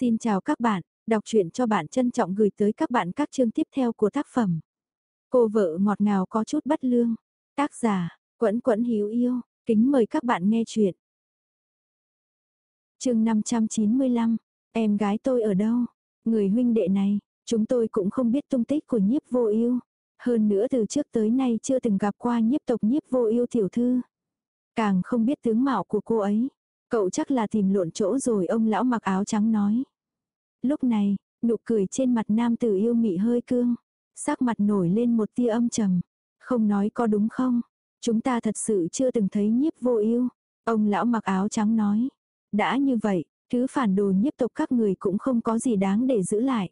Xin chào các bạn, đọc truyện cho bạn trân trọng gửi tới các bạn các chương tiếp theo của tác phẩm. Cô vợ ngọt ngào có chút bất lương. Tác giả, quẫn quẫn hiếu yêu, kính mời các bạn nghe truyện. chương 595, em gái tôi ở đâu? Người huynh đệ này, chúng tôi cũng không biết tung tích của nhiếp vô yêu. Hơn nữa từ trước tới nay chưa từng gặp qua nhiếp tộc nhiếp vô yêu tiểu thư. Càng không biết tướng mạo của cô ấy. Cậu chắc là tìm lộn chỗ rồi ông lão mặc áo trắng nói. Lúc này, nụ cười trên mặt nam tử yêu mị hơi cương. Sắc mặt nổi lên một tia âm trầm. Không nói có đúng không? Chúng ta thật sự chưa từng thấy nhiếp vô yêu. Ông lão mặc áo trắng nói. Đã như vậy, thứ phản đồ nhiếp tộc các người cũng không có gì đáng để giữ lại.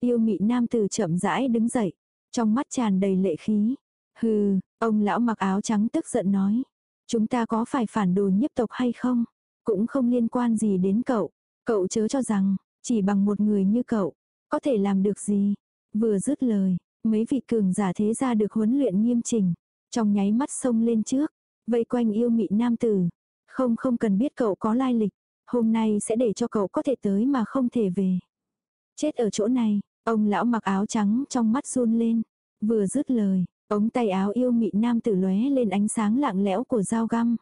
Yêu mị nam tử chậm rãi đứng dậy. Trong mắt tràn đầy lệ khí. Hừ, ông lão mặc áo trắng tức giận nói. Chúng ta có phải phản đồ nhiếp tộc hay không? Cũng không liên quan gì đến cậu. Cậu chớ cho rằng, chỉ bằng một người như cậu, có thể làm được gì. Vừa dứt lời, mấy vị cường giả thế gia được huấn luyện nghiêm chỉnh. Trong nháy mắt sông lên trước, vây quanh yêu mị nam tử. Không không cần biết cậu có lai lịch. Hôm nay sẽ để cho cậu có thể tới mà không thể về. Chết ở chỗ này, ông lão mặc áo trắng trong mắt run lên. Vừa dứt lời, ống tay áo yêu mị nam tử lóe lên ánh sáng lạng lẽo của dao găm.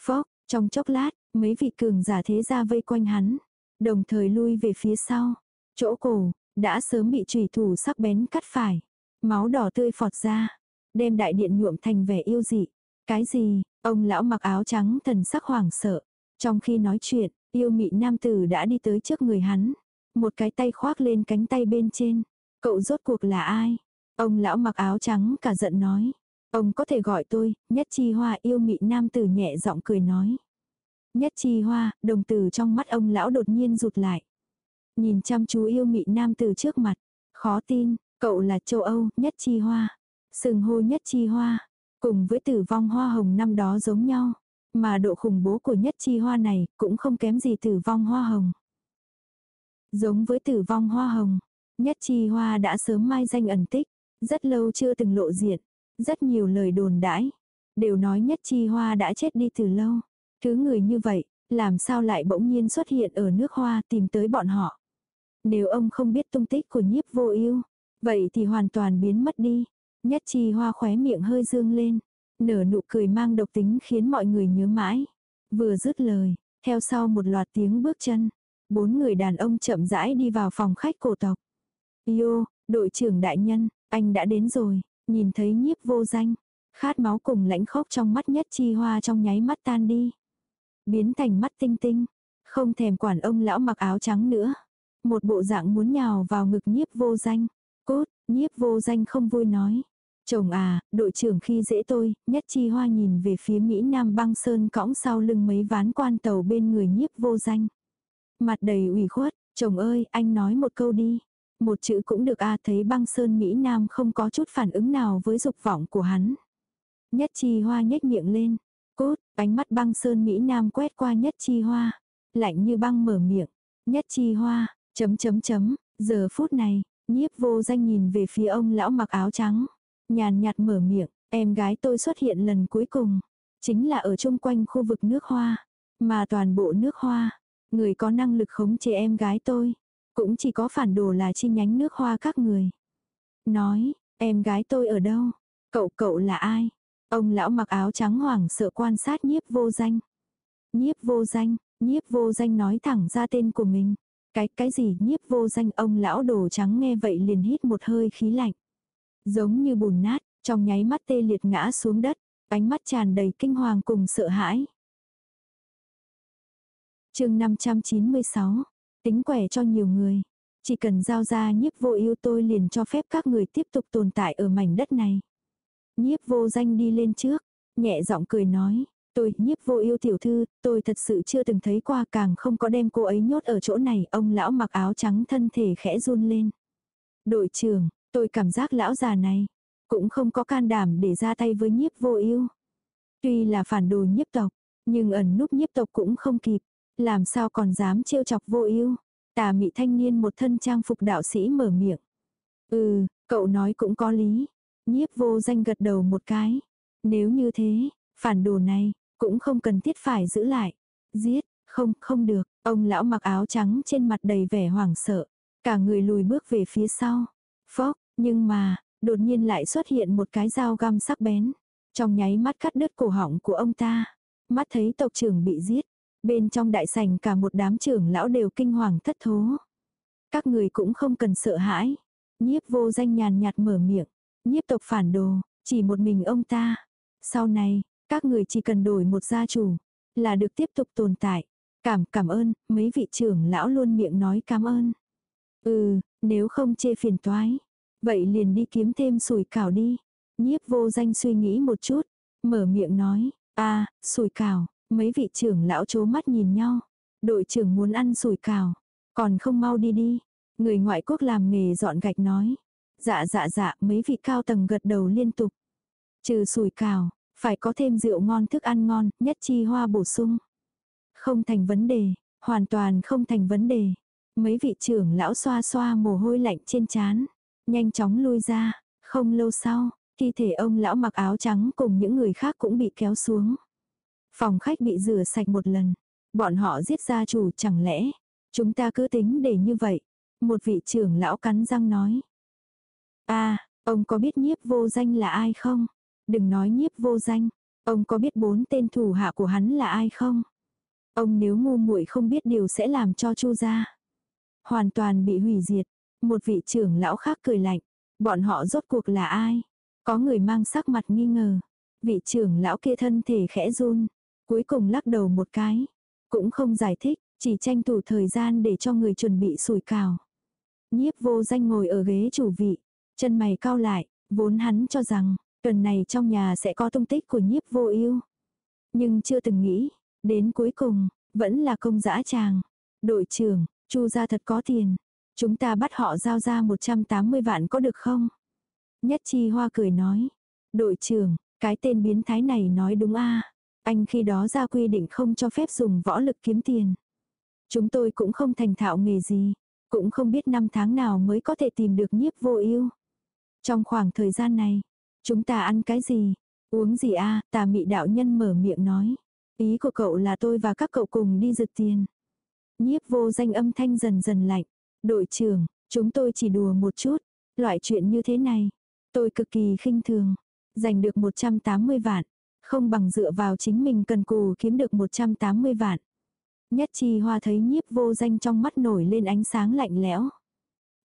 Phốc, trong chốc lát, Mấy vị cường giả thế ra vây quanh hắn, đồng thời lui về phía sau. Chỗ cổ, đã sớm bị trùy thủ sắc bén cắt phải. Máu đỏ tươi phọt ra, đem đại điện nhuộm thành vẻ yêu dị. Cái gì, ông lão mặc áo trắng thần sắc hoảng sợ. Trong khi nói chuyện, yêu mị nam tử đã đi tới trước người hắn. Một cái tay khoác lên cánh tay bên trên. Cậu rốt cuộc là ai? Ông lão mặc áo trắng cả giận nói. Ông có thể gọi tôi, nhất chi hoa yêu mị nam tử nhẹ giọng cười nói. Nhất chi hoa, đồng tử trong mắt ông lão đột nhiên rụt lại. Nhìn chăm chú yêu mị nam tử trước mặt. Khó tin, cậu là châu Âu, nhất chi hoa. Sừng hô nhất chi hoa. Cùng với tử vong hoa hồng năm đó giống nhau. Mà độ khủng bố của nhất chi hoa này cũng không kém gì tử vong hoa hồng. Giống với tử vong hoa hồng, nhất chi hoa đã sớm mai danh ẩn tích, rất lâu chưa từng lộ diện, rất nhiều lời đồn đãi, đều nói nhất chi hoa đã chết đi từ lâu. Thứ người như vậy, làm sao lại bỗng nhiên xuất hiện ở nước hoa tìm tới bọn họ. Nếu ông không biết tung tích của nhiếp vô ưu vậy thì hoàn toàn biến mất đi. Nhất chi hoa khóe miệng hơi dương lên, nở nụ cười mang độc tính khiến mọi người nhớ mãi. Vừa dứt lời, theo sau một loạt tiếng bước chân, bốn người đàn ông chậm rãi đi vào phòng khách cổ tộc. Yêu, đội trưởng đại nhân, anh đã đến rồi, nhìn thấy nhiếp vô danh. Khát máu cùng lãnh khốc trong mắt nhất chi hoa trong nháy mắt tan đi biến thành mắt tinh tinh, không thèm quản ông lão mặc áo trắng nữa. Một bộ dạng muốn nhào vào ngực nhiếp vô danh. Cốt, nhiếp vô danh không vui nói. Chồng à, đội trưởng khi dễ tôi, nhất chi hoa nhìn về phía Mỹ Nam băng sơn cõng sau lưng mấy ván quan tàu bên người nhiếp vô danh. Mặt đầy ủy khuất, chồng ơi, anh nói một câu đi. Một chữ cũng được à thấy băng sơn Mỹ Nam không có chút phản ứng nào với dục vọng của hắn. Nhất chi hoa nhếch miệng lên, Cốt, ánh mắt băng sơn Mỹ Nam quét qua nhất chi hoa. Lạnh như băng mở miệng. Nhất chi hoa, chấm chấm chấm, giờ phút này, nhiếp vô danh nhìn về phía ông lão mặc áo trắng. Nhàn nhạt mở miệng, em gái tôi xuất hiện lần cuối cùng. Chính là ở chung quanh khu vực nước hoa. Mà toàn bộ nước hoa, người có năng lực khống chế em gái tôi. Cũng chỉ có phản đồ là chi nhánh nước hoa các người. Nói, em gái tôi ở đâu? Cậu cậu là ai? Ông lão mặc áo trắng hoảng sợ quan sát nhiếp vô danh. Nhiếp vô danh, nhiếp vô danh nói thẳng ra tên của mình. Cái, cái gì nhiếp vô danh ông lão đồ trắng nghe vậy liền hít một hơi khí lạnh. Giống như bùn nát, trong nháy mắt tê liệt ngã xuống đất, ánh mắt tràn đầy kinh hoàng cùng sợ hãi. chương 596, tính quẻ cho nhiều người. Chỉ cần giao ra nhiếp vô yêu tôi liền cho phép các người tiếp tục tồn tại ở mảnh đất này. Nhiếp vô danh đi lên trước, nhẹ giọng cười nói, tôi, nhiếp vô yêu tiểu thư, tôi thật sự chưa từng thấy qua càng không có đem cô ấy nhốt ở chỗ này, ông lão mặc áo trắng thân thể khẽ run lên. Đội trưởng, tôi cảm giác lão già này, cũng không có can đảm để ra tay với nhiếp vô yêu. Tuy là phản đồ nhiếp tộc, nhưng ẩn núp nhiếp tộc cũng không kịp, làm sao còn dám trêu chọc vô ưu? Tà mị thanh niên một thân trang phục đạo sĩ mở miệng. Ừ, cậu nói cũng có lý, Nhiếp vô danh gật đầu một cái. Nếu như thế, phản đồ này, cũng không cần thiết phải giữ lại. Giết, không, không được, Ông lão mặc áo trắng trên mặt đầy vẻ hoảng sợ. Cả người lùi bước về phía sau. Phốc, nhưng mà, đột nhiên lại xuất hiện một cái dao găm sắc bén. Trong nháy mắt cắt đứt cổ họng của ông ta. Mắt thấy tộc trưởng bị giết. Bên trong đại sảnh cả một đám trưởng lão đều kinh hoàng thất thố. Các người cũng không cần sợ hãi. Nhiếp vô danh nhàn nhạt mở miệng. Nhiếp tộc phản đồ, chỉ một mình ông ta. Sau này, các người chỉ cần đổi một gia chủ, là được tiếp tục tồn tại. Cảm cảm ơn, mấy vị trưởng lão luôn miệng nói cảm ơn. Ừ, nếu không chê phiền toái. Vậy liền đi kiếm thêm sủi cảo đi. Nhiếp vô danh suy nghĩ một chút. Mở miệng nói. a à, sủi cảo. Mấy vị trưởng lão chố mắt nhìn nhau. Đội trưởng muốn ăn sủi cảo. Còn không mau đi đi. Người ngoại quốc làm nghề dọn gạch nói. Dạ dạ dạ mấy vị cao tầng gật đầu liên tục. Trừ sủi cảo. Phải có thêm rượu ngon thức ăn ngon. Nhất chi hoa bổ sung. Không thành vấn đề. Hoàn toàn không thành vấn đề. Mấy vị trưởng lão xoa xoa mồ hôi lạnh trên trán nhanh chóng lui ra. Không lâu sau, thi thể ông lão mặc áo trắng cùng những người khác cũng bị kéo xuống. Phòng khách bị rửa sạch một lần. Bọn họ giết gia chủ chẳng lẽ. Chúng ta cứ tính để như vậy. Một vị trưởng lão cắn răng nói. a ông có biết nhiếp vô danh là ai không? Đừng nói nhiếp vô danh. Ông có biết bốn tên thủ hạ của hắn là ai không? Ông nếu ngu muội không biết điều sẽ làm cho chu gia. Hoàn toàn bị hủy diệt. Một vị trưởng lão khác cười lạnh. Bọn họ rốt cuộc là ai? Có người mang sắc mặt nghi ngờ. Vị trưởng lão kia thân thể khẽ run. Cuối cùng lắc đầu một cái. Cũng không giải thích, chỉ tranh thủ thời gian để cho người chuẩn bị sủi cào. Nhiếp vô danh ngồi ở ghế chủ vị. Chân mày cao lại, vốn hắn cho rằng, tuần này trong nhà sẽ có tung tích của nhiếp vô yêu Nhưng chưa từng nghĩ, đến cuối cùng, vẫn là công dã tràng. Đội trưởng, chu gia thật có tiền, Chúng ta bắt họ giao ra 180 vạn có được không? Nhất chi hoa cười nói. Đội trưởng, cái tên biến thái này nói đúng a anh khi đó ra quy định không cho phép dùng võ lực kiếm tiền. Chúng tôi cũng không thành thạo nghề gì. Cũng không biết năm tháng nào mới có thể tìm được nhiếp vô ưu Trong khoảng thời gian này, chúng ta ăn cái gì? Uống gì a tà mị đạo nhân mở miệng nói. Ý của cậu là tôi và các cậu cùng đi rực tiền. Nhiếp vô danh âm thanh dần dần lạnh. Đội trưởng, chúng tôi chỉ đùa một chút. Loại chuyện như thế này, tôi cực kỳ khinh thường. Giành được 180 vạn, không bằng dựa vào chính mình cần cù kiếm được 180 vạn. Nhất chi hoa thấy nhiếp vô danh trong mắt nổi lên ánh sáng lạnh lẽo.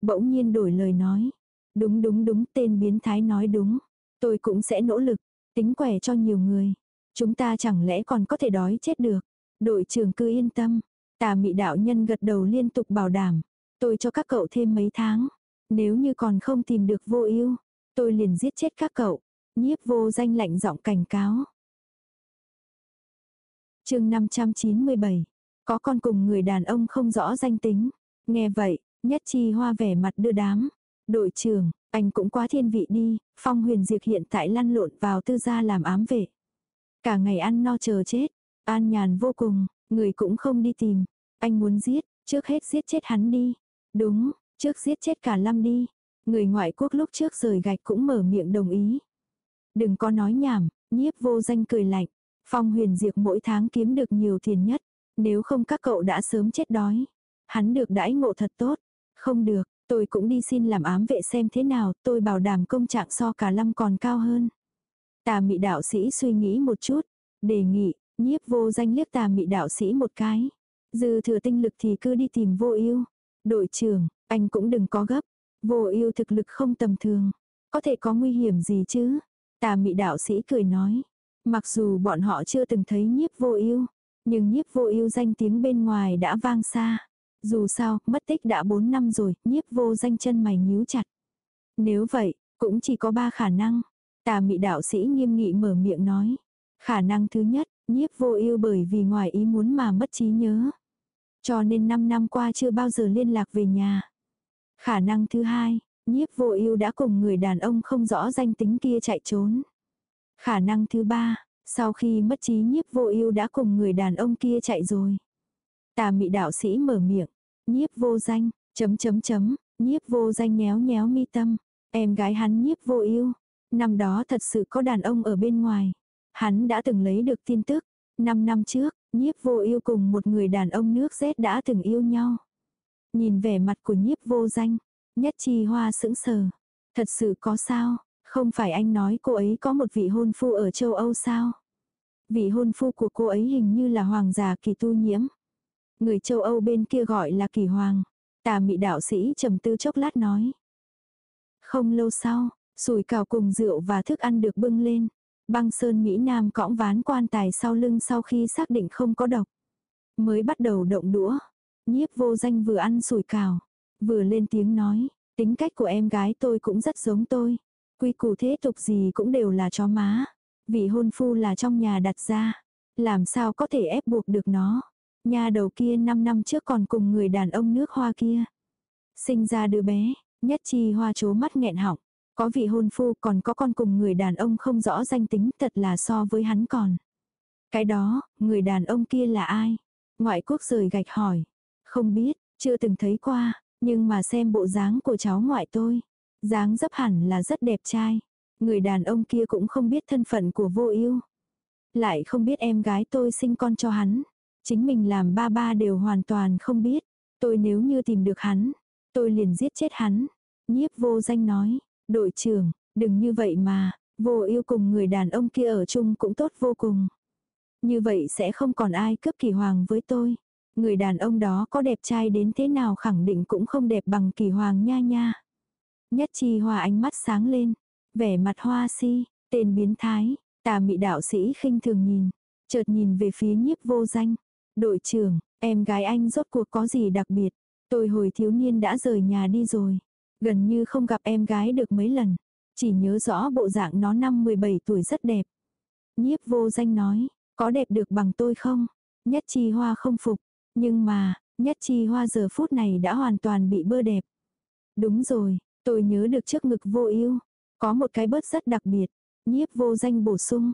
Bỗng nhiên đổi lời nói. Đúng đúng đúng tên biến thái nói đúng. Tôi cũng sẽ nỗ lực, tính quẻ cho nhiều người. Chúng ta chẳng lẽ còn có thể đói chết được. Đội trưởng cứ yên tâm. Tà mị đạo nhân gật đầu liên tục bảo đảm. Tôi cho các cậu thêm mấy tháng. Nếu như còn không tìm được vô ưu, tôi liền giết chết các cậu. Nhiếp vô danh lạnh giọng cảnh cáo. chương 597. Có con cùng người đàn ông không rõ danh tính. Nghe vậy, nhất chi hoa vẻ mặt đưa đám. Đội trưởng, anh cũng quá thiên vị đi. Phong huyền diệt hiện tại lăn lộn vào tư gia làm ám vệ. Cả ngày ăn no chờ chết. An nhàn vô cùng, người cũng không đi tìm. Anh muốn giết, trước hết giết chết hắn đi. Đúng, trước giết chết cả lâm đi. Người ngoại quốc lúc trước rời gạch cũng mở miệng đồng ý. Đừng có nói nhảm, nhiếp vô danh cười lạnh. Phong huyền diệt mỗi tháng kiếm được nhiều tiền nhất. Nếu không các cậu đã sớm chết đói. Hắn được đãi ngộ thật tốt. Không được, tôi cũng đi xin làm ám vệ xem thế nào. Tôi bảo đảm công trạng so cả lâm còn cao hơn. Tà mị đạo sĩ suy nghĩ một chút. Đề nghị, nhiếp vô danh liếc tà mị đạo sĩ một cái. Dư thừa tinh lực thì cứ đi tìm vô ưu Đội trưởng, anh cũng đừng có gấp. Vô yêu thực lực không tầm thường. Có thể có nguy hiểm gì chứ? Tà mị đạo sĩ cười nói. Mặc dù bọn họ chưa từng thấy nhiếp vô yêu, nhưng nhiếp vô yêu danh tiếng bên ngoài đã vang xa. Dù sao, mất tích đã 4 năm rồi, nhiếp vô danh chân mày nhíu chặt. Nếu vậy, cũng chỉ có ba khả năng. Tà mị đạo sĩ nghiêm nghị mở miệng nói. Khả năng thứ nhất, nhiếp vô yêu bởi vì ngoài ý muốn mà mất trí nhớ. Cho nên 5 năm qua chưa bao giờ liên lạc về nhà. Khả năng thứ hai, nhiếp vô ưu đã cùng người đàn ông không rõ danh tính kia chạy trốn. Khả năng thứ ba, sau khi mất trí nhiếp vô ưu đã cùng người đàn ông kia chạy rồi. Tà mị đạo sĩ mở miệng, nhiếp vô danh, chấm chấm chấm, nhiếp vô danh nhéo nhéo mi tâm, em gái hắn nhiếp vô ưu Năm đó thật sự có đàn ông ở bên ngoài. Hắn đã từng lấy được tin tức, năm năm trước, Nhiếp vô ưu cùng một người đàn ông nước rét đã từng yêu nhau. Nhìn vẻ mặt của nhiếp vô danh, nhất chi hoa sững sờ. Thật sự có sao, không phải anh nói cô ấy có một vị hôn phu ở châu Âu sao? Vị hôn phu của cô ấy hình như là hoàng già kỳ tu nhiễm. Người châu Âu bên kia gọi là kỳ hoàng. Tà mị đạo sĩ trầm tư chốc lát nói. Không lâu sau, sủi cào cùng rượu và thức ăn được bưng lên. Băng sơn Mỹ Nam cõng ván quan tài sau lưng sau khi xác định không có độc. Mới bắt đầu động đũa. Nhiếp vô danh vừa ăn sủi cào. Vừa lên tiếng nói. Tính cách của em gái tôi cũng rất giống tôi. Quy củ thế tục gì cũng đều là chó má. Vị hôn phu là trong nhà đặt ra. Làm sao có thể ép buộc được nó. Nhà đầu kia 5 năm trước còn cùng người đàn ông nước hoa kia. Sinh ra đứa bé, nhất chi hoa chố mắt nghẹn họng. Có vị hôn phu còn có con cùng người đàn ông không rõ danh tính thật là so với hắn còn. Cái đó, người đàn ông kia là ai? Ngoại quốc rời gạch hỏi. Không biết, chưa từng thấy qua, nhưng mà xem bộ dáng của cháu ngoại tôi. dáng dấp hẳn là rất đẹp trai. Người đàn ông kia cũng không biết thân phận của vô yêu. Lại không biết em gái tôi sinh con cho hắn. Chính mình làm ba ba đều hoàn toàn không biết. Tôi nếu như tìm được hắn, tôi liền giết chết hắn. Nhiếp vô danh nói, đội trưởng, đừng như vậy mà, vô yêu cùng người đàn ông kia ở chung cũng tốt vô cùng. Như vậy sẽ không còn ai cướp kỳ hoàng với tôi. Người đàn ông đó có đẹp trai đến thế nào khẳng định cũng không đẹp bằng kỳ hoàng nha nha. Nhất chi hòa ánh mắt sáng lên, vẻ mặt hoa si, tên biến thái, tà mị đạo sĩ khinh thường nhìn, chợt nhìn về phía nhiếp vô danh. Đội trưởng, em gái anh rốt cuộc có gì đặc biệt? Tôi hồi thiếu niên đã rời nhà đi rồi. Gần như không gặp em gái được mấy lần. Chỉ nhớ rõ bộ dạng nó năm 17 tuổi rất đẹp. Nhiếp vô danh nói, có đẹp được bằng tôi không? Nhất chi hoa không phục. Nhưng mà, nhất chi hoa giờ phút này đã hoàn toàn bị bơ đẹp. Đúng rồi, tôi nhớ được trước ngực vô yêu. Có một cái bớt rất đặc biệt. Nhiếp vô danh bổ sung.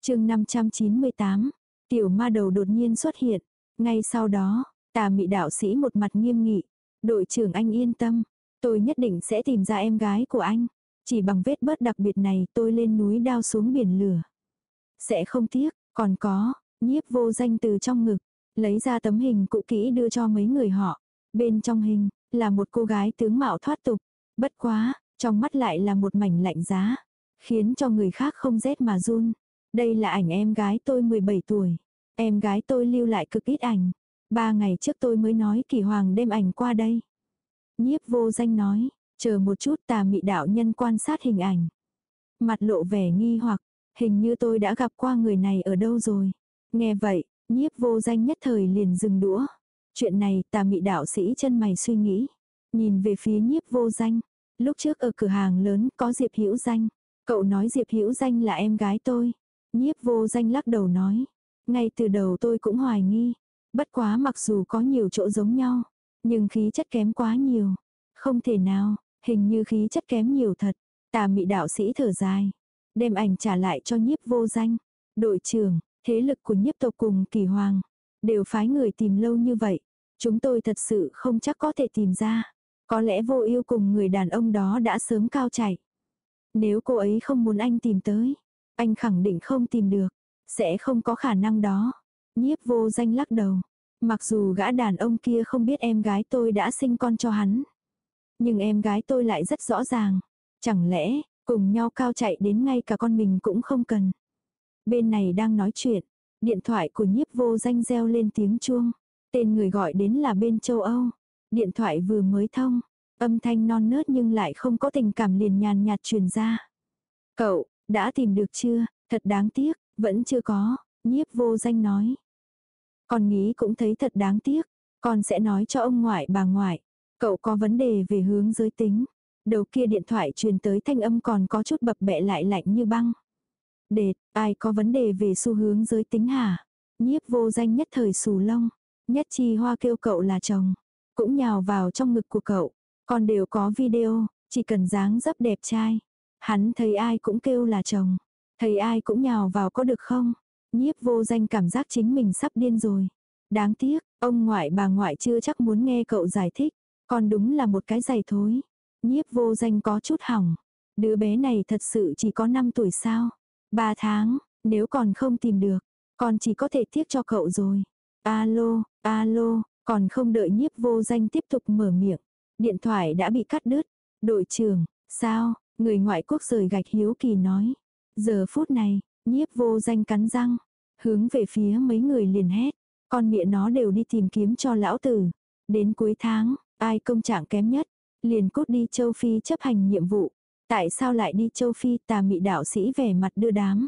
chương 598. Tiểu ma đầu đột nhiên xuất hiện. Ngay sau đó, tà mị đạo sĩ một mặt nghiêm nghị. Đội trưởng anh yên tâm. Tôi nhất định sẽ tìm ra em gái của anh. Chỉ bằng vết bớt đặc biệt này tôi lên núi đao xuống biển lửa. Sẽ không tiếc, còn có, nhiếp vô danh từ trong ngực, lấy ra tấm hình cụ kỹ đưa cho mấy người họ. Bên trong hình, là một cô gái tướng mạo thoát tục. Bất quá, trong mắt lại là một mảnh lạnh giá. Khiến cho người khác không rét mà run. Đây là ảnh em gái tôi 17 tuổi. Em gái tôi lưu lại cực ít ảnh. Ba ngày trước tôi mới nói kỳ hoàng đem ảnh qua đây. Nhiếp vô danh nói, chờ một chút tà mị đạo nhân quan sát hình ảnh. Mặt lộ vẻ nghi hoặc, hình như tôi đã gặp qua người này ở đâu rồi. Nghe vậy, nhiếp vô danh nhất thời liền dừng đũa. Chuyện này tà mị đạo sĩ chân mày suy nghĩ. Nhìn về phía nhiếp vô danh. Lúc trước ở cửa hàng lớn có Diệp Hữu Danh. Cậu nói Diệp Hữu Danh là em gái tôi. Nhiếp vô danh lắc đầu nói. Ngay từ đầu tôi cũng hoài nghi. Bất quá mặc dù có nhiều chỗ giống nhau. Nhưng khí chất kém quá nhiều. Không thể nào, hình như khí chất kém nhiều thật. Tà mị đạo sĩ thở dài. Đem ảnh trả lại cho nhiếp vô danh. Đội trưởng, thế lực của nhiếp tộc cùng kỳ hoàng. Đều phái người tìm lâu như vậy. Chúng tôi thật sự không chắc có thể tìm ra. Có lẽ vô yêu cùng người đàn ông đó đã sớm cao chạy. Nếu cô ấy không muốn anh tìm tới, anh khẳng định không tìm được. Sẽ không có khả năng đó. Nhiếp vô danh lắc đầu. Mặc dù gã đàn ông kia không biết em gái tôi đã sinh con cho hắn. Nhưng em gái tôi lại rất rõ ràng. Chẳng lẽ, cùng nhau cao chạy đến ngay cả con mình cũng không cần. Bên này đang nói chuyện. Điện thoại của nhiếp vô danh reo lên tiếng chuông. Tên người gọi đến là bên châu Âu. Điện thoại vừa mới thông. Âm thanh non nớt nhưng lại không có tình cảm liền nhàn nhạt truyền ra. Cậu, đã tìm được chưa? Thật đáng tiếc, vẫn chưa có. Nhiếp vô danh nói. Con nghĩ cũng thấy thật đáng tiếc. Con sẽ nói cho ông ngoại bà ngoại. Cậu có vấn đề về hướng giới tính. Đầu kia điện thoại truyền tới thanh âm còn có chút bập bẹ lại lạnh như băng. Đệt, ai có vấn đề về xu hướng giới tính hả? Nhiếp vô danh nhất thời xù lông. Nhất chi hoa kêu cậu là chồng. Cũng nhào vào trong ngực của cậu. Còn đều có video, chỉ cần dáng dấp đẹp trai. Hắn thấy ai cũng kêu là chồng. Thấy ai cũng nhào vào có được không? Nhiếp vô danh cảm giác chính mình sắp điên rồi. Đáng tiếc, ông ngoại bà ngoại chưa chắc muốn nghe cậu giải thích. Còn đúng là một cái giày thối. Nhiếp vô danh có chút hỏng. Đứa bé này thật sự chỉ có 5 tuổi sao? Ba tháng, nếu còn không tìm được, còn chỉ có thể tiếc cho cậu rồi. Alo, alo, còn không đợi nhiếp vô danh tiếp tục mở miệng. Điện thoại đã bị cắt đứt. Đội trưởng, sao, người ngoại quốc rời gạch hiếu kỳ nói. Giờ phút này, nhiếp vô danh cắn răng. Hướng về phía mấy người liền hét. Con mẹ nó đều đi tìm kiếm cho lão tử. Đến cuối tháng, ai công trạng kém nhất, liền cốt đi châu Phi chấp hành nhiệm vụ. Tại sao lại đi châu Phi tà mị đạo sĩ vẻ mặt đưa đám.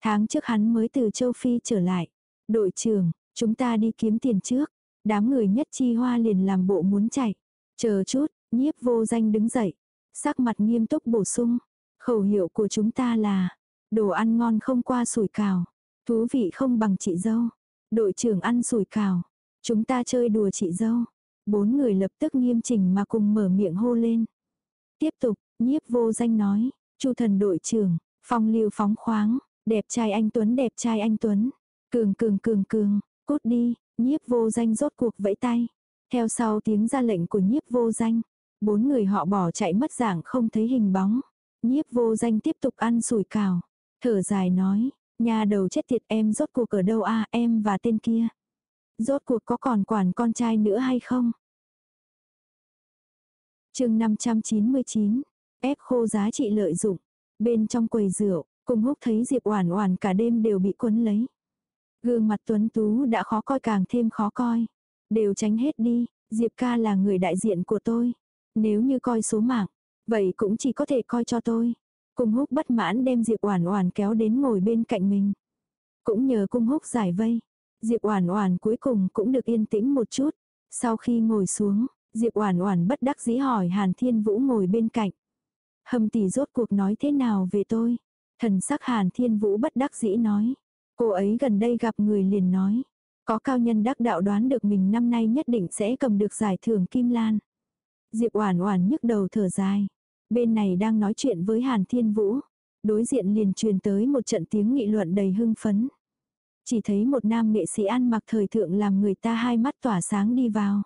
Tháng trước hắn mới từ châu Phi trở lại. Đội trưởng, chúng ta đi kiếm tiền trước. Đám người nhất chi hoa liền làm bộ muốn chạy. Chờ chút, nhiếp vô danh đứng dậy. Sắc mặt nghiêm túc bổ sung. Khẩu hiệu của chúng ta là, đồ ăn ngon không qua sủi cào. Thú vị không bằng chị dâu. Đội trưởng ăn sủi cào. Chúng ta chơi đùa chị dâu. Bốn người lập tức nghiêm chỉnh mà cùng mở miệng hô lên. Tiếp tục, nhiếp vô danh nói. chu thần đội trưởng, phong lưu phóng khoáng, đẹp trai anh Tuấn đẹp trai anh Tuấn. Cường cường cường cường, cút đi, nhiếp vô danh rốt cuộc vẫy tay. Theo sau tiếng ra lệnh của nhiếp vô danh. Bốn người họ bỏ chạy mất dạng không thấy hình bóng. Nhiếp vô danh tiếp tục ăn sủi cào. Thở dài nói, nhà đầu chết tiệt em rốt cuộc ở đâu a em và tên kia. Rốt cuộc có còn quản con trai nữa hay không? chương 599, ép khô giá trị lợi dụng. Bên trong quầy rượu, cùng húc thấy Diệp Oản Oản cả đêm đều bị quấn lấy. Gương mặt tuấn tú đã khó coi càng thêm khó coi. Đều tránh hết đi, Diệp ca là người đại diện của tôi. Nếu như coi số mạng, vậy cũng chỉ có thể coi cho tôi. Cung húc bất mãn đem Diệp Oản Oản kéo đến ngồi bên cạnh mình. Cũng nhờ cung húc giải vây, Diệp Oản Oản cuối cùng cũng được yên tĩnh một chút. Sau khi ngồi xuống, Diệp Oản Oản bất đắc dĩ hỏi Hàn Thiên Vũ ngồi bên cạnh. Hâm tỷ rốt cuộc nói thế nào về tôi? Thần sắc Hàn Thiên Vũ bất đắc dĩ nói. Cô ấy gần đây gặp người liền nói. Có cao nhân đắc đạo đoán được mình năm nay nhất định sẽ cầm được giải thưởng Kim Lan. Diệp Oản Oản nhức đầu thở dài. Bên này đang nói chuyện với Hàn Thiên Vũ. Đối diện liền truyền tới một trận tiếng nghị luận đầy hưng phấn. Chỉ thấy một nam nghệ sĩ ăn mặc thời thượng làm người ta hai mắt tỏa sáng đi vào.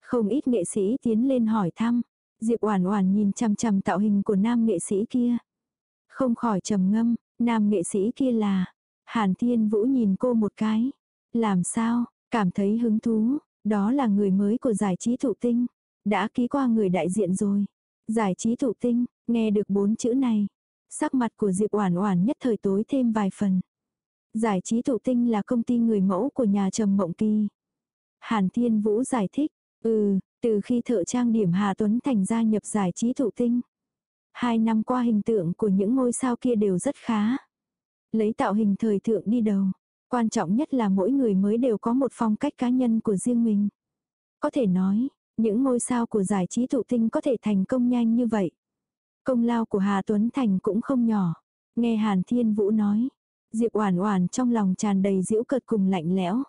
Không ít nghệ sĩ tiến lên hỏi thăm. Diệp Oản Oản nhìn chằm chằm tạo hình của nam nghệ sĩ kia. Không khỏi trầm ngâm, nam nghệ sĩ kia là Hàn Thiên Vũ nhìn cô một cái. Làm sao, cảm thấy hứng thú, đó là người mới của giải trí thụ tinh. Đã ký qua người đại diện rồi. Giải trí thụ tinh, nghe được bốn chữ này. Sắc mặt của Diệp Oản Oản nhất thời tối thêm vài phần. Giải trí thụ tinh là công ty người mẫu của nhà Trầm Mộng Kỳ. Hàn Thiên Vũ giải thích, ừ, từ khi thợ trang điểm Hà Tuấn Thành gia nhập giải trí thụ tinh. Hai năm qua hình tượng của những ngôi sao kia đều rất khá. Lấy tạo hình thời thượng đi đầu. Quan trọng nhất là mỗi người mới đều có một phong cách cá nhân của riêng mình. Có thể nói, những ngôi sao của giải trí thụ tinh có thể thành công nhanh như vậy. Công lao của Hà Tuấn Thành cũng không nhỏ. Nghe Hàn Thiên Vũ nói, Diệp Oản Oản trong lòng tràn đầy giễu cợt cùng lạnh lẽo.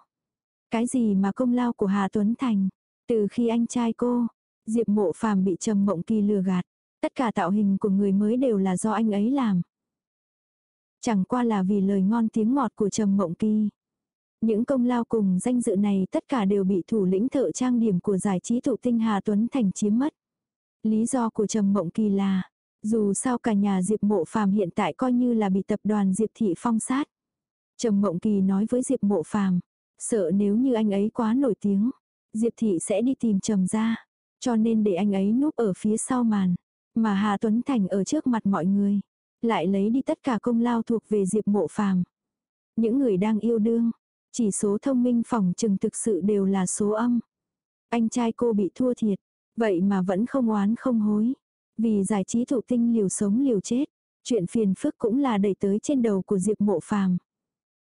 Cái gì mà công lao của Hà Tuấn Thành? Từ khi anh trai cô, Diệp Mộ Phàm bị Trầm Mộng Kỳ lừa gạt, tất cả tạo hình của người mới đều là do anh ấy làm. Chẳng qua là vì lời ngon tiếng ngọt của Trầm Mộng Kỳ. Những công lao cùng danh dự này tất cả đều bị thủ lĩnh thợ trang điểm của giải trí thụ tinh Hà Tuấn Thành chiếm mất. Lý do của Trầm Mộng Kỳ là, dù sao cả nhà Diệp Mộ Phàm hiện tại coi như là bị tập đoàn Diệp Thị phong sát. Trầm Mộng Kỳ nói với Diệp Mộ Phàm, sợ nếu như anh ấy quá nổi tiếng, Diệp Thị sẽ đi tìm Trầm ra, cho nên để anh ấy núp ở phía sau màn, mà Hà Tuấn Thành ở trước mặt mọi người, lại lấy đi tất cả công lao thuộc về Diệp Mộ Phàm. Những người đang yêu đương, chỉ số thông minh phòng trừng thực sự đều là số âm. Anh trai cô bị thua thiệt, vậy mà vẫn không oán không hối. Vì giải trí thụ tinh liều sống liều chết, chuyện phiền phức cũng là đẩy tới trên đầu của Diệp Mộ Phàm.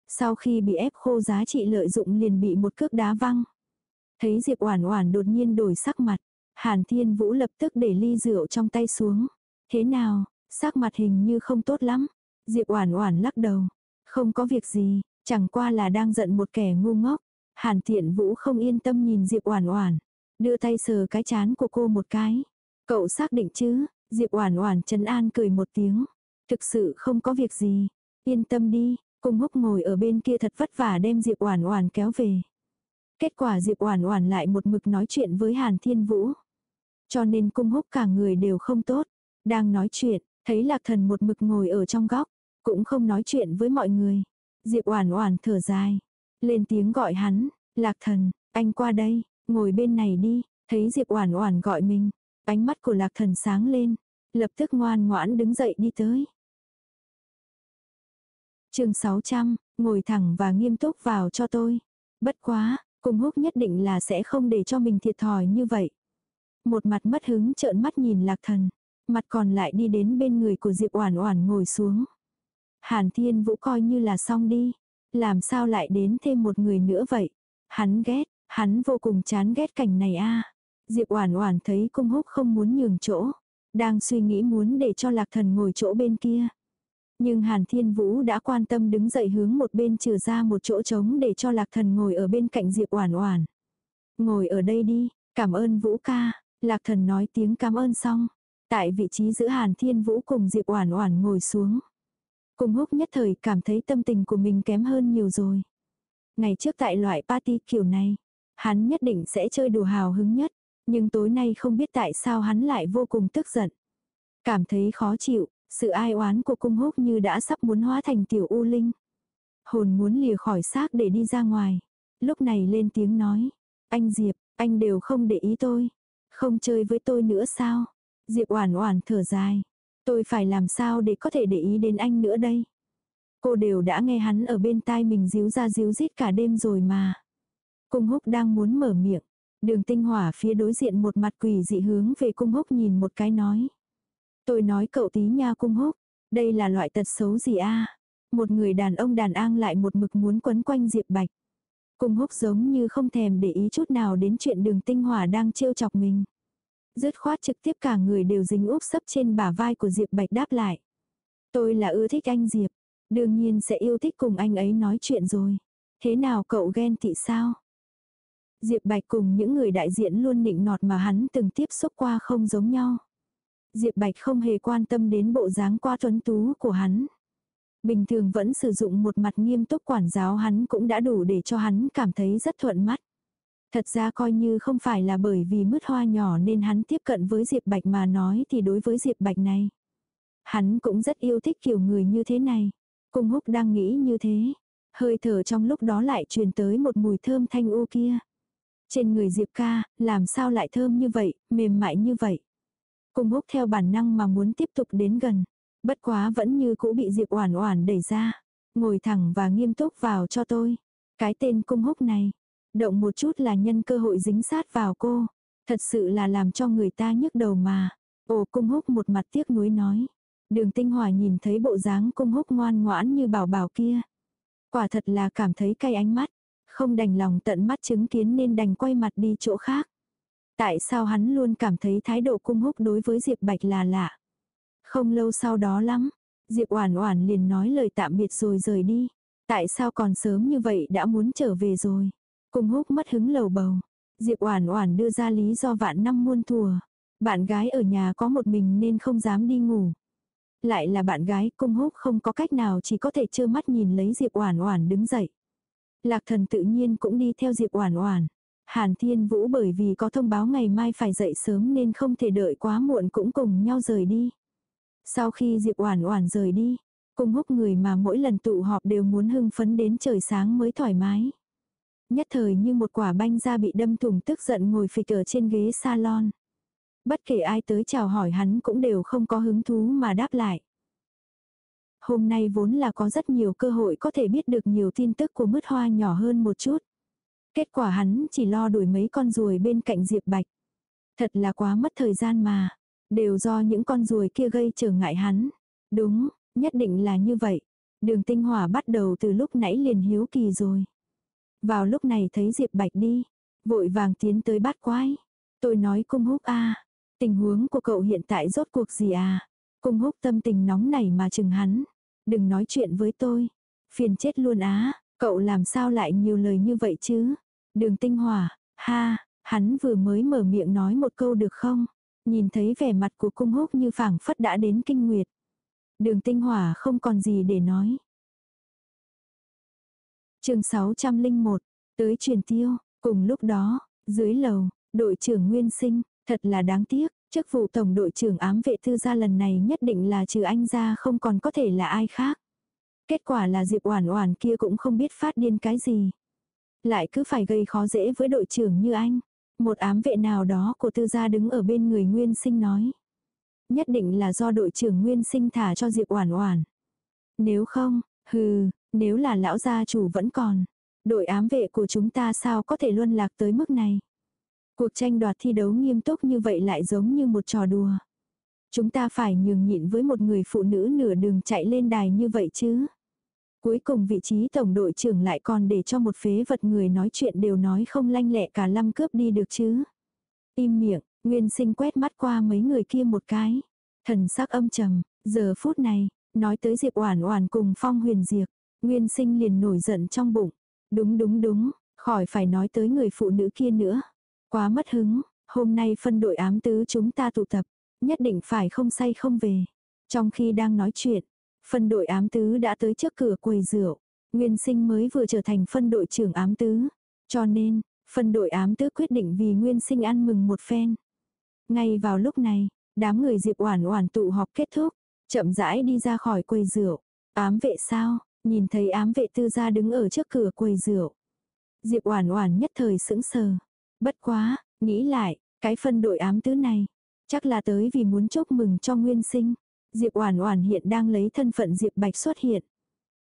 Sau khi bị ép khô giá trị lợi dụng liền bị một cước đá văng. Thấy Diệp Oản Oản đột nhiên đổi sắc mặt, Hàn Thiên Vũ lập tức để ly rượu trong tay xuống. Thế nào, sắc mặt hình như không tốt lắm. Diệp Oản Oản lắc đầu. Không có việc gì, chẳng qua là đang giận một kẻ ngu ngốc. Hàn Thiện Vũ không yên tâm nhìn Diệp Oản Oản, đưa tay sờ cái chán của cô một cái. Cậu xác định chứ? Diệp Oản Oản trấn an cười một tiếng. Thực sự không có việc gì, yên tâm đi. Cung Húc ngồi ở bên kia thật vất vả đem Diệp Oản Oản kéo về. Kết quả Diệp Oản Oản lại một mực nói chuyện với Hàn Thiên Vũ. Cho nên Cung Húc cả người đều không tốt. Đang nói chuyện, thấy Lạc Thần một mực ngồi ở trong góc, cũng không nói chuyện với mọi người. Diệp Oản Oản thở dài, lên tiếng gọi hắn, "Lạc Thần, anh qua đây, ngồi bên này đi." Thấy Diệp Oản Oản gọi mình, ánh mắt của Lạc Thần sáng lên, lập tức ngoan ngoãn đứng dậy đi tới. Chương 600, ngồi thẳng và nghiêm túc vào cho tôi. Bất quá, Cung Húc nhất định là sẽ không để cho mình thiệt thòi như vậy. Một mặt mất hứng trợn mắt nhìn Lạc Thần, mặt còn lại đi đến bên người của Diệp Oản Oản ngồi xuống. Hàn Thiên Vũ coi như là xong đi, làm sao lại đến thêm một người nữa vậy? Hắn ghét, hắn vô cùng chán ghét cảnh này a. Diệp Oản Oản thấy Cung Húc không muốn nhường chỗ, đang suy nghĩ muốn để cho Lạc Thần ngồi chỗ bên kia. Nhưng Hàn Thiên Vũ đã quan tâm đứng dậy hướng một bên trừ ra một chỗ trống để cho Lạc Thần ngồi ở bên cạnh Diệp Oản Oản. "Ngồi ở đây đi, cảm ơn Vũ ca." Lạc Thần nói tiếng cảm ơn xong, tại vị trí giữa Hàn Thiên Vũ cùng Diệp Oản Oản ngồi xuống. Cùng húc nhất thời cảm thấy tâm tình của mình kém hơn nhiều rồi. Ngày trước tại loại party kiểu này, hắn nhất định sẽ chơi đùa hào hứng nhất, nhưng tối nay không biết tại sao hắn lại vô cùng tức giận. Cảm thấy khó chịu, sự ai oán của cung húc như đã sắp muốn hóa thành tiểu u linh. Hồn muốn lìa khỏi xác để đi ra ngoài. Lúc này lên tiếng nói. Anh Diệp, anh đều không để ý tôi. Không chơi với tôi nữa sao? Diệp oản oản thở dài. Tôi phải làm sao để có thể để ý đến anh nữa đây? Cô đều đã nghe hắn ở bên tai mình díu ra díu rít cả đêm rồi mà. Cung húc đang muốn mở miệng. Đường tinh hỏa phía đối diện một mặt quỷ dị hướng về cung húc nhìn một cái nói. Tôi nói cậu tí nha cung húc, đây là loại tật xấu gì a? Một người đàn ông đàn an lại một mực muốn quấn quanh Diệp Bạch. Cung húc giống như không thèm để ý chút nào đến chuyện đường tinh hỏa đang trêu chọc mình. Dứt khoát trực tiếp cả người đều dính úp sấp trên bả vai của Diệp Bạch đáp lại. Tôi là ưa thích anh Diệp, đương nhiên sẽ yêu thích cùng anh ấy nói chuyện rồi. Thế nào cậu ghen tị sao? Diệp Bạch cùng những người đại diện luôn nịnh nọt mà hắn từng tiếp xúc qua không giống nhau. Diệp Bạch không hề quan tâm đến bộ dáng qua tuấn tú của hắn. Bình thường vẫn sử dụng một mặt nghiêm túc quản giáo hắn cũng đã đủ để cho hắn cảm thấy rất thuận mắt. Thật ra coi như không phải là bởi vì mứt hoa nhỏ nên hắn tiếp cận với Diệp Bạch mà nói thì đối với Diệp Bạch này. Hắn cũng rất yêu thích kiểu người như thế này. Cung húc đang nghĩ như thế. Hơi thở trong lúc đó lại truyền tới một mùi thơm thanh u kia. Trên người Diệp ca, làm sao lại thơm như vậy, mềm mại như vậy. Cung húc theo bản năng mà muốn tiếp tục đến gần. Bất quá vẫn như cũ bị Diệp Oản Oản đẩy ra. Ngồi thẳng và nghiêm túc vào cho tôi. Cái tên cung húc này. Động một chút là nhân cơ hội dính sát vào cô. Thật sự là làm cho người ta nhức đầu mà. Ồ, cung húc một mặt tiếc nuối nói. Đường tinh hỏa nhìn thấy bộ dáng cung húc ngoan ngoãn như bảo bảo kia. Quả thật là cảm thấy cay ánh mắt. Không đành lòng tận mắt chứng kiến nên đành quay mặt đi chỗ khác. Tại sao hắn luôn cảm thấy thái độ cung húc đối với Diệp Bạch là lạ. Không lâu sau đó lắm, Diệp Oản Oản liền nói lời tạm biệt rồi rời đi. Tại sao còn sớm như vậy đã muốn trở về rồi? Cung húc mất hứng lầu bầu. Diệp Oản Oản đưa ra lý do vạn năm muôn thùa. Bạn gái ở nhà có một mình nên không dám đi ngủ. Lại là bạn gái, cung húc không có cách nào chỉ có thể trơ mắt nhìn lấy Diệp Oản Oản đứng dậy. Lạc Thần tự nhiên cũng đi theo Diệp Oản Oản. Hàn Thiên Vũ bởi vì có thông báo ngày mai phải dậy sớm nên không thể đợi quá muộn cũng cùng nhau rời đi. Sau khi Diệp Oản Oản rời đi, cùng húc người mà mỗi lần tụ họp đều muốn hưng phấn đến trời sáng mới thoải mái. Nhất thời như một quả banh da bị đâm thủng tức giận ngồi phịch ở trên ghế salon. Bất kể ai tới chào hỏi hắn cũng đều không có hứng thú mà đáp lại. Hôm nay vốn là có rất nhiều cơ hội có thể biết được nhiều tin tức của mứt hoa nhỏ hơn một chút. Kết quả hắn chỉ lo đuổi mấy con ruồi bên cạnh Diệp Bạch. Thật là quá mất thời gian mà. Đều do những con ruồi kia gây trở ngại hắn. Đúng, nhất định là như vậy. Đường tinh hỏa bắt đầu từ lúc nãy liền hiếu kỳ rồi. Vào lúc này thấy Diệp Bạch đi. Vội vàng tiến tới bát quái. Tôi nói cung húc a Tình huống của cậu hiện tại rốt cuộc gì à? Cung húc tâm tình nóng này mà chừng hắn. Đừng nói chuyện với tôi. Phiền chết luôn á. Cậu làm sao lại nhiều lời như vậy chứ? Đường tinh hỏa, ha, hắn vừa mới mở miệng nói một câu được không? Nhìn thấy vẻ mặt của cung húc như phảng phất đã đến kinh nguyệt. Đường tinh hỏa không còn gì để nói. chương 601, tới truyền tiêu, cùng lúc đó, dưới lầu, đội trưởng Nguyên Sinh, thật là đáng tiếc, chức vụ tổng đội trưởng ám vệ thư gia lần này nhất định là trừ anh ra không còn có thể là ai khác. Kết quả là Diệp Oản Oản kia cũng không biết phát điên cái gì. Lại cứ phải gây khó dễ với đội trưởng như anh. Một ám vệ nào đó của tư gia đứng ở bên người Nguyên Sinh nói. Nhất định là do đội trưởng Nguyên Sinh thả cho Diệp Oản Oản. Nếu không, hừ, nếu là lão gia chủ vẫn còn, đội ám vệ của chúng ta sao có thể luân lạc tới mức này. Cuộc tranh đoạt thi đấu nghiêm túc như vậy lại giống như một trò đùa. Chúng ta phải nhường nhịn với một người phụ nữ nửa đường chạy lên đài như vậy chứ. Cuối cùng vị trí tổng đội trưởng lại còn để cho một phế vật người nói chuyện đều nói không lanh lẹ cả lâm cướp đi được chứ. Im miệng, Nguyên sinh quét mắt qua mấy người kia một cái. Thần sắc âm trầm, giờ phút này, nói tới Diệp Oản Oản cùng Phong Huyền Diệp, Nguyên sinh liền nổi giận trong bụng. Đúng đúng đúng, khỏi phải nói tới người phụ nữ kia nữa. Quá mất hứng, hôm nay phân đội ám tứ chúng ta tụ tập, nhất định phải không say không về. Trong khi đang nói chuyện, phân đội ám tứ đã tới trước cửa quầy rượu. Nguyên sinh mới vừa trở thành phân đội trưởng ám tứ. Cho nên, phân đội ám tứ quyết định vì Nguyên sinh ăn mừng một phen. Ngay vào lúc này, đám người Diệp Oản Oản tụ họp kết thúc, chậm rãi đi ra khỏi quầy rượu. Ám vệ sao? Nhìn thấy ám vệ tư gia đứng ở trước cửa quầy rượu. Diệp Oản Oản nhất thời sững sờ. Bất quá, nghĩ lại, cái phân đội ám tứ này, chắc là tới vì muốn chúc mừng cho Nguyên Sinh. Diệp Oản Oản hiện đang lấy thân phận Diệp Bạch xuất hiện.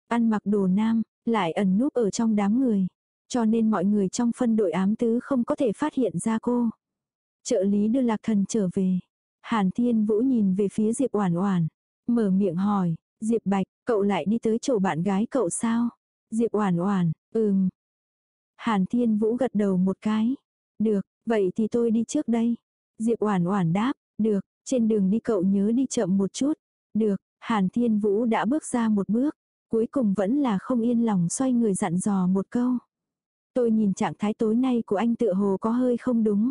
Ăn mặc đồ nam, lại ẩn núp ở trong đám người, cho nên mọi người trong phân đội ám tứ không có thể phát hiện ra cô. Trợ lý đưa Lạc Thần trở về. Hàn Thiên Vũ nhìn về phía Diệp Oản Oản, mở miệng hỏi, "Diệp Bạch, cậu lại đi tới chỗ bạn gái cậu sao?" Diệp Oản Oản, "Ừm." Hàn Thiên Vũ gật đầu một cái. "Được, vậy thì tôi đi trước đây." Diệp Oản Oản đáp, "Được, trên đường đi cậu nhớ đi chậm một chút." "Được." Hàn Thiên Vũ đã bước ra một bước, cuối cùng vẫn là không yên lòng xoay người dặn dò một câu. "Tôi nhìn trạng thái tối nay của anh tựa hồ có hơi không đúng."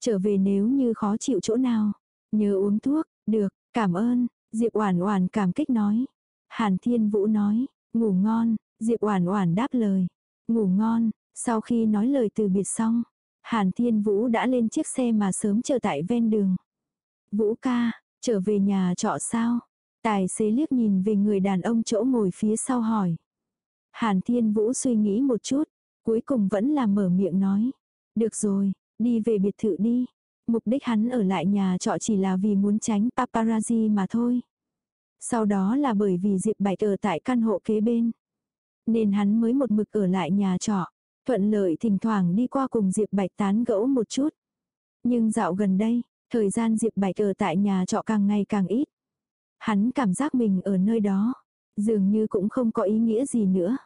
Trở về nếu như khó chịu chỗ nào, nhớ uống thuốc, được, cảm ơn, Diệp Oản Oản cảm kích nói. Hàn Thiên Vũ nói, ngủ ngon, Diệp Oản Oản đáp lời, ngủ ngon, sau khi nói lời từ biệt xong, Hàn Thiên Vũ đã lên chiếc xe mà sớm chờ tại ven đường. Vũ ca, trở về nhà trọ sao? Tài xế liếc nhìn về người đàn ông chỗ ngồi phía sau hỏi. Hàn Thiên Vũ suy nghĩ một chút, cuối cùng vẫn là mở miệng nói. Được rồi, Đi về biệt thự đi. Mục đích hắn ở lại nhà trọ chỉ là vì muốn tránh paparazzi mà thôi. Sau đó là bởi vì Diệp Bạch ở tại căn hộ kế bên. Nên hắn mới một mực ở lại nhà trọ. Thuận lợi thỉnh thoảng đi qua cùng Diệp Bạch tán gẫu một chút. Nhưng dạo gần đây, thời gian Diệp Bạch ở tại nhà trọ càng ngày càng ít. Hắn cảm giác mình ở nơi đó. Dường như cũng không có ý nghĩa gì nữa.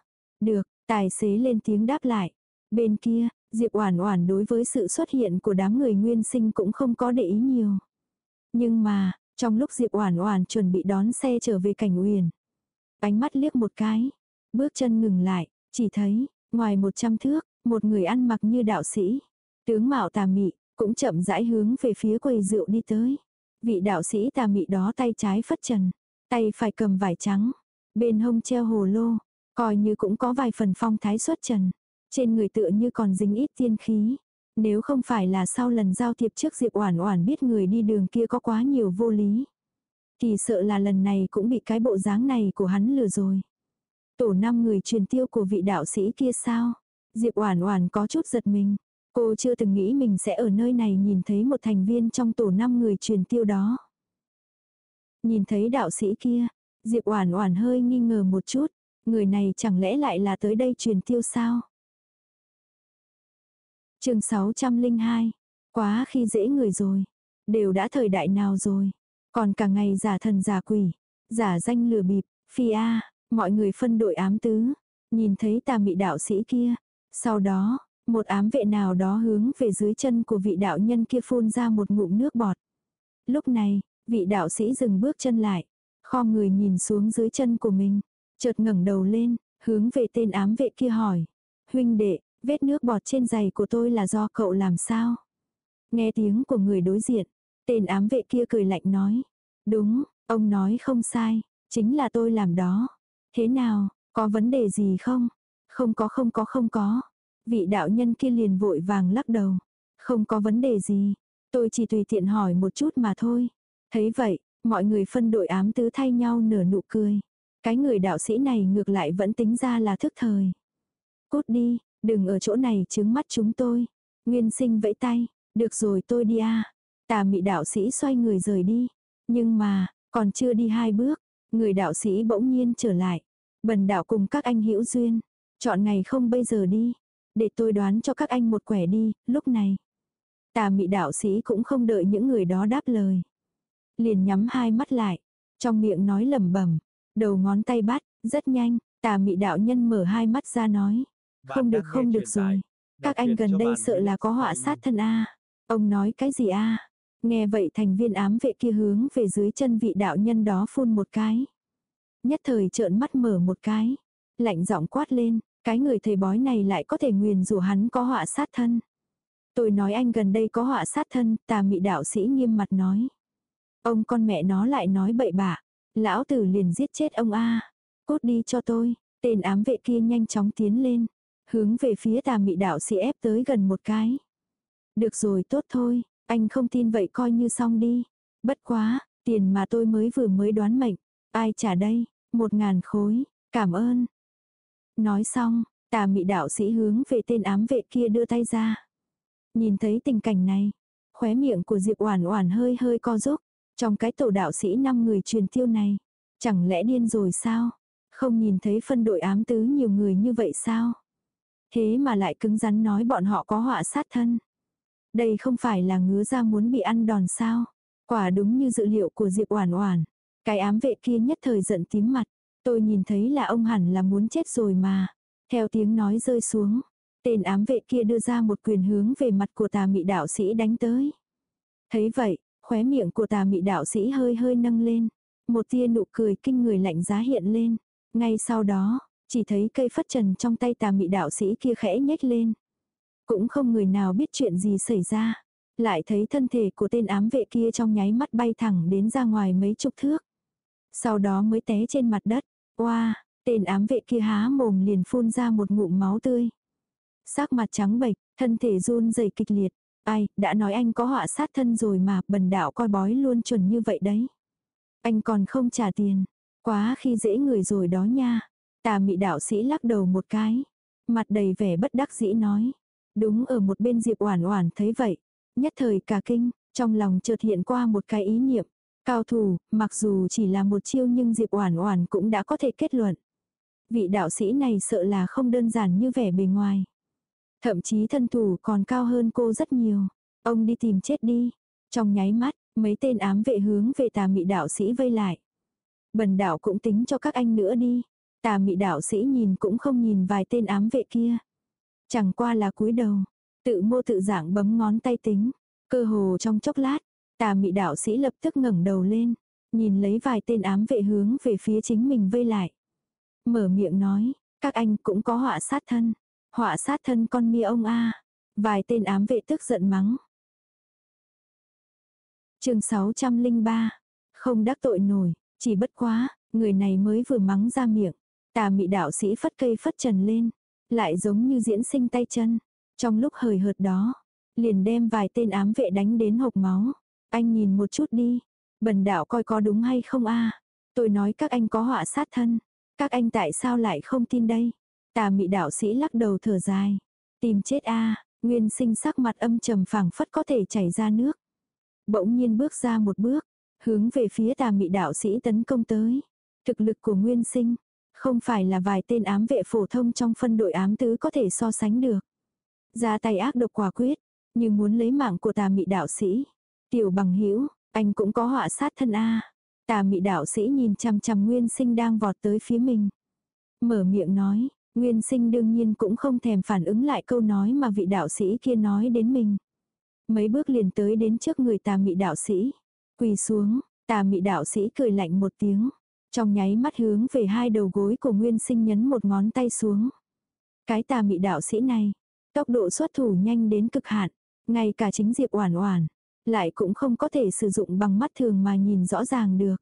Được, tài xế lên tiếng đáp lại. Bên kia, Diệp Oản Oản đối với sự xuất hiện của đám người nguyên sinh cũng không có để ý nhiều. Nhưng mà, trong lúc Diệp Oản Oản chuẩn bị đón xe trở về cảnh uyển, ánh mắt liếc một cái, bước chân ngừng lại, chỉ thấy, ngoài một trăm thước, một người ăn mặc như đạo sĩ, tướng mạo tà mị, cũng chậm rãi hướng về phía quầy rượu đi tới. Vị đạo sĩ tà mị đó tay trái phất trần, tay phải cầm vải trắng, bên hông treo hồ lô, coi như cũng có vài phần phong thái xuất trần. Trên người tựa như còn dính ít tiên khí. Nếu không phải là sau lần giao thiệp trước Diệp Oản Oản biết người đi đường kia có quá nhiều vô lý. Thì sợ là lần này cũng bị cái bộ dáng này của hắn lừa rồi. Tổ năm người truyền tiêu của vị đạo sĩ kia sao? Diệp Oản Oản có chút giật mình. Cô chưa từng nghĩ mình sẽ ở nơi này nhìn thấy một thành viên trong tổ năm người truyền tiêu đó. Nhìn thấy đạo sĩ kia, Diệp Oản Oản hơi nghi ngờ một chút, người này chẳng lẽ lại là tới đây truyền tiêu sao? chương 602. Quá khi dễ người rồi. Đều đã thời đại nào rồi. Còn cả ngày giả thần giả quỷ. Giả danh lừa bịp. Phi A. Mọi người phân đội ám tứ. Nhìn thấy tà mị đạo sĩ kia. Sau đó, một ám vệ nào đó hướng về dưới chân của vị đạo nhân kia phun ra một ngụm nước bọt. Lúc này, vị đạo sĩ dừng bước chân lại. Kho người nhìn xuống dưới chân của mình. Chợt ngẩng đầu lên, hướng về tên ám vệ kia hỏi. Huynh đệ, Vết nước bọt trên giày của tôi là do cậu làm sao? Nghe tiếng của người đối diện, tên ám vệ kia cười lạnh nói. Đúng, ông nói không sai, chính là tôi làm đó. Thế nào, có vấn đề gì không? Không có không có không có. Vị đạo nhân kia liền vội vàng lắc đầu. Không có vấn đề gì, tôi chỉ tùy tiện hỏi một chút mà thôi. Thấy vậy, mọi người phân đội ám tứ thay nhau nở nụ cười. Cái người đạo sĩ này ngược lại vẫn tính ra là thức thời. Cút đi, đừng ở chỗ này chứng mắt chúng tôi. Nguyên sinh vẫy tay, được rồi tôi đi a Tà mị đạo sĩ xoay người rời đi. Nhưng mà, còn chưa đi hai bước, người đạo sĩ bỗng nhiên trở lại. Bần đạo cùng các anh hữu duyên. Chọn ngày không bây giờ đi. Để tôi đoán cho các anh một quẻ đi, lúc này. Tà mị đạo sĩ cũng không đợi những người đó đáp lời. Liền nhắm hai mắt lại. Trong miệng nói lẩm bẩm Đầu ngón tay bắt, rất nhanh. Tà mị đạo nhân mở hai mắt ra nói. Không được không được rồi. Các anh gần đây sợ là có họa sát thân a Ông nói cái gì a Nghe vậy thành viên ám vệ kia hướng về dưới chân vị đạo nhân đó phun một cái. Nhất thời trợn mắt mở một cái. Lạnh giọng quát lên, cái người thầy bói này lại có thể nguyền rủa hắn có họa sát thân. Tôi nói anh gần đây có họa sát thân, tà mị đạo sĩ nghiêm mặt nói. Ông con mẹ nó lại nói bậy bạ. Lão tử liền giết chết ông A. Cốt đi cho tôi. Tên ám vệ kia nhanh chóng tiến lên. Hướng về phía tà mị đạo sĩ ép tới gần một cái. Được rồi tốt thôi. Anh không tin vậy coi như xong đi. Bất quá, tiền mà tôi mới vừa mới đoán mệnh. Ai trả đây? Một ngàn khối. Cảm ơn. Nói xong, tà mị đạo sĩ hướng về tên ám vệ kia đưa tay ra. Nhìn thấy tình cảnh này, khóe miệng của Diệp Oản Oản hơi hơi co rúm. Trong cái tổ đạo sĩ năm người truyền tiêu này, chẳng lẽ điên rồi sao? Không nhìn thấy phân đội ám tứ nhiều người như vậy sao? Thế mà lại cứng rắn nói bọn họ có họa sát thân. Đây không phải là ngứa ra muốn bị ăn đòn sao? Quả đúng như dự liệu của Diệp Oản Oản. Cái ám vệ kia nhất thời giận tím mặt. Tôi nhìn thấy là ông hẳn là muốn chết rồi mà. Theo tiếng nói rơi xuống, tên ám vệ kia đưa ra một quyền hướng về mặt của tà mị đạo sĩ đánh tới. Thấy vậy, khóe miệng của tà mị đạo sĩ hơi hơi nâng lên. Một tia nụ cười kinh người lạnh giá hiện lên. Ngay sau đó, chỉ thấy cây phất trần trong tay tà mị đạo sĩ kia khẽ nhếch lên. Cũng không người nào biết chuyện gì xảy ra. Lại thấy thân thể của tên ám vệ kia trong nháy mắt bay thẳng đến ra ngoài mấy chục thước. Sau đó mới té trên mặt đất. Oa, tên ám vệ kia há mồm liền phun ra một ngụm máu tươi. Sắc mặt trắng bệch, thân thể run rẩy kịch liệt. Ai, đã nói anh có họa sát thân rồi mà, bần đạo coi bói luôn chuẩn như vậy đấy. Anh còn không trả tiền. Quá khi dễ người rồi đó nha. Tà mị đạo sĩ lắc đầu một cái. Mặt đầy vẻ bất đắc dĩ nói. Đúng ở một bên Diệp Oản Oản thấy vậy, nhất thời cả kinh, trong lòng chợt hiện qua một cái ý niệm, cao thủ, mặc dù chỉ là một chiêu nhưng Diệp Oản Oản cũng đã có thể kết luận. Vị đạo sĩ này sợ là không đơn giản như vẻ bề ngoài. Thậm chí thân thủ còn cao hơn cô rất nhiều. Ông đi tìm chết đi. Trong nháy mắt, mấy tên ám vệ hướng về tà mị đạo sĩ vây lại. Bần đạo cũng tính cho các anh nữa đi. Tà mị đạo sĩ nhìn cũng không nhìn vài tên ám vệ kia. Chẳng qua là cúi đầu, tự mô tự dạng bấm ngón tay tính, cơ hồ trong chốc lát, tà mị đạo sĩ lập tức ngẩng đầu lên, nhìn lấy vài tên ám vệ hướng về phía chính mình vây lại. Mở miệng nói, các anh cũng có họa sát thân, họa sát thân con mi ông a Vài tên ám vệ tức giận mắng. chương 603, không đắc tội nổi, chỉ bất quá, người này mới vừa mắng ra miệng. Tà mị đạo sĩ phất cây phất trần lên, lại giống như diễn sinh tay chân. Trong lúc hời hợt đó, liền đem vài tên ám vệ đánh đến hộc máu. Anh nhìn một chút đi, bần đạo coi có đúng hay không a Tôi nói các anh có họa sát thân. Các anh tại sao lại không tin đây? Tà mị đạo sĩ lắc đầu thở dài. Tìm chết a nguyên sinh sắc mặt âm trầm phẳng phất có thể chảy ra nước. Bỗng nhiên bước ra một bước, hướng về phía tà mị đạo sĩ tấn công tới. Thực lực của nguyên sinh, không phải là vài tên ám vệ phổ thông trong phân đội ám tứ có thể so sánh được. Ra tay ác độc quả quyết, như muốn lấy mạng của tà mị đạo sĩ. Tiểu bằng hữu anh cũng có họa sát thân A. Tà mị đạo sĩ nhìn chằm chằm nguyên sinh đang vọt tới phía mình. Mở miệng nói, nguyên sinh đương nhiên cũng không thèm phản ứng lại câu nói mà vị đạo sĩ kia nói đến mình. Mấy bước liền tới đến trước người tà mị đạo sĩ. Quỳ xuống, tà mị đạo sĩ cười lạnh một tiếng. Trong nháy mắt hướng về hai đầu gối của Nguyên Sinh nhấn một ngón tay xuống. Cái tà mị đạo sĩ này, tốc độ xuất thủ nhanh đến cực hạn, ngay cả chính Diệp Oản Oản lại cũng không có thể sử dụng bằng mắt thường mà nhìn rõ ràng được.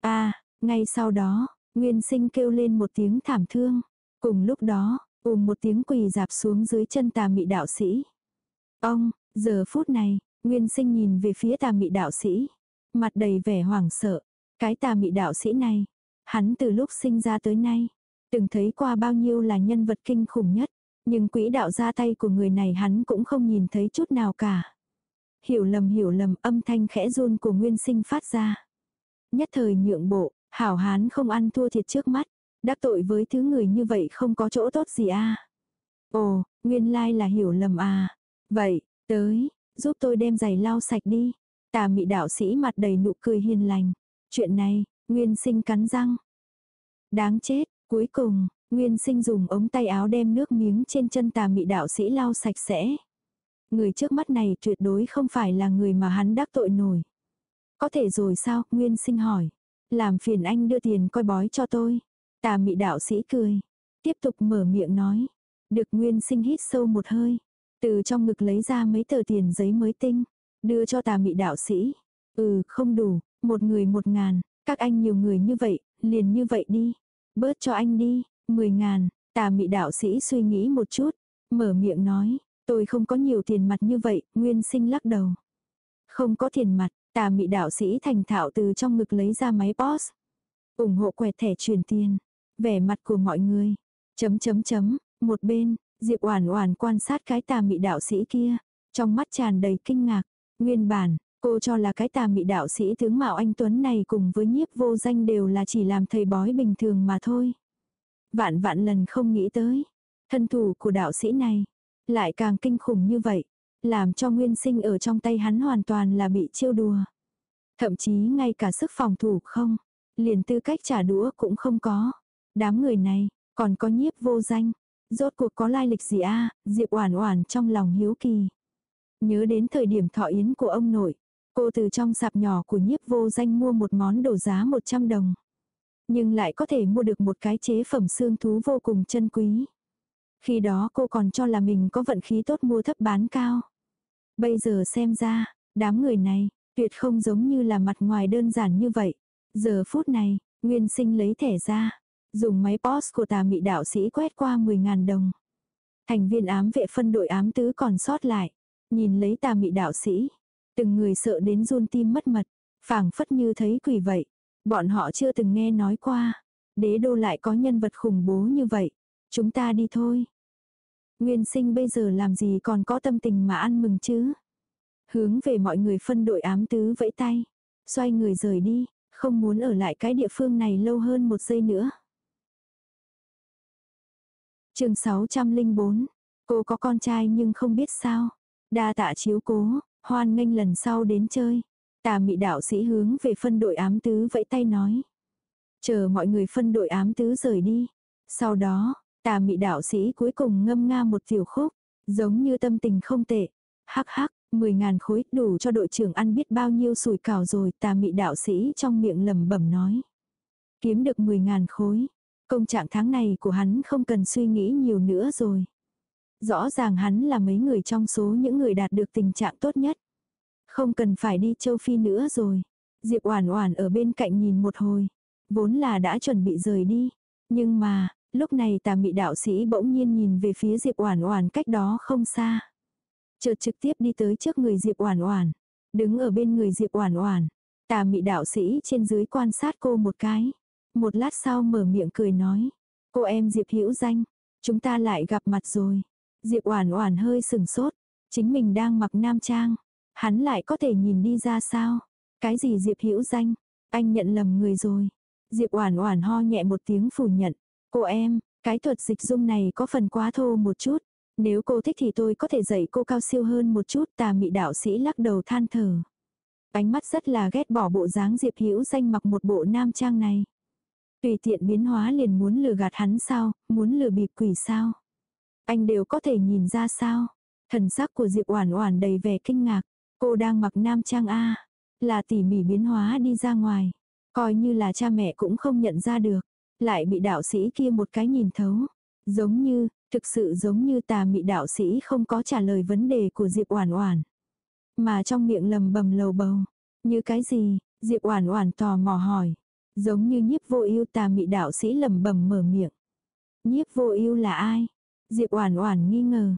A, ngay sau đó, Nguyên Sinh kêu lên một tiếng thảm thương, cùng lúc đó, ùm một tiếng quỳ dạp xuống dưới chân tà mị đạo sĩ. Ông, giờ phút này, Nguyên Sinh nhìn về phía tà mị đạo sĩ, mặt đầy vẻ hoảng sợ, cái tà mị đạo sĩ này, Hắn từ lúc sinh ra tới nay, từng thấy qua bao nhiêu là nhân vật kinh khủng nhất, nhưng quỹ đạo ra tay của người này hắn cũng không nhìn thấy chút nào cả. Hiểu lầm hiểu lầm âm thanh khẽ run của nguyên sinh phát ra. Nhất thời nhượng bộ, hảo hán không ăn thua thiệt trước mắt, đắc tội với thứ người như vậy không có chỗ tốt gì a Ồ, nguyên lai là hiểu lầm à. Vậy, tới, giúp tôi đem giày lau sạch đi. Tà mị đạo sĩ mặt đầy nụ cười hiền lành. Chuyện này, nguyên sinh cắn răng. Đáng chết, cuối cùng, nguyên sinh dùng ống tay áo đem nước miếng trên chân tà mị đạo sĩ lau sạch sẽ. Người trước mắt này tuyệt đối không phải là người mà hắn đắc tội nổi. Có thể rồi sao, nguyên sinh hỏi. Làm phiền anh đưa tiền coi bói cho tôi. Tà mị đạo sĩ cười. Tiếp tục mở miệng nói. Được nguyên sinh hít sâu một hơi. Từ trong ngực lấy ra mấy tờ tiền giấy mới tinh. Đưa cho tà mị đạo sĩ. Ừ, không đủ. Một người một ngàn. Các anh nhiều người như vậy, liền như vậy đi. Bớt cho anh đi. Mười ngàn. Tà mị đạo sĩ suy nghĩ một chút. Mở miệng nói. Tôi không có nhiều tiền mặt như vậy. Nguyên sinh lắc đầu. Không có tiền mặt. Tà mị đạo sĩ thành thạo từ trong ngực lấy ra máy POS. ủng hộ quẹt thẻ truyền tiền. Vẻ mặt của mọi người. Chấm chấm chấm. Một bên, Diệp Oản Oản quan sát cái tà mị đạo sĩ kia, trong mắt tràn đầy kinh ngạc. Nguyên bản, cô cho là cái tà mị đạo sĩ tướng mạo anh tuấn này cùng với nhiếp vô danh đều là chỉ làm thầy bói bình thường mà thôi. Vạn vạn lần không nghĩ tới, thân thủ của đạo sĩ này lại càng kinh khủng như vậy, làm cho nguyên sinh ở trong tay hắn hoàn toàn là bị chiêu đùa. Thậm chí ngay cả sức phòng thủ không, liền tư cách trả đũa cũng không có. Đám người này, còn có nhiếp vô danh, Rốt cuộc có lai lịch gì a Diệp Oản Oản trong lòng hiếu kỳ. Nhớ đến thời điểm thọ yến của ông nội, cô từ trong sạp nhỏ của nhiếp vô danh mua một món đồ giá 100 đồng. Nhưng lại có thể mua được một cái chế phẩm xương thú vô cùng chân quý. Khi đó cô còn cho là mình có vận khí tốt mua thấp bán cao. Bây giờ xem ra, đám người này, tuyệt không giống như là mặt ngoài đơn giản như vậy. Giờ phút này, Nguyên sinh lấy thẻ ra, Dùng máy POS của tà mị đạo sĩ quét qua 10.000 đồng. Thành viên ám vệ phân đội ám tứ còn sót lại. Nhìn lấy tà mị đạo sĩ. Từng người sợ đến run tim mất mật. phảng phất như thấy quỷ vậy. Bọn họ chưa từng nghe nói qua. Đế đô lại có nhân vật khủng bố như vậy. Chúng ta đi thôi. Nguyên sinh bây giờ làm gì còn có tâm tình mà ăn mừng chứ. Hướng về mọi người phân đội ám tứ vẫy tay. Xoay người rời đi. Không muốn ở lại cái địa phương này lâu hơn một giây nữa chương 604. Cô có con trai nhưng không biết sao. Đa tạ chiếu cố, hoan nghênh lần sau đến chơi. Tà mị đạo sĩ hướng về phân đội ám tứ vẫy tay nói. Chờ mọi người phân đội ám tứ rời đi. Sau đó, tà mị đạo sĩ cuối cùng ngâm nga một tiểu khúc. Giống như tâm tình không tệ. Hắc hắc, 10.000 khối đủ cho đội trưởng ăn biết bao nhiêu sủi cảo rồi. Tà mị đạo sĩ trong miệng lẩm bẩm nói. Kiếm được 10.000 khối. Công trạng tháng này của hắn không cần suy nghĩ nhiều nữa rồi. Rõ ràng hắn là mấy người trong số những người đạt được tình trạng tốt nhất. Không cần phải đi châu Phi nữa rồi. Diệp Oản Oản ở bên cạnh nhìn một hồi, vốn là đã chuẩn bị rời đi, nhưng mà, lúc này Tà Mị đạo sĩ bỗng nhiên nhìn về phía Diệp Oản Oản cách đó không xa. Chợt trực tiếp đi tới trước người Diệp Oản Oản, đứng ở bên người Diệp Oản Oản. Tà Mị đạo sĩ trên dưới quan sát cô một cái. Một lát sau mở miệng cười nói. Cô em Diệp Hữu danh. Chúng ta lại gặp mặt rồi. Diệp Oản Oản hơi sừng sốt. Chính mình đang mặc nam trang. Hắn lại có thể nhìn đi ra sao? Cái gì Diệp Hữu danh? Anh nhận lầm người rồi. Diệp Oản Oản ho nhẹ một tiếng phủ nhận. Cô em, cái thuật dịch dung này có phần quá thô một chút. Nếu cô thích thì tôi có thể dạy cô cao siêu hơn một chút. Tà mị đạo sĩ lắc đầu than thở. Ánh mắt rất là ghét bỏ bộ dáng Diệp Hữu danh mặc một bộ nam trang này. Tùy tiện biến hóa liền muốn lừa gạt hắn sao, muốn lừa bịp quỷ sao. Anh đều có thể nhìn ra sao. Thần sắc của Diệp Oản Oản đầy vẻ kinh ngạc. Cô đang mặc nam trang A. Là tỉ mỉ biến hóa đi ra ngoài. Coi như là cha mẹ cũng không nhận ra được. Lại bị đạo sĩ kia một cái nhìn thấu. Giống như, thực sự giống như tà mị đạo sĩ không có trả lời vấn đề của Diệp Oản Oản. Mà trong miệng lầm bầm lầu bầu. Như cái gì? Diệp Oản Oản tò mò hỏi. Giống như nhiếp vô ưu tà mị đạo sĩ lầm bầm mở miệng. Nhiếp vô ưu là ai? Diệp Oản Oản nghi ngờ.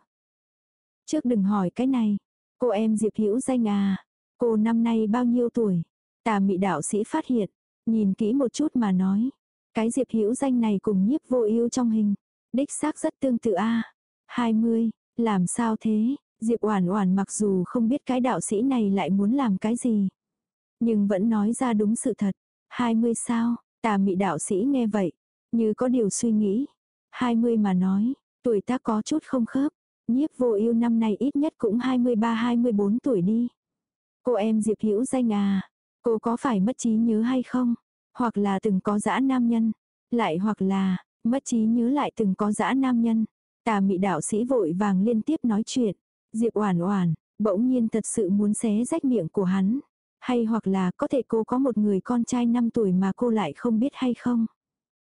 Trước đừng hỏi cái này. Cô em Diệp Hữu danh à? Cô năm nay bao nhiêu tuổi? Tà mị đạo sĩ phát hiện, nhìn kỹ một chút mà nói. Cái Diệp Hữu danh này cùng nhiếp vô ưu trong hình. Đích xác rất tương tự a. 20, làm sao thế? Diệp Oản Oản mặc dù không biết cái đạo sĩ này lại muốn làm cái gì, nhưng vẫn nói ra đúng sự thật. 20 sao? Tà mị đạo sĩ nghe vậy, như có điều suy nghĩ. 20 mà nói, tuổi ta có chút không khớp. Nhiếp vô ưu năm nay ít nhất cũng 23-24 tuổi đi. Cô em Diệp Hữu danh à, cô có phải mất trí nhớ hay không? Hoặc là từng có dã nam nhân, lại hoặc là mất trí nhớ lại từng có dã nam nhân. Tà mị đạo sĩ vội vàng liên tiếp nói chuyện. Diệp Oản Oản bỗng nhiên thật sự muốn xé rách miệng của hắn. Hay hoặc là có thể cô có một người con trai 5 tuổi mà cô lại không biết hay không?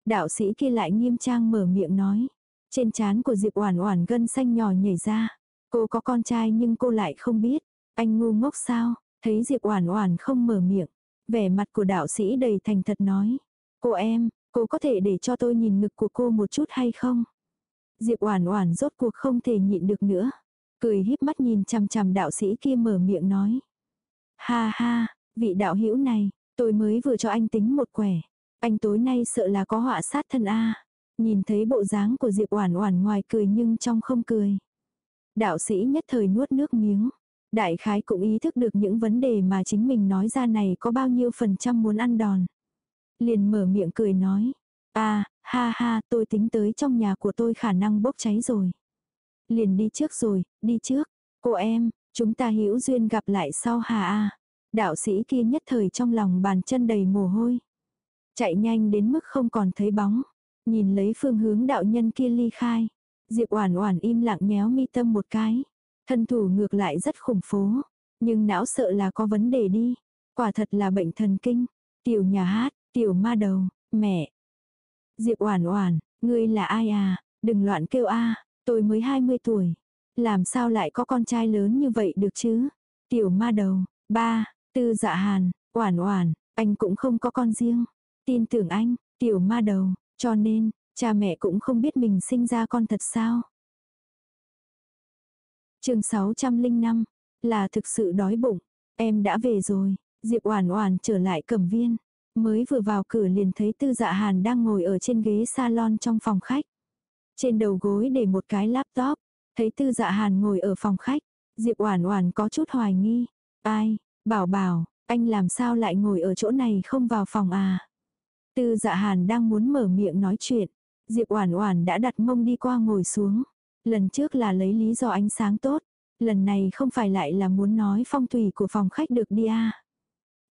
Đạo sĩ kia lại nghiêm trang mở miệng nói. Trên trán của Diệp Oản Oản gân xanh nhỏ nhảy ra. Cô có con trai nhưng cô lại không biết. Anh ngu ngốc sao? Thấy Diệp Oản Oản không mở miệng, vẻ mặt của đạo sĩ đầy thành thật nói: "Cô em, cô có thể để cho tôi nhìn ngực của cô một chút hay không?" Diệp Oản Oản rốt cuộc không thể nhịn được nữa, cười híp mắt nhìn chằm chằm đạo sĩ kia mở miệng nói: "Ha ha, vị đạo hữu này, tôi mới vừa cho anh tính một quẻ, anh tối nay sợ là có họa sát thân a." Nhìn thấy bộ dáng của Diệp Oản Oản ngoài cười nhưng trong không cười. Đạo sĩ nhất thời nuốt nước miếng. Đại khái cũng ý thức được những vấn đề mà chính mình nói ra này có bao nhiêu phần trăm muốn ăn đòn. Liền mở miệng cười nói. À, ha ha, tôi tính tới trong nhà của tôi khả năng bốc cháy rồi. Liền đi trước rồi, đi trước. Cô em, chúng ta hữu duyên gặp lại sau hà a. Đạo sĩ kia nhất thời trong lòng bàn chân đầy mồ hôi. Chạy nhanh đến mức không còn thấy bóng. Nhìn lấy phương hướng đạo nhân kia ly khai. Diệp Oản Oản im lặng nhéo mi tâm một cái. Thân thủ ngược lại rất khủng phố, nhưng não sợ là có vấn đề đi. Quả thật là bệnh thần kinh. Tiểu nhà hát, tiểu ma đầu, mẹ. Diệp Oản Oản, ngươi là ai à? Đừng loạn kêu a, tôi mới 20 tuổi. Làm sao lại có con trai lớn như vậy được chứ? Tiểu ma đầu, ba, Tư Dạ Hàn, Oản Oản, anh cũng không có con riêng. Tin tưởng anh, tiểu ma đầu, cho nên cha mẹ cũng không biết mình sinh ra con thật sao? Chương 605, là thực sự đói bụng. Em đã về rồi, Diệp Oản Oản trở lại cẩm viên. Mới vừa vào cửa liền thấy Tư Dạ Hàn đang ngồi ở trên ghế salon trong phòng khách. Trên đầu gối để một cái laptop. Thấy Tư Dạ Hàn ngồi ở phòng khách. Diệp Oản Oản có chút hoài nghi. Ai, bảo bảo, anh làm sao lại ngồi ở chỗ này không vào phòng à? Tư Dạ Hàn đang muốn mở miệng nói chuyện. Diệp Oản Oản đã đặt mông đi qua ngồi xuống. Lần trước là lấy lý do ánh sáng tốt. Lần này không phải lại là muốn nói phong thủy của phòng khách được đi à.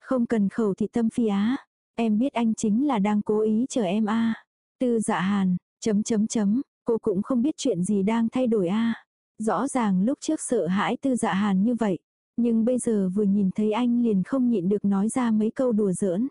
Không cần khẩu thị tâm phi á. Em biết anh chính là đang cố ý chờ em a Tư dạ hàn, chấm chấm chấm, cô cũng không biết chuyện gì đang thay đổi a Rõ ràng lúc trước sợ hãi tư dạ hàn như vậy. Nhưng bây giờ vừa nhìn thấy anh liền không nhịn được nói ra mấy câu đùa giỡn.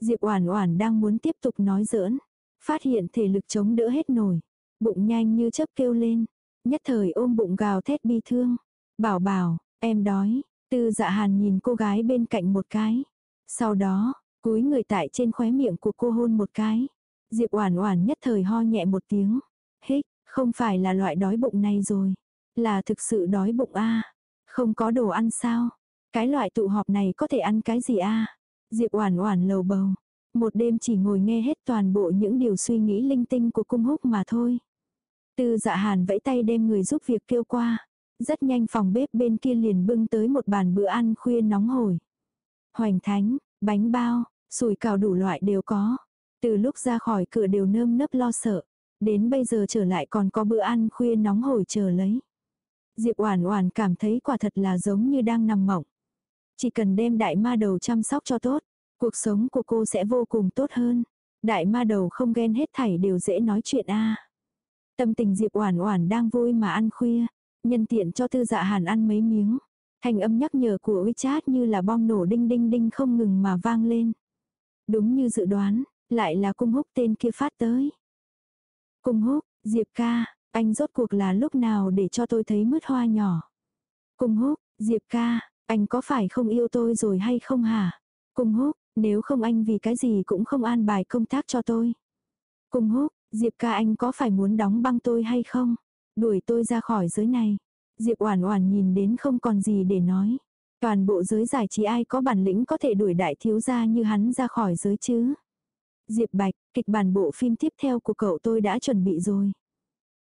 Diệp Oản Oản đang muốn tiếp tục nói giỡn, phát hiện thể lực chống đỡ hết nổi, bụng nhanh như chớp kêu lên, nhất thời ôm bụng gào thét bi thương. Bảo bảo, em đói, tư dạ hàn nhìn cô gái bên cạnh một cái. Sau đó, cúi người tại trên khóe miệng của cô hôn một cái. Diệp oản oản nhất thời ho nhẹ một tiếng. Hích, không phải là loại đói bụng này rồi. Là thực sự đói bụng a Không có đồ ăn sao? Cái loại tụ họp này có thể ăn cái gì a Diệp oản oản lầu bầu. Một đêm chỉ ngồi nghe hết toàn bộ những điều suy nghĩ linh tinh của cung húc mà thôi. Tư dạ hàn vẫy tay đem người giúp việc kêu qua. Rất nhanh phòng bếp bên kia liền bưng tới một bàn bữa ăn khuya nóng hổi. Hoành thánh, bánh bao, sủi cảo đủ loại đều có. Từ lúc ra khỏi cửa đều nơm nớp lo sợ. Đến bây giờ trở lại còn có bữa ăn khuya nóng hổi chờ lấy. Diệp Oản Oản cảm thấy quả thật là giống như đang nằm mộng. Chỉ cần đem đại ma đầu chăm sóc cho tốt, cuộc sống của cô sẽ vô cùng tốt hơn. Đại ma đầu không ghen hết thảy đều dễ nói chuyện a. Tâm tình Diệp Oản Oản đang vui mà ăn khuya, nhân tiện cho Tư Dạ Hàn ăn mấy miếng. Thanh âm nhắc nhở của WeChat như là bom nổ đinh đinh đinh không ngừng mà vang lên. Đúng như dự đoán, lại là cung húc tên kia phát tới. Cung húc, Diệp ca, anh rốt cuộc là lúc nào để cho tôi thấy mứt hoa nhỏ. Cung húc, Diệp ca, anh có phải không yêu tôi rồi hay không hả? Cung húc, nếu không anh vì cái gì cũng không an bài công tác cho tôi. cùng húc, Diệp ca anh có phải muốn đóng băng tôi hay không? Đuổi tôi ra khỏi giới này. Diệp Oản Oản nhìn đến không còn gì để nói. Toàn bộ giới giải trí ai có bản lĩnh có thể đuổi đại thiếu gia như hắn ra khỏi giới chứ? Diệp Bạch, kịch bản bộ phim tiếp theo của cậu tôi đã chuẩn bị rồi.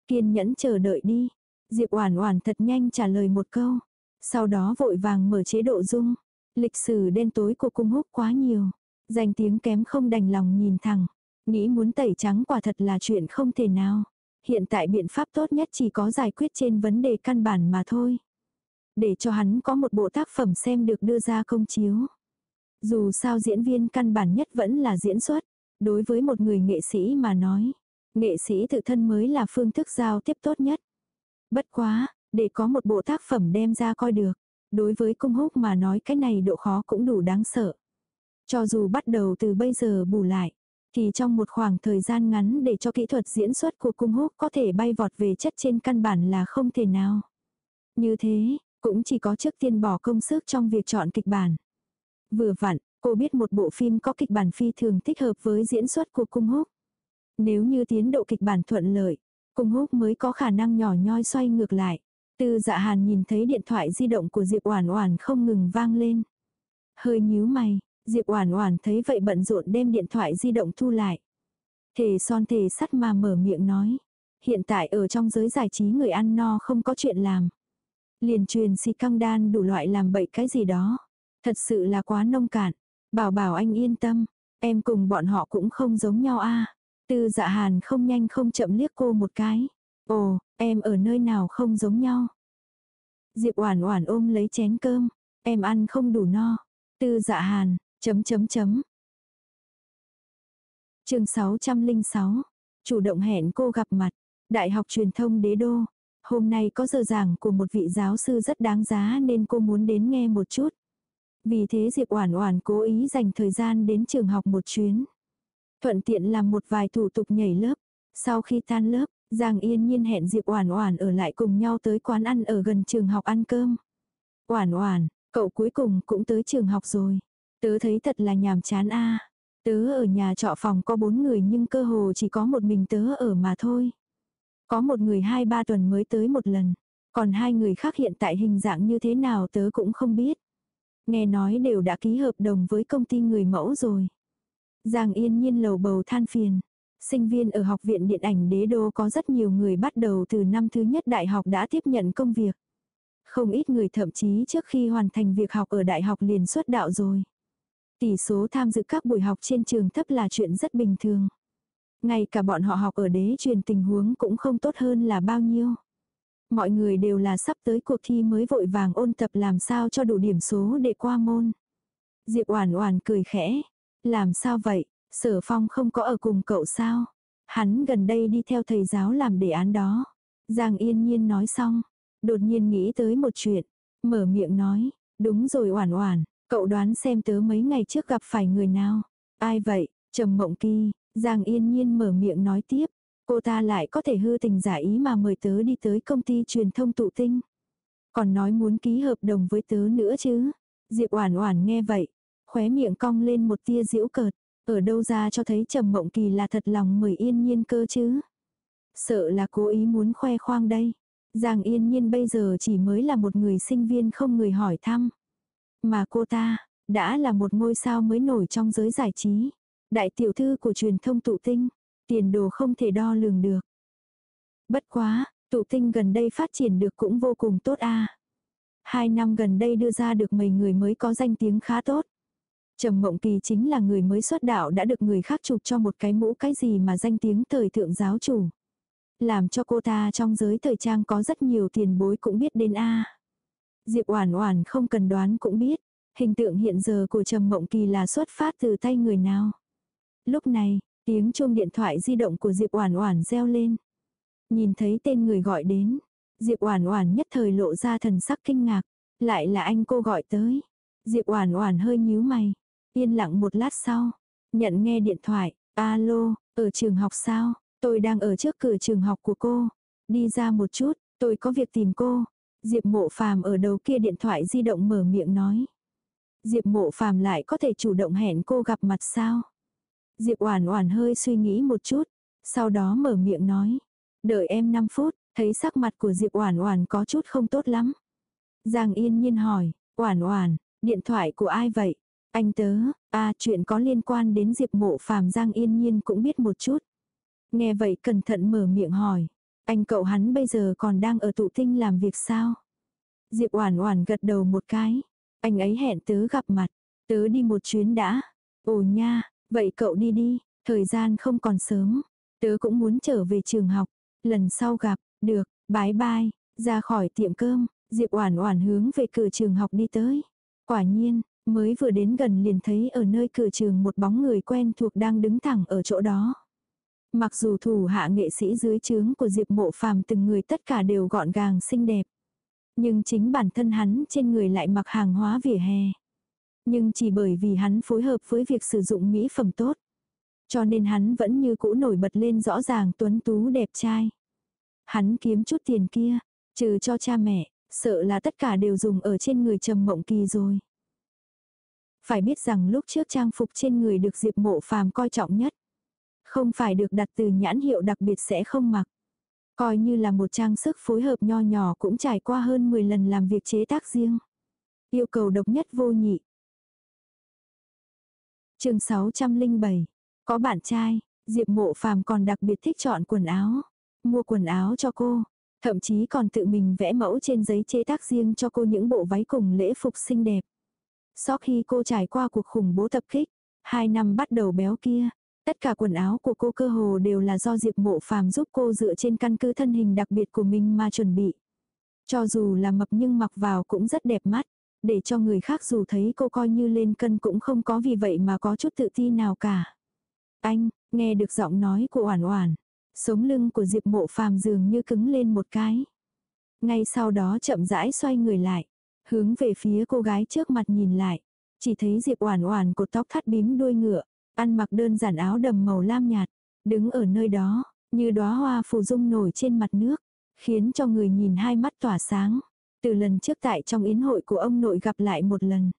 Kiên nhẫn chờ đợi đi. Diệp Oản Oản thật nhanh trả lời một câu. Sau đó vội vàng mở chế độ dung. Lịch sử đen tối của cung húc quá nhiều. Danh tiếng kém không đành lòng nhìn thẳng. Nghĩ muốn tẩy trắng quả thật là chuyện không thể nào. Hiện tại biện pháp tốt nhất chỉ có giải quyết trên vấn đề căn bản mà thôi. Để cho hắn có một bộ tác phẩm xem được đưa ra công chiếu. Dù sao diễn viên căn bản nhất vẫn là diễn xuất. Đối với một người nghệ sĩ mà nói, nghệ sĩ tự thân mới là phương thức giao tiếp tốt nhất. Bất quá, để có một bộ tác phẩm đem ra coi được. Đối với cung húc mà nói cái này độ khó cũng đủ đáng sợ. Cho dù bắt đầu từ bây giờ bù lại, thì trong một khoảng thời gian ngắn để cho kỹ thuật diễn xuất của cung húc có thể bay vọt về chất trên căn bản là không thể nào. Như thế, cũng chỉ có trước tiên bỏ công sức trong việc chọn kịch bản. Vừa vặn, cô biết một bộ phim có kịch bản phi thường thích hợp với diễn xuất của cung húc. Nếu như tiến độ kịch bản thuận lợi, cung húc mới có khả năng nhỏ nhoi xoay ngược lại. Tư dạ hàn nhìn thấy điện thoại di động của Diệp Oản Oản không ngừng vang lên. Hơi nhíu mày, Diệp Oản Oản thấy vậy bận rộn đem điện thoại di động thu lại. thề son thề sắt mà mở miệng nói. Hiện tại ở trong giới giải trí người ăn no không có chuyện làm. Liền truyền si căng đan đủ loại làm bậy cái gì đó. Thật sự là quá nông cạn. Bảo bảo anh yên tâm. Em cùng bọn họ cũng không giống nhau a Tư dạ hàn không nhanh không chậm liếc cô một cái. Ồ, em ở nơi nào không giống nhau. Diệp Oản Oản ôm lấy chén cơm, em ăn không đủ no. Tư Dạ Hàn, chấm chấm chấm. Chương 606. Chủ động hẹn cô gặp mặt. Đại học truyền thông Đế Đô. Hôm nay có giờ giảng của một vị giáo sư rất đáng giá nên cô muốn đến nghe một chút. Vì thế Diệp Oản Oản cố ý dành thời gian đến trường học một chuyến. Thuận tiện làm một vài thủ tục nhảy lớp. Sau khi tan lớp, Giang Yên Nhiên hẹn Diệp Oản Oản ở lại cùng nhau tới quán ăn ở gần trường học ăn cơm. Oản Oản, cậu cuối cùng cũng tới trường học rồi. Tớ thấy thật là nhàm chán a. Tớ ở nhà trọ phòng có bốn người nhưng cơ hồ chỉ có một mình tớ ở mà thôi. Có một người hai ba tuần mới tới một lần. Còn hai người khác hiện tại hình dạng như thế nào tớ cũng không biết. Nghe nói đều đã ký hợp đồng với công ty người mẫu rồi. Giang yên nhiên lầu bầu than phiền. Sinh viên ở học viện điện ảnh đế đô có rất nhiều người bắt đầu từ năm thứ nhất đại học đã tiếp nhận công việc. Không ít người thậm chí trước khi hoàn thành việc học ở đại học liền xuất đạo rồi. Tỷ số tham dự các buổi học trên trường thấp là chuyện rất bình thường. Ngay cả bọn họ học ở đế truyền tình huống cũng không tốt hơn là bao nhiêu. Mọi người đều là sắp tới cuộc thi mới vội vàng ôn tập làm sao cho đủ điểm số để qua môn. Diệp Oản Oản cười khẽ, "Làm sao vậy? Sở Phong không có ở cùng cậu sao? Hắn gần đây đi theo thầy giáo làm đề án đó." Giang Yên Nhiên nói xong, đột nhiên nghĩ tới một chuyện, mở miệng nói, "Đúng rồi Oản Oản, cậu đoán xem tớ mấy ngày trước gặp phải người nào?" "Ai vậy?" Trầm Mộng Kỳ, Giang Yên Nhiên mở miệng nói tiếp, cô ta lại có thể hư tình giả ý mà mời tớ đi tới công ty truyền thông tụ tinh. Còn nói muốn ký hợp đồng với tớ nữa chứ. Diệp Oản Oản nghe vậy, khóe miệng cong lên một tia giễu cợt, ở đâu ra cho thấy Trầm Mộng Kỳ là thật lòng mời Yên Nhiên cơ chứ. Sợ là cố ý muốn khoe khoang đây. Giang Yên Nhiên bây giờ chỉ mới là một người sinh viên không người hỏi thăm. Mà cô ta, đã là một ngôi sao mới nổi trong giới giải trí. Đại tiểu thư của truyền thông tụ tinh, tiền đồ không thể đo lường được. Bất quá, tụ tinh gần đây phát triển được cũng vô cùng tốt a. Hai năm gần đây đưa ra được mấy người mới có danh tiếng khá tốt. Trầm Mộng Kỳ chính là người mới xuất đạo đã được người khác chụp cho một cái mũ cái gì mà danh tiếng thời thượng giáo chủ. Làm cho cô ta trong giới thời trang có rất nhiều tiền bối cũng biết đến a. Diệp Oản Oản không cần đoán cũng biết, hình tượng hiện giờ của Trầm Mộng Kỳ là xuất phát từ tay người nào. Lúc này, tiếng chuông điện thoại di động của Diệp Oản Oản reo lên. Nhìn thấy tên người gọi đến, Diệp Oản Oản nhất thời lộ ra thần sắc kinh ngạc, lại là anh cô gọi tới. Diệp Oản Oản hơi nhíu mày, yên lặng một lát sau, nhận nghe điện thoại, "Alo, ở trường học sao? Tôi đang ở trước cửa trường học của cô, đi ra một chút, tôi có việc tìm cô." Diệp Mộ Phàm ở đầu kia điện thoại di động mở miệng nói. Diệp Mộ Phàm lại có thể chủ động hẹn cô gặp mặt sao? Diệp Oản Oản hơi suy nghĩ một chút, sau đó mở miệng nói, "Đợi em 5 phút." Thấy sắc mặt của Diệp Oản Oản có chút không tốt lắm. Giang Yên Nhiên hỏi, "Oản Oản, điện thoại của ai vậy?" Anh tớ, à chuyện có liên quan đến Diệp mộ phàm Giang Yên Nhiên cũng biết một chút. Nghe vậy cẩn thận mở miệng hỏi. Anh cậu hắn bây giờ còn đang ở tụ tinh làm việc sao? Diệp Oản Oản gật đầu một cái. Anh ấy hẹn tớ gặp mặt. Tớ đi một chuyến đã. Ồ nha, vậy cậu đi đi, thời gian không còn sớm. Tớ cũng muốn trở về trường học. Lần sau gặp, được, bye bye. Ra khỏi tiệm cơm, Diệp Oản Oản hướng về cửa trường học đi tới. Quả nhiên, mới vừa đến gần liền thấy ở nơi cửa trường một bóng người quen thuộc đang đứng thẳng ở chỗ đó. Mặc dù thủ hạ nghệ sĩ dưới trướng của Diệp Mộ Phàm từng người tất cả đều gọn gàng xinh đẹp. Nhưng chính bản thân hắn trên người lại mặc hàng hóa vỉa hè. Nhưng chỉ bởi vì hắn phối hợp với việc sử dụng mỹ phẩm tốt. Cho nên hắn vẫn như cũ nổi bật lên rõ ràng tuấn tú đẹp trai. Hắn kiếm chút tiền kia, trừ cho cha mẹ, sợ là tất cả đều dùng ở trên người trầm mộng kỳ rồi. Phải biết rằng lúc trước trang phục trên người được Diệp Mộ Phàm coi trọng nhất. Không phải được đặt từ nhãn hiệu đặc biệt sẽ không mặc. Coi như là một trang sức phối hợp nho nhỏ cũng trải qua hơn 10 lần làm việc chế tác riêng. Yêu cầu độc nhất vô nhị. chương 607. Có bạn trai, Diệp Mộ Phàm còn đặc biệt thích chọn quần áo. Mua quần áo cho cô. Thậm chí còn tự mình vẽ mẫu trên giấy chế tác riêng cho cô những bộ váy cùng lễ phục xinh đẹp. Sau khi cô trải qua cuộc khủng bố tập kích, hai năm bắt đầu béo kia, tất cả quần áo của cô cơ hồ đều là do Diệp Mộ Phàm giúp cô dựa trên căn cứ thân hình đặc biệt của mình mà chuẩn bị. Cho dù là mập nhưng mặc vào cũng rất đẹp mắt, để cho người khác dù thấy cô coi như lên cân cũng không có vì vậy mà có chút tự ti nào cả. Anh, nghe được giọng nói của Oản Oản, sống lưng của Diệp Mộ Phàm dường như cứng lên một cái. Ngay sau đó chậm rãi xoay người lại, hướng về phía cô gái trước mặt nhìn lại, chỉ thấy Diệp Oản Oản cột tóc thắt bím đuôi ngựa, ăn mặc đơn giản áo đầm màu lam nhạt, đứng ở nơi đó, như đóa hoa phù dung nổi trên mặt nước, khiến cho người nhìn hai mắt tỏa sáng. Từ lần trước tại trong yến hội của ông nội gặp lại một lần.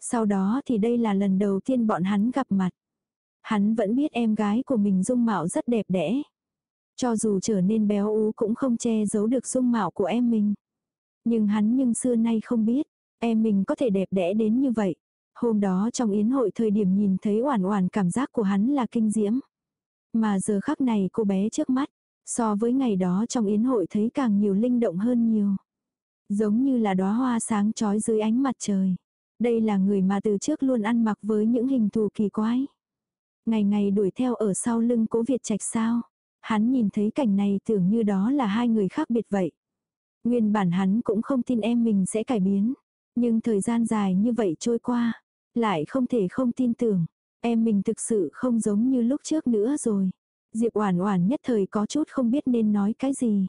Sau đó thì đây là lần đầu tiên bọn hắn gặp mặt. Hắn vẫn biết em gái của mình dung mạo rất đẹp đẽ. Cho dù trở nên béo ú cũng không che giấu được dung mạo của em mình. Nhưng hắn nhưng xưa nay không biết, em mình có thể đẹp đẽ đến như vậy. Hôm đó trong yến hội thời điểm nhìn thấy oản oản cảm giác của hắn là kinh diễm. Mà giờ khắc này cô bé trước mắt, so với ngày đó trong yến hội thấy càng nhiều linh động hơn nhiều. Giống như là đóa hoa sáng chói dưới ánh mặt trời. Đây là người mà từ trước luôn ăn mặc với những hình thù kỳ quái. Ngày ngày đuổi theo ở sau lưng cố Việt Trạch sao. Hắn nhìn thấy cảnh này tưởng như đó là hai người khác biệt vậy. Nguyên bản hắn cũng không tin em mình sẽ cải biến. Nhưng thời gian dài như vậy trôi qua, lại không thể không tin tưởng. Em mình thực sự không giống như lúc trước nữa rồi. Diệp Oản Oản nhất thời có chút không biết nên nói cái gì.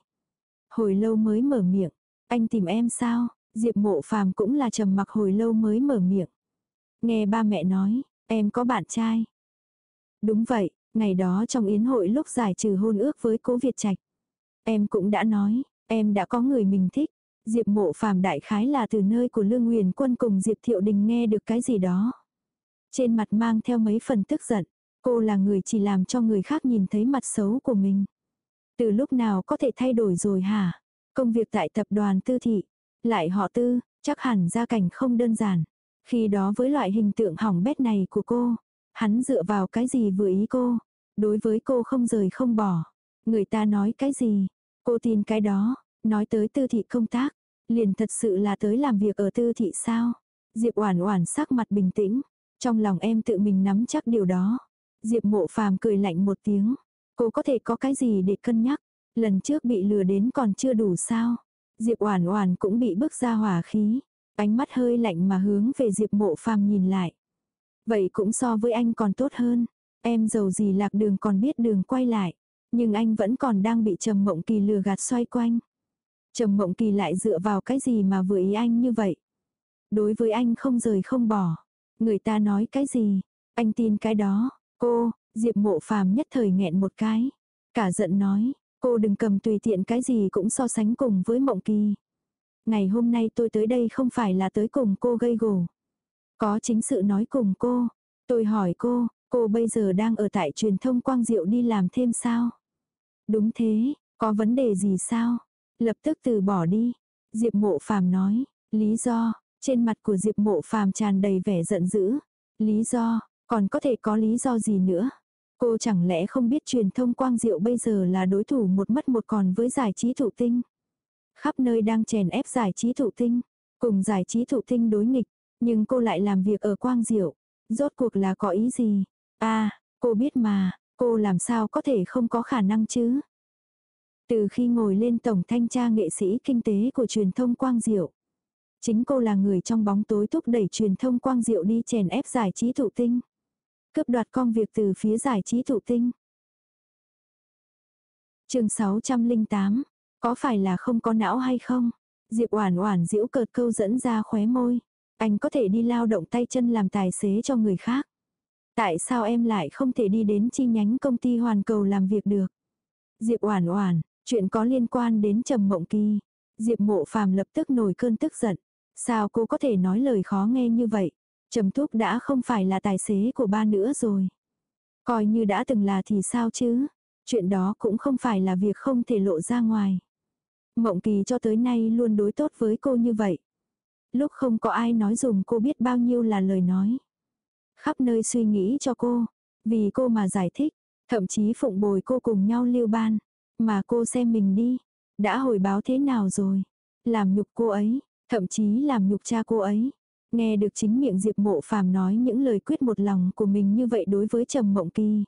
Hồi lâu mới mở miệng, anh tìm em sao? Diệp Mộ Phàm cũng là trầm mặc hồi lâu mới mở miệng. Nghe ba mẹ nói, em có bạn trai. Đúng vậy, ngày đó trong yến hội lúc giải trừ hôn ước với Cố Việt Trạch, em cũng đã nói, em đã có người mình thích. Diệp Mộ Phàm đại khái là từ nơi của Lương Nguyền Quân cùng Diệp Thiệu Đình nghe được cái gì đó. Trên mặt mang theo mấy phần tức giận, cô là người chỉ làm cho người khác nhìn thấy mặt xấu của mình. Từ lúc nào có thể thay đổi rồi hả? Công việc tại tập đoàn tư thị, lại họ tư, chắc hẳn gia cảnh không đơn giản. Khi đó với loại hình tượng hỏng bét này của cô, hắn dựa vào cái gì vừa ý cô, đối với cô không rời không bỏ. Người ta nói cái gì, cô tin cái đó, nói tới tư thị công tác, liền thật sự là tới làm việc ở tư thị sao. Diệp Oản Oản sắc mặt bình tĩnh, trong lòng em tự mình nắm chắc điều đó. Diệp Mộ Phàm cười lạnh một tiếng, cô có thể có cái gì để cân nhắc, lần trước bị lừa đến còn chưa đủ sao? Diệp Oản Oản cũng bị bức ra hỏa khí, ánh mắt hơi lạnh mà hướng về Diệp Mộ Phàm nhìn lại. Vậy cũng so với anh còn tốt hơn, em giàu gì lạc đường còn biết đường quay lại, nhưng anh vẫn còn đang bị Trầm Mộng Kỳ lừa gạt xoay quanh. Trầm Mộng Kỳ lại dựa vào cái gì mà vừa ý anh như vậy? Đối với anh không rời không bỏ. Người ta nói cái gì? Anh tin cái đó. Cô, Diệp Mộ Phàm nhất thời nghẹn một cái. Cả giận nói, cô đừng cầm tùy tiện cái gì cũng so sánh cùng với Mộng Kỳ. Ngày hôm nay tôi tới đây không phải là tới cùng cô gây gổ. Có chính sự nói cùng cô. Tôi hỏi cô, cô bây giờ đang ở tại truyền thông Quang Diệu đi làm thêm sao? Đúng thế, có vấn đề gì sao? Lập tức từ bỏ đi. Diệp mộ phàm nói, lý do, trên mặt của Diệp mộ phàm tràn đầy vẻ giận dữ. Lý do, còn có thể có lý do gì nữa? Cô chẳng lẽ không biết truyền thông quang diệu bây giờ là đối thủ một mất một còn với giải trí thụ tinh. Khắp nơi đang chèn ép giải trí thụ tinh, cùng giải trí thụ tinh đối nghịch, nhưng cô lại làm việc ở quang diệu. Rốt cuộc là có ý gì? À, cô biết mà, cô làm sao có thể không có khả năng chứ? Từ khi ngồi lên tổng thanh tra nghệ sĩ kinh tế của truyền thông quang diệu. Chính cô là người trong bóng tối thúc đẩy truyền thông quang diệu đi chèn ép giải trí thụ tinh. Cướp đoạt công việc từ phía giải trí thụ tinh. chương 608. Có phải là không có não hay không? Diệp Oản Oản giễu cợt câu dẫn ra khóe môi. Anh có thể đi lao động tay chân làm tài xế cho người khác. Tại sao em lại không thể đi đến chi nhánh công ty Hoàn Cầu làm việc được? Diệp Oản Oản, chuyện có liên quan đến Trầm Mộng Kỳ. Diệp Mộ Phàm lập tức nổi cơn tức giận. Sao cô có thể nói lời khó nghe như vậy? Trầm Thúc đã không phải là tài xế của ba nữa rồi. Coi như đã từng là thì sao chứ? Chuyện đó cũng không phải là việc không thể lộ ra ngoài. Mộng Kỳ cho tới nay luôn đối tốt với cô như vậy. Lúc không có ai nói dùng cô biết bao nhiêu là lời nói. Khắp nơi suy nghĩ cho cô. Vì cô mà giải thích. Thậm chí phụng bồi cô cùng nhau lưu ban. Mà cô xem mình đi. Đã hồi báo thế nào rồi. Làm nhục cô ấy. Thậm chí làm nhục cha cô ấy. Nghe được chính miệng Diệp Mộ Phàm nói những lời quyết một lòng của mình như vậy đối với Trầm Mộng Kỳ.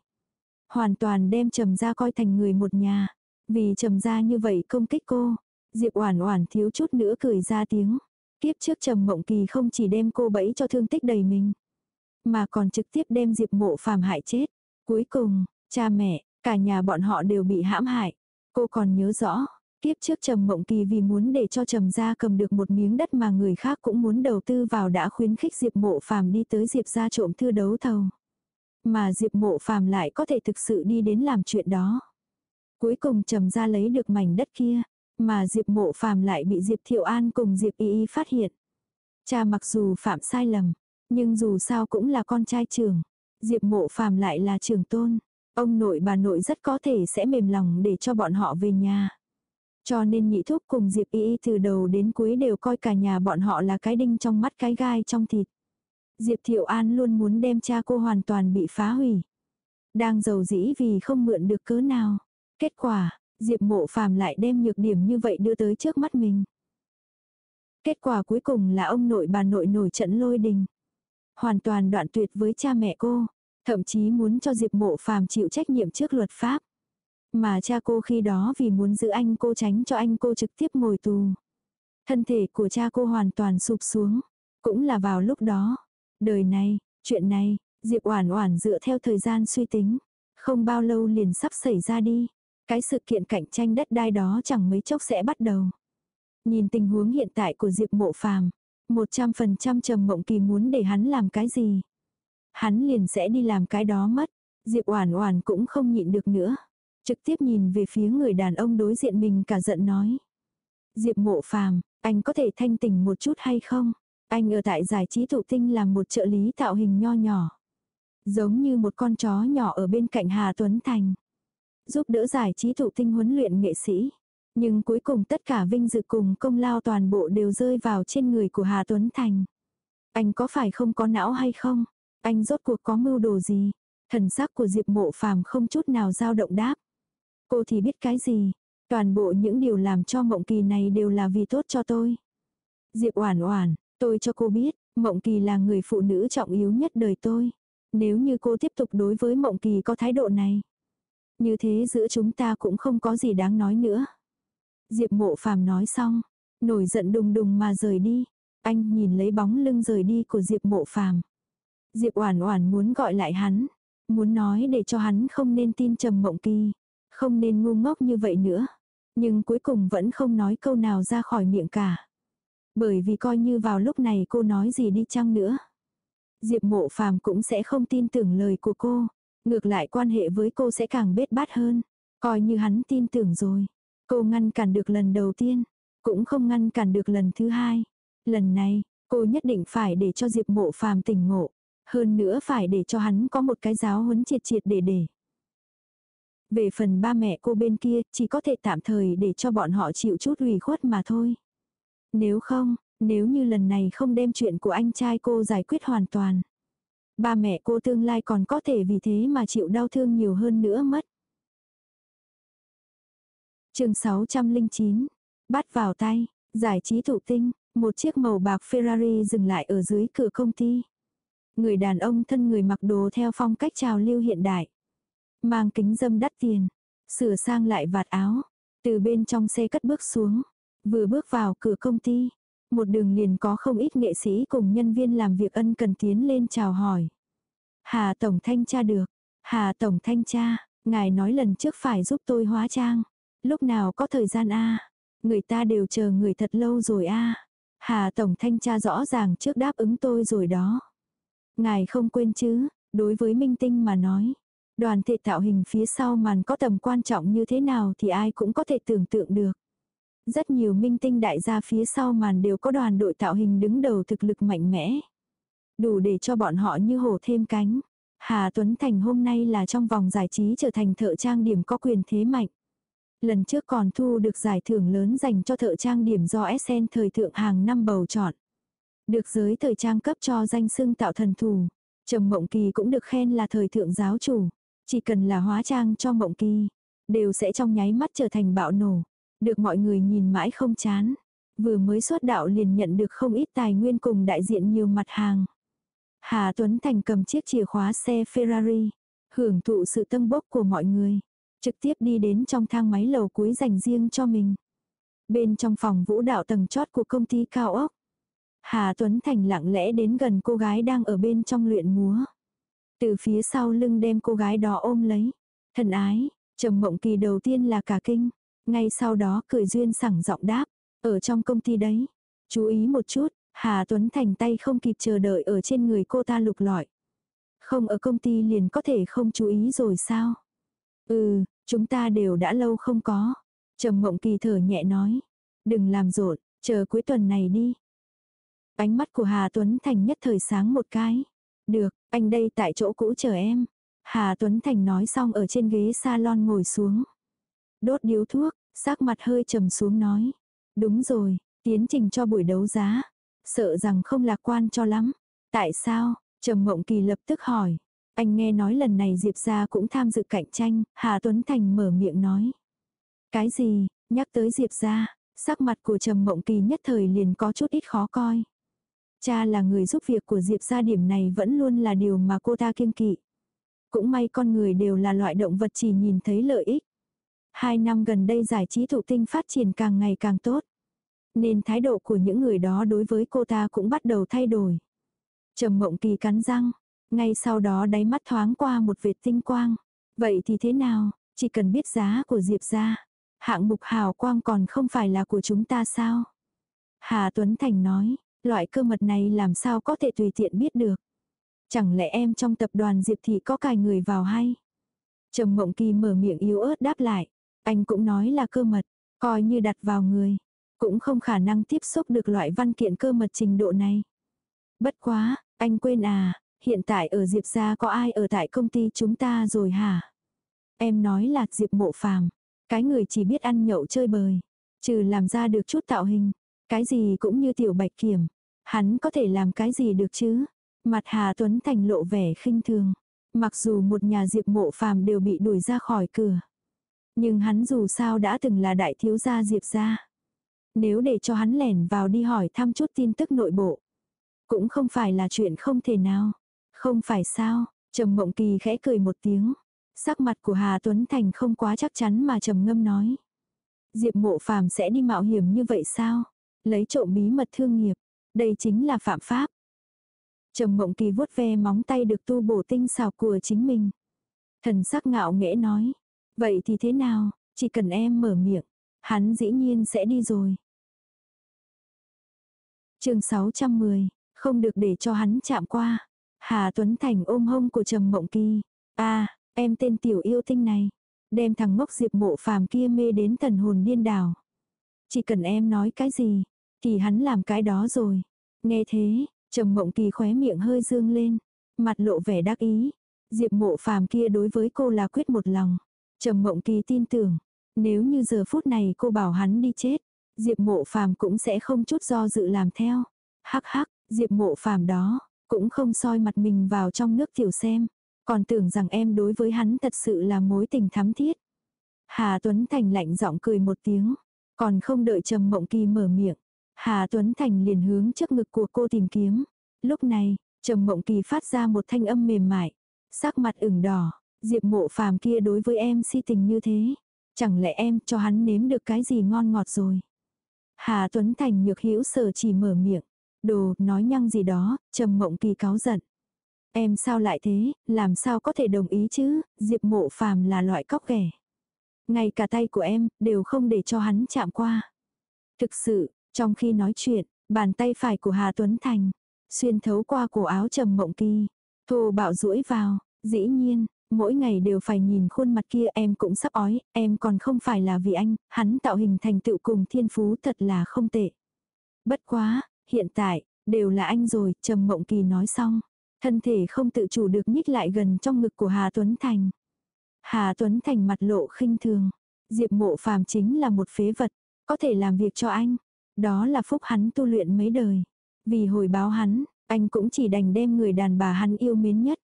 Hoàn toàn đem Trầm gia coi thành người một nhà. Vì Trầm gia như vậy công kích cô. Diệp Oản Oản thiếu chút nữa cười ra tiếng. Kiếp trước Trầm Mộng Kỳ không chỉ đem cô bẫy cho thương tích đầy mình, mà còn trực tiếp đem Diệp Mộ Phàm hại chết. Cuối cùng, cha mẹ, cả nhà bọn họ đều bị hãm hại. Cô còn nhớ rõ, kiếp trước Trầm Mộng Kỳ vì muốn để cho Trầm gia cầm được một miếng đất mà người khác cũng muốn đầu tư vào đã khuyến khích Diệp Mộ Phàm đi tới Diệp gia trộm thư đấu thầu. Mà Diệp Mộ Phàm lại có thể thực sự đi đến làm chuyện đó. Cuối cùng Trầm gia lấy được mảnh đất kia, mà Diệp Mộ Phàm lại bị Diệp Thiệu An cùng Diệp Y Y phát hiện. Cha mặc dù phạm sai lầm, nhưng dù sao cũng là con trai trưởng. Diệp Mộ Phàm lại là trưởng tôn. Ông nội bà nội rất có thể sẽ mềm lòng để cho bọn họ về nhà. Cho nên nhị thúc cùng Diệp Y Y từ đầu đến cuối đều coi cả nhà bọn họ là cái đinh trong mắt cái gai trong thịt. Diệp Thiệu An luôn muốn đem cha cô hoàn toàn bị phá hủy. Đang giàu dĩ vì không mượn được cớ nào. Kết quả, Diệp mộ phàm lại đem nhược điểm như vậy đưa tới trước mắt mình. Kết quả cuối cùng là ông nội bà nội nổi trận lôi đình. Hoàn toàn đoạn tuyệt với cha mẹ cô. Thậm chí muốn cho Diệp mộ phàm chịu trách nhiệm trước luật pháp. Mà cha cô khi đó vì muốn giữ anh cô tránh cho anh cô trực tiếp ngồi tù. Thân thể của cha cô hoàn toàn sụp xuống. Cũng là vào lúc đó. Đời này, chuyện này, Diệp Oản Oản dựa theo thời gian suy tính, không bao lâu liền sắp xảy ra đi. Cái sự kiện cạnh tranh đất đai đó chẳng mấy chốc sẽ bắt đầu. Nhìn tình huống hiện tại của Diệp Mộ Phàm, 100% Trầm Mộng Kỳ muốn để hắn làm cái gì, hắn liền sẽ đi làm cái đó mất. Diệp Oản Oản cũng không nhịn được nữa, trực tiếp nhìn về phía người đàn ông đối diện mình cả giận nói: "Diệp Mộ Phàm, anh có thể thanh tỉnh một chút hay không? Anh ở tại giải trí thụ tinh làm một trợ lý tạo hình nho nhỏ, giống như một con chó nhỏ ở bên cạnh Hà Tuấn Thành giúp đỡ giải trí thụ tinh huấn luyện nghệ sĩ. Nhưng cuối cùng tất cả vinh dự cùng công lao toàn bộ đều rơi vào trên người của Hà Tuấn Thành. Anh có phải không có não hay không? Anh rốt cuộc có mưu đồ gì? Thần sắc của Diệp Mộ Phàm không chút nào dao động đáp. Cô thì biết cái gì? Toàn bộ những điều làm cho Mộng Kỳ này đều là vì tốt cho tôi. Diệp Oản Oản, tôi cho cô biết, Mộng Kỳ là người phụ nữ trọng yếu nhất đời tôi. Nếu như cô tiếp tục đối với Mộng Kỳ có thái độ này, như thế giữa chúng ta cũng không có gì đáng nói nữa. Diệp mộ phàm nói xong, nổi giận đùng đùng mà rời đi. Anh nhìn lấy bóng lưng rời đi của Diệp mộ phàm. Diệp oản oản muốn gọi lại hắn. Muốn nói để cho hắn không nên tin trầm mộng kỳ. Không nên ngu ngốc như vậy nữa. Nhưng cuối cùng vẫn không nói câu nào ra khỏi miệng cả. Bởi vì coi như vào lúc này cô nói gì đi chăng nữa. Diệp mộ phàm cũng sẽ không tin tưởng lời của cô. Ngược lại quan hệ với cô sẽ càng bết bát hơn. Coi như hắn tin tưởng rồi. Cô ngăn cản được lần đầu tiên. Cũng không ngăn cản được lần thứ hai. Lần này, cô nhất định phải để cho Diệp mộ phàm tỉnh ngộ. Hơn nữa phải để cho hắn có một cái giáo huấn triệt triệt để để. Về phần ba mẹ cô bên kia, chỉ có thể tạm thời để cho bọn họ chịu chút ủy khuất mà thôi. Nếu không, nếu như lần này không đem chuyện của anh trai cô giải quyết hoàn toàn. Ba mẹ cô tương lai còn có thể vì thế mà chịu đau thương nhiều hơn nữa mất chương 609. Bắt vào tay, giải trí thụ tinh, một chiếc màu bạc Ferrari dừng lại ở dưới cửa công ty. Người đàn ông thân người mặc đồ theo phong cách trào lưu hiện đại. Mang kính dâm đắt tiền, sửa sang lại vạt áo, từ bên trong xe cất bước xuống, vừa bước vào cửa công ty, một đường liền có không ít nghệ sĩ cùng nhân viên làm việc ân cần tiến lên chào hỏi. Hà Tổng Thanh tra được, Hà Tổng Thanh tra, ngài nói lần trước phải giúp tôi hóa trang, lúc nào có thời gian a người ta đều chờ người thật lâu rồi a Hà Tổng Thanh tra rõ ràng trước đáp ứng tôi rồi đó. Ngài không quên chứ, đối với minh tinh mà nói, đoàn thể tạo hình phía sau màn có tầm quan trọng như thế nào thì ai cũng có thể tưởng tượng được. Rất nhiều minh tinh đại gia phía sau màn đều có đoàn đội tạo hình đứng đầu thực lực mạnh mẽ. Đủ để cho bọn họ như hổ thêm cánh. Hà Tuấn Thành hôm nay là trong vòng giải trí trở thành thợ trang điểm có quyền thế mạnh. Lần trước còn thu được giải thưởng lớn dành cho thợ trang điểm do SN thời thượng hàng năm bầu chọn. Được giới thời trang cấp cho danh xưng tạo thần thủ. Trầm Mộng Kỳ cũng được khen là thời thượng giáo chủ. Chỉ cần là hóa trang cho Mộng Kỳ, đều sẽ trong nháy mắt trở thành bạo nổ. Được mọi người nhìn mãi không chán. Vừa mới xuất đạo liền nhận được không ít tài nguyên cùng đại diện nhiều mặt hàng. Hà Tuấn Thành cầm chiếc chìa khóa xe Ferrari, hưởng thụ sự tâm bốc của mọi người. Trực tiếp đi đến trong thang máy lầu cuối dành riêng cho mình. Bên trong phòng vũ đạo tầng chót của công ty cao ốc. Hà Tuấn Thành lặng lẽ đến gần cô gái đang ở bên trong luyện múa. Từ phía sau lưng đem cô gái đó ôm lấy. Thần ái, trầm mộng kỳ đầu tiên là cả kinh. Ngay sau đó cười duyên sẳng giọng đáp. Ở trong công ty đấy. Chú ý một chút, Hà Tuấn Thành tay không kịp chờ đợi ở trên người cô ta lục lọi. Không ở công ty liền có thể không chú ý rồi sao? Ừ, chúng ta đều đã lâu không có. Trầm Mộng Kỳ thở nhẹ nói. Đừng làm rộn, chờ cuối tuần này đi. Ánh mắt của Hà Tuấn Thành nhất thời sáng một cái. Được, anh đây tại chỗ cũ chờ em. Hà Tuấn Thành nói xong ở trên ghế salon ngồi xuống. Đốt điếu thuốc, sắc mặt hơi trầm xuống nói. Đúng rồi, tiến trình cho buổi đấu giá. Sợ rằng không lạc quan cho lắm. Tại sao? Trầm Mộng Kỳ lập tức hỏi. Anh nghe nói lần này Diệp gia cũng tham dự cạnh tranh, Hà Tuấn Thành mở miệng nói. Cái gì, nhắc tới Diệp gia, sắc mặt của Trầm Mộng Kỳ nhất thời liền có chút ít khó coi. Cha là người giúp việc của Diệp gia điểm này vẫn luôn là điều mà cô ta kiêng kỵ. Cũng may con người đều là loại động vật chỉ nhìn thấy lợi ích. Hai năm gần đây giải trí thụ tinh phát triển càng ngày càng tốt. Nên thái độ của những người đó đối với cô ta cũng bắt đầu thay đổi. Trầm mộng kỳ cắn răng. Ngay sau đó đáy mắt thoáng qua một vệt tinh quang. Vậy thì thế nào, chỉ cần biết giá của Diệp ra. Hạng mục hào quang còn không phải là của chúng ta sao? Hà Tuấn Thành nói, loại cơ mật này làm sao có thể tùy tiện biết được. Chẳng lẽ em trong tập đoàn Diệp Thị có cài người vào hay? Trầm Mộng Kỳ mở miệng yếu ớt đáp lại. Anh cũng nói là cơ mật, coi như đặt vào người. Cũng không khả năng tiếp xúc được loại văn kiện cơ mật trình độ này. Bất quá, anh quên à, hiện tại ở Diệp gia có ai ở tại công ty chúng ta rồi hả? Em nói là Diệp mộ phàm. Cái người chỉ biết ăn nhậu chơi bời. Trừ làm ra được chút tạo hình. Cái gì cũng như tiểu bạch kiểm. Hắn có thể làm cái gì được chứ? Mặt Hà Tuấn Thành lộ vẻ khinh thường. Mặc dù một nhà Diệp mộ phàm đều bị đuổi ra khỏi cửa. Nhưng hắn dù sao đã từng là đại thiếu gia Diệp gia. Nếu để cho hắn lẻn vào đi hỏi thăm chút tin tức nội bộ. Cũng không phải là chuyện không thể nào. Không phải sao, Trầm Mộng Kỳ khẽ cười một tiếng. Sắc mặt của Hà Tuấn Thành không quá chắc chắn mà trầm ngâm nói. Diệp mộ phàm sẽ đi mạo hiểm như vậy sao? Lấy trộm bí mật thương nghiệp. Đây chính là phạm pháp. Trầm Mộng Kỳ vuốt ve móng tay được tu bổ tinh xào của chính mình. Thần sắc ngạo nghễ nói. Vậy thì thế nào, chỉ cần em mở miệng, hắn dĩ nhiên sẽ đi rồi. chương 610, không được để cho hắn chạm qua. Hà Tuấn Thành ôm hông của Trầm Mộng Kỳ. a em tên tiểu yêu tinh này. Đem thằng ngốc diệp mộ phàm kia mê đến thần hồn điên đảo. Chỉ cần em nói cái gì, thì hắn làm cái đó rồi. Nghe thế, Trầm Mộng Kỳ khóe miệng hơi dương lên, mặt lộ vẻ đắc ý. Diệp Mộ Phàm kia đối với cô là quyết một lòng. Trầm Mộng Kỳ tin tưởng, nếu như giờ phút này cô bảo hắn đi chết, Diệp Mộ Phàm cũng sẽ không chút do dự làm theo. Hắc hắc, Diệp Mộ Phàm đó, cũng không soi mặt mình vào trong nước tiểu xem, còn tưởng rằng em đối với hắn thật sự là mối tình thắm thiết. Hà Tuấn Thành lạnh giọng cười một tiếng, còn không đợi Trầm Mộng Kỳ mở miệng, Hà Tuấn Thành liền hướng trước ngực của cô tìm kiếm. Lúc này, Trầm Mộng Kỳ phát ra một thanh âm mềm mại, sắc mặt ửng đỏ, Diệp Mộ Phàm kia đối với em si tình như thế, chẳng lẽ em cho hắn nếm được cái gì ngon ngọt rồi? Hà Tuấn Thành nhược hữu sở chỉ mở miệng, đồ nói nhăng gì đó, Trầm Mộng Kỳ cáo giận. Em sao lại thế, làm sao có thể đồng ý chứ, Diệp Mộ Phàm là loại cóc ghẻ. Ngay cả tay của em, đều không để cho hắn chạm qua. Thực sự, trong khi nói chuyện, bàn tay phải của Hà Tuấn Thành, xuyên thấu qua cổ áo trầm mộng kỳ, thô bạo duỗi vào, dĩ nhiên, mỗi ngày đều phải nhìn khuôn mặt kia em cũng sắp ói, em còn không phải là vì anh, hắn tạo hình thành tựu cùng thiên phú thật là không tệ. Bất quá, hiện tại, đều là anh rồi, trầm mộng kỳ nói xong. Thân thể không tự chủ được nhích lại gần trong ngực của Hà Tuấn Thành. Hà Tuấn Thành mặt lộ khinh thường. Diệp mộ phàm chính là một phế vật, có thể làm việc cho anh. Đó là phúc hắn tu luyện mấy đời. Vì hồi báo hắn, anh cũng chỉ đành đem người đàn bà hắn yêu mến nhất.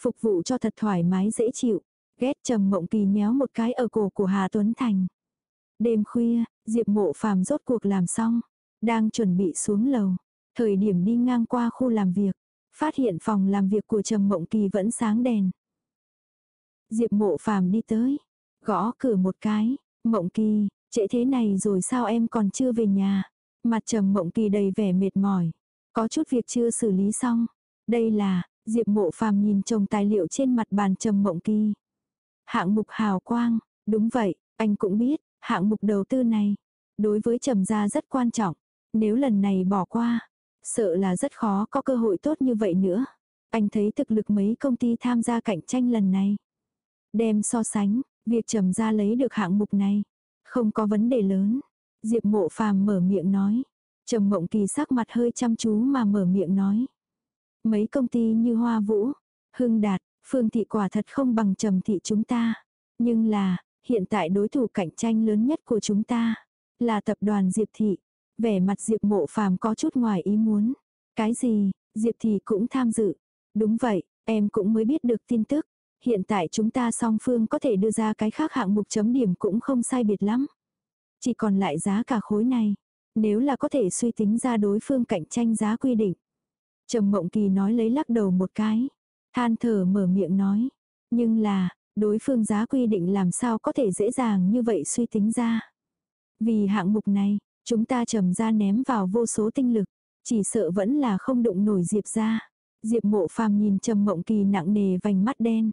Phục vụ cho thật thoải mái dễ chịu. Ghét trầm mộng kỳ nhéo một cái ở cổ của Hà Tuấn Thành. Đêm khuya, Diệp mộ phàm rốt cuộc làm xong. Đang chuẩn bị xuống lầu. Thời điểm đi ngang qua khu làm việc. Phát hiện phòng làm việc của Trầm Mộng Kỳ vẫn sáng đèn. Diệp mộ phàm đi tới. Gõ cửa một cái. Mộng Kỳ, trễ thế này rồi sao em còn chưa về nhà. Mặt Trầm Mộng Kỳ đầy vẻ mệt mỏi. Có chút việc chưa xử lý xong. Đây là, Diệp mộ phàm nhìn chồng tài liệu trên mặt bàn Trầm Mộng Kỳ. Hạng mục hào quang, đúng vậy, anh cũng biết, hạng mục đầu tư này, đối với Trầm gia rất quan trọng. Nếu lần này bỏ qua, sợ là rất khó có cơ hội tốt như vậy nữa. Anh thấy thực lực mấy công ty tham gia cạnh tranh lần này. Đem so sánh, việc trầm ra lấy được hạng mục này, không có vấn đề lớn. Diệp mộ phàm mở miệng nói. Trầm mộng kỳ sắc mặt hơi chăm chú mà mở miệng nói. Mấy công ty như Hoa Vũ, Hưng Đạt, Phương Thị quả thật không bằng trầm thị chúng ta. Nhưng là, hiện tại đối thủ cạnh tranh lớn nhất của chúng ta, là tập đoàn Diệp Thị. Vẻ mặt Diệp mộ phàm có chút ngoài ý muốn. Cái gì, Diệp thì cũng tham dự. Đúng vậy, em cũng mới biết được tin tức. Hiện tại chúng ta song phương có thể đưa ra cái khác hạng mục chấm điểm cũng không sai biệt lắm. Chỉ còn lại giá cả khối này. Nếu là có thể suy tính ra đối phương cạnh tranh giá quy định. Trầm Mộng Kỳ nói lấy lắc đầu một cái. Than thở mở miệng nói. Nhưng là, đối phương giá quy định làm sao có thể dễ dàng như vậy suy tính ra. Vì hạng mục này, chúng ta trầm ra ném vào vô số tinh lực. Chỉ sợ vẫn là không đụng nổi Diệp ra. Diệp mộ phàm nhìn Trầm Mộng Kỳ nặng nề vành mắt đen.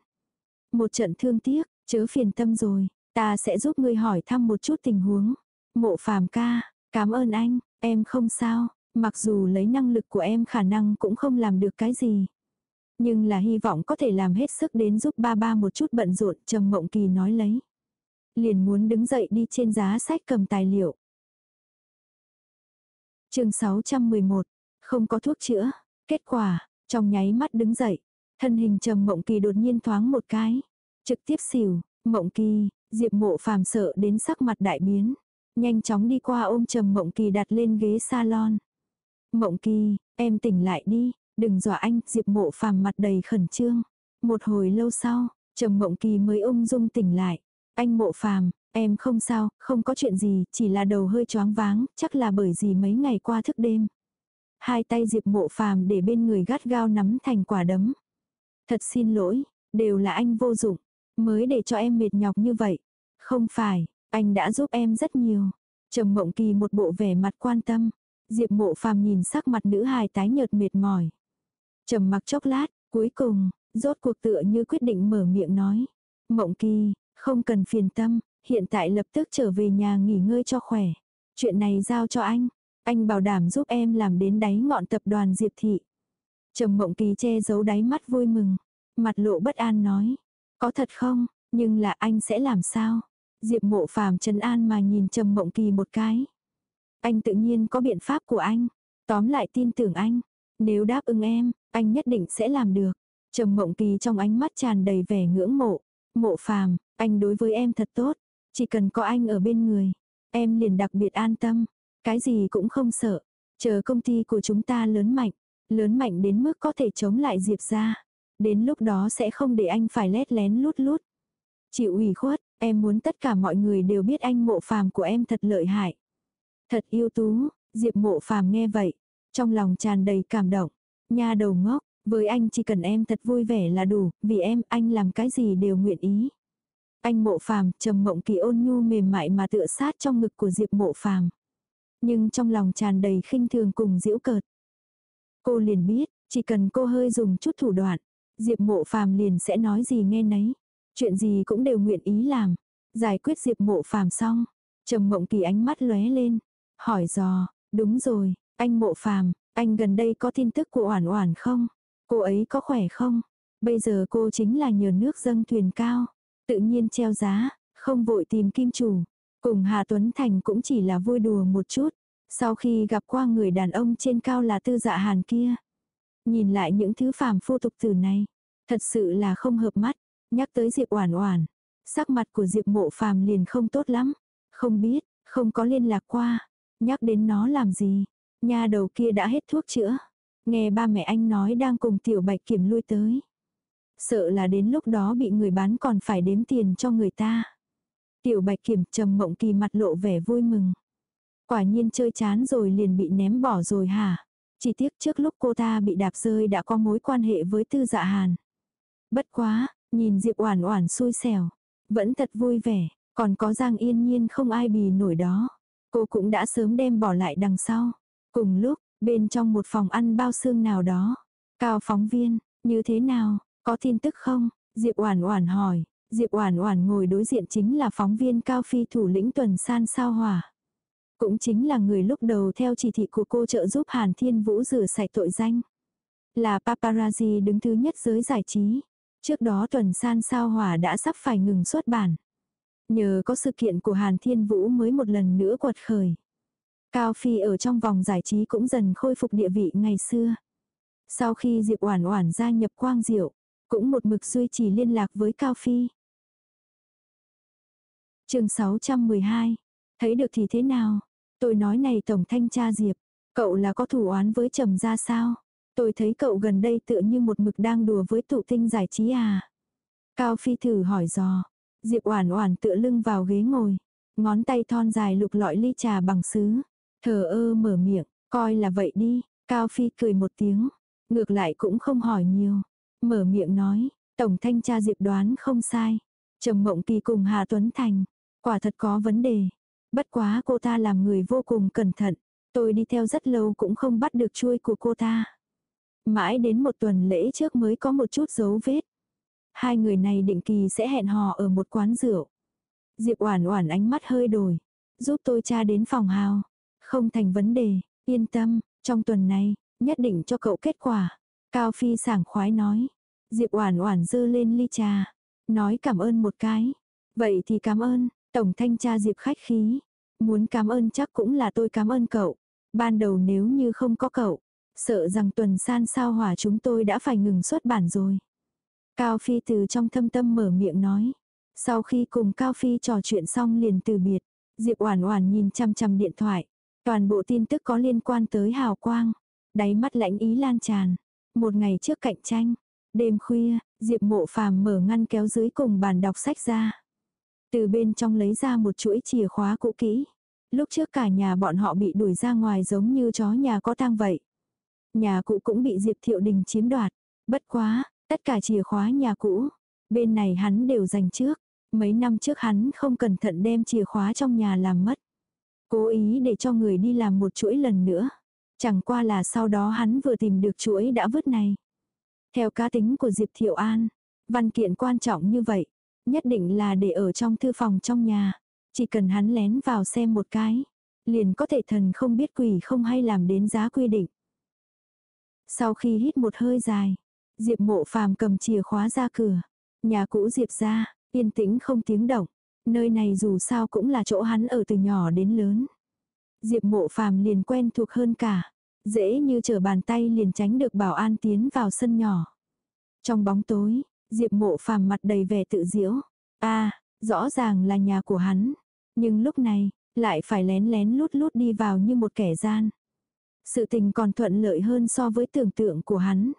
Một trận thương tiếc, chớ phiền tâm rồi, ta sẽ giúp ngươi hỏi thăm một chút tình huống. Mộ phàm ca, cảm ơn anh, em không sao, mặc dù lấy năng lực của em khả năng cũng không làm được cái gì. Nhưng là hy vọng có thể làm hết sức đến giúp ba ba một chút bận rộn, Trầm Mộng Kỳ nói lấy. Liền muốn đứng dậy đi trên giá sách cầm tài liệu chương 611, không có thuốc chữa. Kết quả, trong nháy mắt đứng dậy, Thân hình trầm mộng kỳ đột nhiên thoáng một cái. Trực tiếp xỉu, mộng kỳ, diệp mộ phàm sợ đến sắc mặt đại biến. Nhanh chóng đi qua ôm trầm mộng kỳ đặt lên ghế salon. Mộng kỳ, em tỉnh lại đi, đừng dọa anh, diệp mộ phàm mặt đầy khẩn trương. Một hồi lâu sau, trầm mộng kỳ mới ung dung tỉnh lại. Anh mộ phàm, em không sao, không có chuyện gì, chỉ là đầu hơi choáng váng, chắc là bởi gì mấy ngày qua thức đêm. Hai tay diệp mộ phàm để bên người gắt gao nắm thành quả đấm. Thật xin lỗi, đều là anh vô dụng, mới để cho em mệt nhọc như vậy. Không phải, anh đã giúp em rất nhiều. Trầm Mộng Kỳ một bộ vẻ mặt quan tâm. Diệp Mộ Phàm nhìn sắc mặt nữ hài tái nhợt mệt mỏi. Trầm mặc chốc lát, cuối cùng, rốt cuộc tựa như quyết định mở miệng nói. Mộng Kỳ, không cần phiền tâm, hiện tại lập tức trở về nhà nghỉ ngơi cho khỏe. Chuyện này giao cho anh, anh bảo đảm giúp em làm đến đáy ngọn tập đoàn Diệp Thị. Trầm mộng kỳ che giấu đáy mắt vui mừng. Mặt lộ bất an nói. Có thật không, nhưng là anh sẽ làm sao? Diệp mộ phàm trấn an mà nhìn trầm mộng kỳ một cái. Anh tự nhiên có biện pháp của anh. Tóm lại tin tưởng anh. Nếu đáp ứng em, anh nhất định sẽ làm được. Trầm mộng kỳ trong ánh mắt tràn đầy vẻ ngưỡng mộ. Mộ phàm, anh đối với em thật tốt. Chỉ cần có anh ở bên người. Em liền đặc biệt an tâm. Cái gì cũng không sợ. Chờ công ty của chúng ta lớn mạnh. lớn mạnh đến mức có thể chống lại Diệp ra. Đến lúc đó sẽ không để anh phải lét lén lút lút. Chịu ủy khuất, em muốn tất cả mọi người đều biết anh mộ phàm của em thật lợi hại. Thật yêu tú, Diệp mộ phàm nghe vậy. Trong lòng tràn đầy cảm động. Nha đầu ngốc, với anh chỉ cần em thật vui vẻ là đủ, vì em anh làm cái gì đều nguyện ý. Anh mộ phàm trầm mộng kỳ ôn nhu mềm mại mà tựa sát trong ngực của Diệp mộ phàm. Nhưng trong lòng tràn đầy khinh thường cùng giễu cợt. Cô liền biết, chỉ cần cô hơi dùng chút thủ đoạn, Diệp mộ phàm liền sẽ nói gì nghe nấy. Chuyện gì cũng đều nguyện ý làm. Giải quyết Diệp mộ phàm xong. Trầm mộng kỳ ánh mắt lóe lên. Hỏi dò, đúng rồi, anh mộ phàm, anh gần đây có tin tức của Oản Oản không? Cô ấy có khỏe không? Bây giờ cô chính là nhờ nước dâng thuyền cao. Tự nhiên treo giá, không vội tìm kim chủ. Cùng Hà Tuấn Thành cũng chỉ là vui đùa một chút. Sau khi gặp qua người đàn ông trên cao là tư dạ hàn kia. Nhìn lại những thứ phàm phu tục tử này. Thật sự là không hợp mắt. Nhắc tới Diệp Oản Oản, sắc mặt của Diệp Mộ Phàm liền không tốt lắm. Không biết, không có liên lạc qua. Nhắc đến nó làm gì? Nhà đầu kia đã hết thuốc chữa. Nghe ba mẹ anh nói đang cùng tiểu bạch kiểm lui tới. Sợ là đến lúc đó bị người bán còn phải đếm tiền cho người ta. Tiểu bạch kiểm trầm mộng kỳ mặt lộ vẻ vui mừng. Quả nhiên chơi chán rồi liền bị ném bỏ rồi hả? Chỉ tiếc trước lúc cô ta bị đạp rơi đã có mối quan hệ với tư dạ hàn. Bất quá, nhìn Diệp Oản Oản xui xẻo, vẫn thật vui vẻ, còn có Giang Yên Nhiên không ai bì nổi đó. Cô cũng đã sớm đem bỏ lại đằng sau. Cùng lúc, bên trong một phòng ăn bao xương nào đó, Cao phóng viên, như thế nào, có tin tức không? Diệp Oản Oản hỏi. Diệp Oản Oản ngồi đối diện chính là phóng viên Cao Phi thủ lĩnh tuần san sao hỏa. Cũng chính là người lúc đầu theo chỉ thị của cô trợ giúp Hàn Thiên Vũ rửa sạch tội danh. Là paparazzi đứng thứ nhất giới giải trí. Trước đó tuần san sao hỏa đã sắp phải ngừng xuất bản. Nhờ có sự kiện của Hàn Thiên Vũ mới một lần nữa quật khởi. Cao Phi ở trong vòng giải trí cũng dần khôi phục địa vị ngày xưa. Sau khi Diệp Oản Oản gia nhập Quang Diệu, cũng một mực duy trì liên lạc với Cao Phi. Chương 612. Thấy được thì thế nào? Tôi nói này tổng thanh tra Diệp, cậu là có thủ oán với Trầm gia sao? Tôi thấy cậu gần đây tựa như một mực đang đùa với tụ tinh giải trí à? Cao Phi thử hỏi dò. Diệp Oản Oản tựa lưng vào ghế ngồi, ngón tay thon dài lục lọi ly trà bằng sứ, thờ ơ mở miệng, coi là vậy đi. Cao Phi cười một tiếng, ngược lại cũng không hỏi nhiều, mở miệng nói, tổng thanh tra Diệp đoán không sai. Trầm Mộng Kỳ cùng Hà Tuấn Thành, quả thật có vấn đề. Bất quá cô ta làm người vô cùng cẩn thận, tôi đi theo rất lâu cũng không bắt được chuôi của cô ta. Mãi đến một tuần lễ trước mới có một chút dấu vết. Hai người này định kỳ sẽ hẹn hò ở một quán rượu. Diệp Oản Oản ánh mắt hơi đổi, giúp tôi tra đến phòng hào. Không thành vấn đề, yên tâm, trong tuần này, nhất định cho cậu kết quả. Cao Phi sảng khoái nói. Diệp Oản Oản giơ lên ly trà, nói cảm ơn một cái. Vậy thì cảm ơn, tổng thanh tra Diệp khách khí. Muốn cảm ơn chắc cũng là tôi cảm ơn cậu. Ban đầu nếu như không có cậu, sợ rằng tuần san sao hỏa chúng tôi đã phải ngừng xuất bản rồi. Cao Phi từ trong thâm tâm mở miệng nói. Sau khi cùng Cao Phi trò chuyện xong liền từ biệt, Diệp Oản Oản nhìn chăm chăm điện thoại. Toàn bộ tin tức có liên quan tới hào quang. Đáy mắt lãnh ý lan tràn. Một ngày trước cạnh tranh. Đêm khuya, Diệp Mộ Phàm mở ngăn kéo dưới cùng bàn đọc sách ra. Từ bên trong lấy ra một chuỗi chìa khóa cũ kỹ. Lúc trước cả nhà bọn họ bị đuổi ra ngoài giống như chó nhà có tang vậy. Nhà cũ cũng bị Diệp Thiệu Đình chiếm đoạt. Bất quá, tất cả chìa khóa nhà cũ, bên này hắn đều dành trước. Mấy năm trước hắn không cẩn thận đem chìa khóa trong nhà làm mất. Cố ý để cho người đi làm một chuỗi lần nữa. Chẳng qua là sau đó hắn vừa tìm được chuỗi đã vứt này. Theo cá tính của Diệp Thiệu An, văn kiện quan trọng như vậy, nhất định là để ở trong thư phòng trong nhà. Chỉ cần hắn lén vào xem một cái, liền có thể thần không biết quỷ không hay làm đến giá quy định. Sau khi hít một hơi dài, Diệp mộ phàm cầm chìa khóa ra cửa. Nhà cũ Diệp ra, yên tĩnh không tiếng động. Nơi này dù sao cũng là chỗ hắn ở từ nhỏ đến lớn. Diệp mộ phàm liền quen thuộc hơn cả. Dễ như trở bàn tay liền tránh được bảo an tiến vào sân nhỏ. Trong bóng tối, Diệp mộ phàm mặt đầy vẻ tự diễu. a rõ ràng là nhà của hắn. Nhưng lúc này, lại phải lén lén lút lút đi vào như một kẻ gian. Sự tình còn thuận lợi hơn so với tưởng tượng của hắn.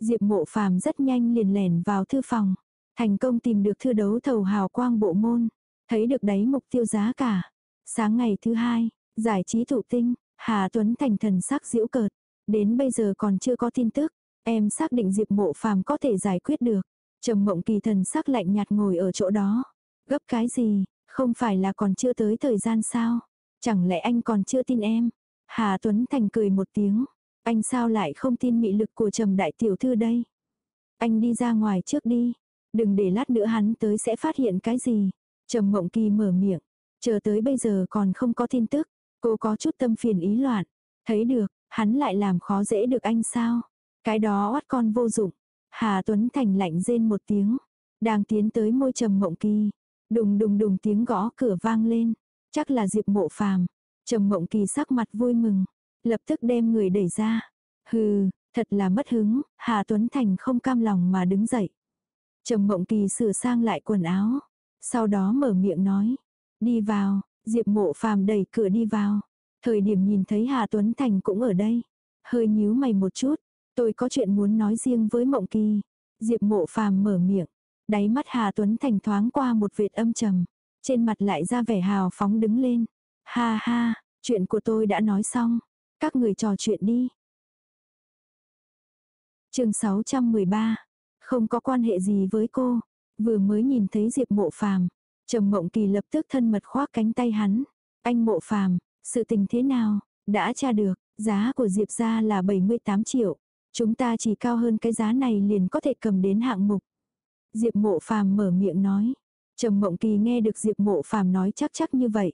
Diệp mộ phàm rất nhanh liền lẻn vào thư phòng. Thành công tìm được thư đấu thầu hào quang bộ môn. Thấy được đấy mục tiêu giá cả. Sáng ngày thứ hai, giải trí thụ tinh, Hà Tuấn Thành thần sắc diễu cợt. Đến bây giờ còn chưa có tin tức. Em xác định Diệp mộ phàm có thể giải quyết được. Trầm mộng kỳ thần sắc lạnh nhạt ngồi ở chỗ đó. Gấp cái gì, không phải là còn chưa tới thời gian sao? Chẳng lẽ anh còn chưa tin em? Hà Tuấn Thành cười một tiếng. Anh sao lại không tin mị lực của trầm đại tiểu thư đây? Anh đi ra ngoài trước đi. Đừng để lát nữa hắn tới sẽ phát hiện cái gì. Trầm mộng kỳ mở miệng. Chờ tới bây giờ còn không có tin tức. Cô có chút tâm phiền ý loạn. Thấy được, hắn lại làm khó dễ được anh sao? Cái đó oát con vô dụng. Hà Tuấn Thành lạnh rên một tiếng. Đang tiến tới môi trầm mộng kỳ. Đùng đùng đùng tiếng gõ cửa vang lên. Chắc là Diệp mộ phàm. Trầm mộng kỳ sắc mặt vui mừng. Lập tức đem người đẩy ra. Hừ, thật là mất hứng. Hà Tuấn Thành không cam lòng mà đứng dậy. Trầm mộng kỳ sửa sang lại quần áo. Sau đó mở miệng nói. Đi vào, Diệp mộ phàm đẩy cửa đi vào. Thời điểm nhìn thấy Hà Tuấn Thành cũng ở đây. Hơi nhíu mày một chút. Tôi có chuyện muốn nói riêng với mộng kỳ. Diệp mộ phàm mở miệng. Đáy mắt Hà Tuấn Thành thoáng qua một vệt âm trầm. Trên mặt lại ra vẻ hào phóng đứng lên. Ha ha, chuyện của tôi đã nói xong. Các người trò chuyện đi. chương 613. Không có quan hệ gì với cô. Vừa mới nhìn thấy Diệp mộ phàm. Trầm mộng kỳ lập tức thân mật khoác cánh tay hắn. Anh mộ phàm, sự tình thế nào? Đã tra được, giá của Diệp ra là 78 triệu. Chúng ta chỉ cao hơn cái giá này liền có thể cầm đến hạng mục. Diệp mộ phàm mở miệng nói. Trầm mộng kỳ nghe được Diệp mộ phàm nói chắc chắc như vậy.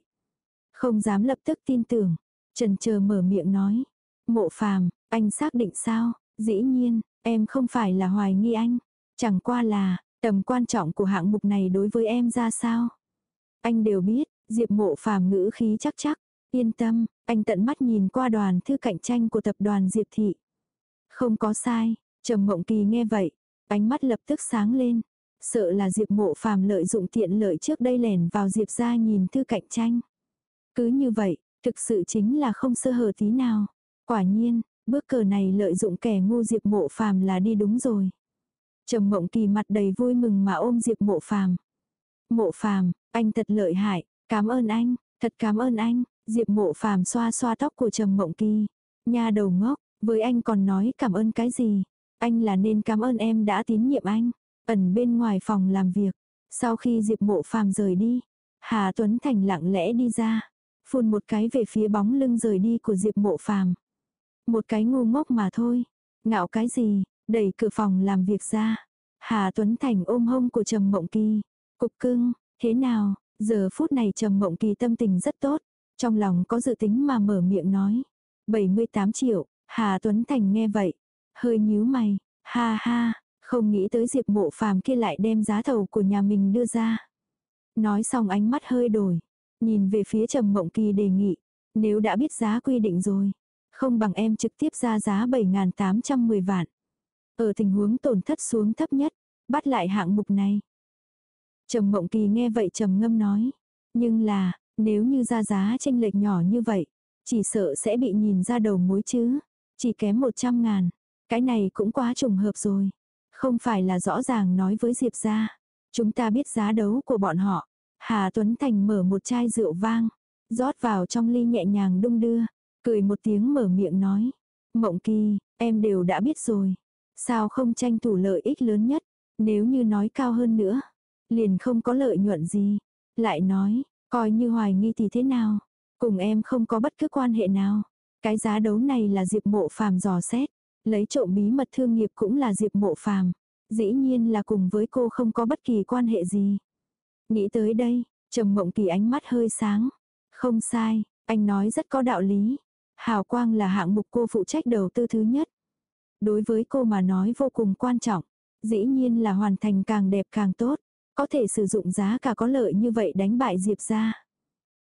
Không dám lập tức tin tưởng. Trần chờ mở miệng nói. Mộ phàm, anh xác định sao? Dĩ nhiên, em không phải là hoài nghi anh. Chẳng qua là, tầm quan trọng của hạng mục này đối với em ra sao? Anh đều biết, Diệp mộ phàm ngữ khí chắc chắc. Yên tâm, anh tận mắt nhìn qua đoàn thư cạnh tranh của tập đoàn Diệp Thị. Không có sai, Trầm Mộng Kỳ nghe vậy, ánh mắt lập tức sáng lên. Sợ là Diệp Mộ Phàm lợi dụng tiện lợi trước đây lẻn vào Diệp gia nhìn thư cạnh tranh. Cứ như vậy, thực sự chính là không sơ hở tí nào. Quả nhiên, bước cờ này lợi dụng kẻ ngu Diệp Mộ Phàm là đi đúng rồi. Trầm Mộng Kỳ mặt đầy vui mừng mà ôm Diệp Mộ Phàm. Mộ Phàm, anh thật lợi hại, cảm ơn anh, thật cảm ơn anh. Diệp Mộ Phàm xoa xoa tóc của Trầm Mộng Kỳ. Nha đầu ngốc, với anh còn nói cảm ơn cái gì? Anh là nên cảm ơn em đã tín nhiệm anh. Ẩn bên ngoài phòng làm việc. Sau khi Diệp Mộ Phàm rời đi, Hà Tuấn Thành lặng lẽ đi ra, phun một cái về phía bóng lưng rời đi của Diệp Mộ Phàm. Một cái ngu ngốc mà thôi, ngạo cái gì, đẩy cửa phòng làm việc ra. Hà Tuấn Thành ôm hông của Trầm Mộng Kỳ, cục cưng, thế nào? Giờ phút này Trầm Mộng Kỳ tâm tình rất tốt, trong lòng có dự tính mà mở miệng nói. 78 triệu, Hà Tuấn Thành nghe vậy, hơi nhíu mày, ha ha, không nghĩ tới Diệp Mộ Phàm kia lại đem giá thầu của nhà mình đưa ra. Nói xong ánh mắt hơi đổi, nhìn về phía Trầm Mộng Kỳ đề nghị, nếu đã biết giá quy định rồi, không bằng em trực tiếp ra giá 7.810 vạn. Ở tình huống tổn thất xuống thấp nhất, bắt lại hạng mục này. Trầm Mộng Kỳ nghe vậy trầm ngâm nói, nhưng là, nếu như ra giá tranh lệch nhỏ như vậy, chỉ sợ sẽ bị nhìn ra đầu mối chứ. Chỉ kém 100 ngàn. Cái này cũng quá trùng hợp rồi. Không phải là rõ ràng nói với Diệp gia Chúng ta biết giá đấu của bọn họ. Hà Tuấn Thành mở một chai rượu vang. rót vào trong ly nhẹ nhàng đung đưa. Cười một tiếng mở miệng nói. Mộng kỳ, em đều đã biết rồi. Sao không tranh thủ lợi ích lớn nhất. Nếu như nói cao hơn nữa. Liền không có lợi nhuận gì. Lại nói, coi như hoài nghi thì thế nào. Cùng em không có bất cứ quan hệ nào. Cái giá đấu này là Diệp Mộ Phàm dò xét, lấy trộm bí mật thương nghiệp cũng là Diệp Mộ Phàm, dĩ nhiên là cùng với cô không có bất kỳ quan hệ gì. Nghĩ tới đây, Trầm Mộng Kỳ ánh mắt hơi sáng. Không sai, anh nói rất có đạo lý. Hào quang là hạng mục cô phụ trách đầu tư thứ nhất. Đối với cô mà nói vô cùng quan trọng. Dĩ nhiên là hoàn thành càng đẹp càng tốt. Có thể sử dụng giá cả có lợi như vậy đánh bại Diệp ra.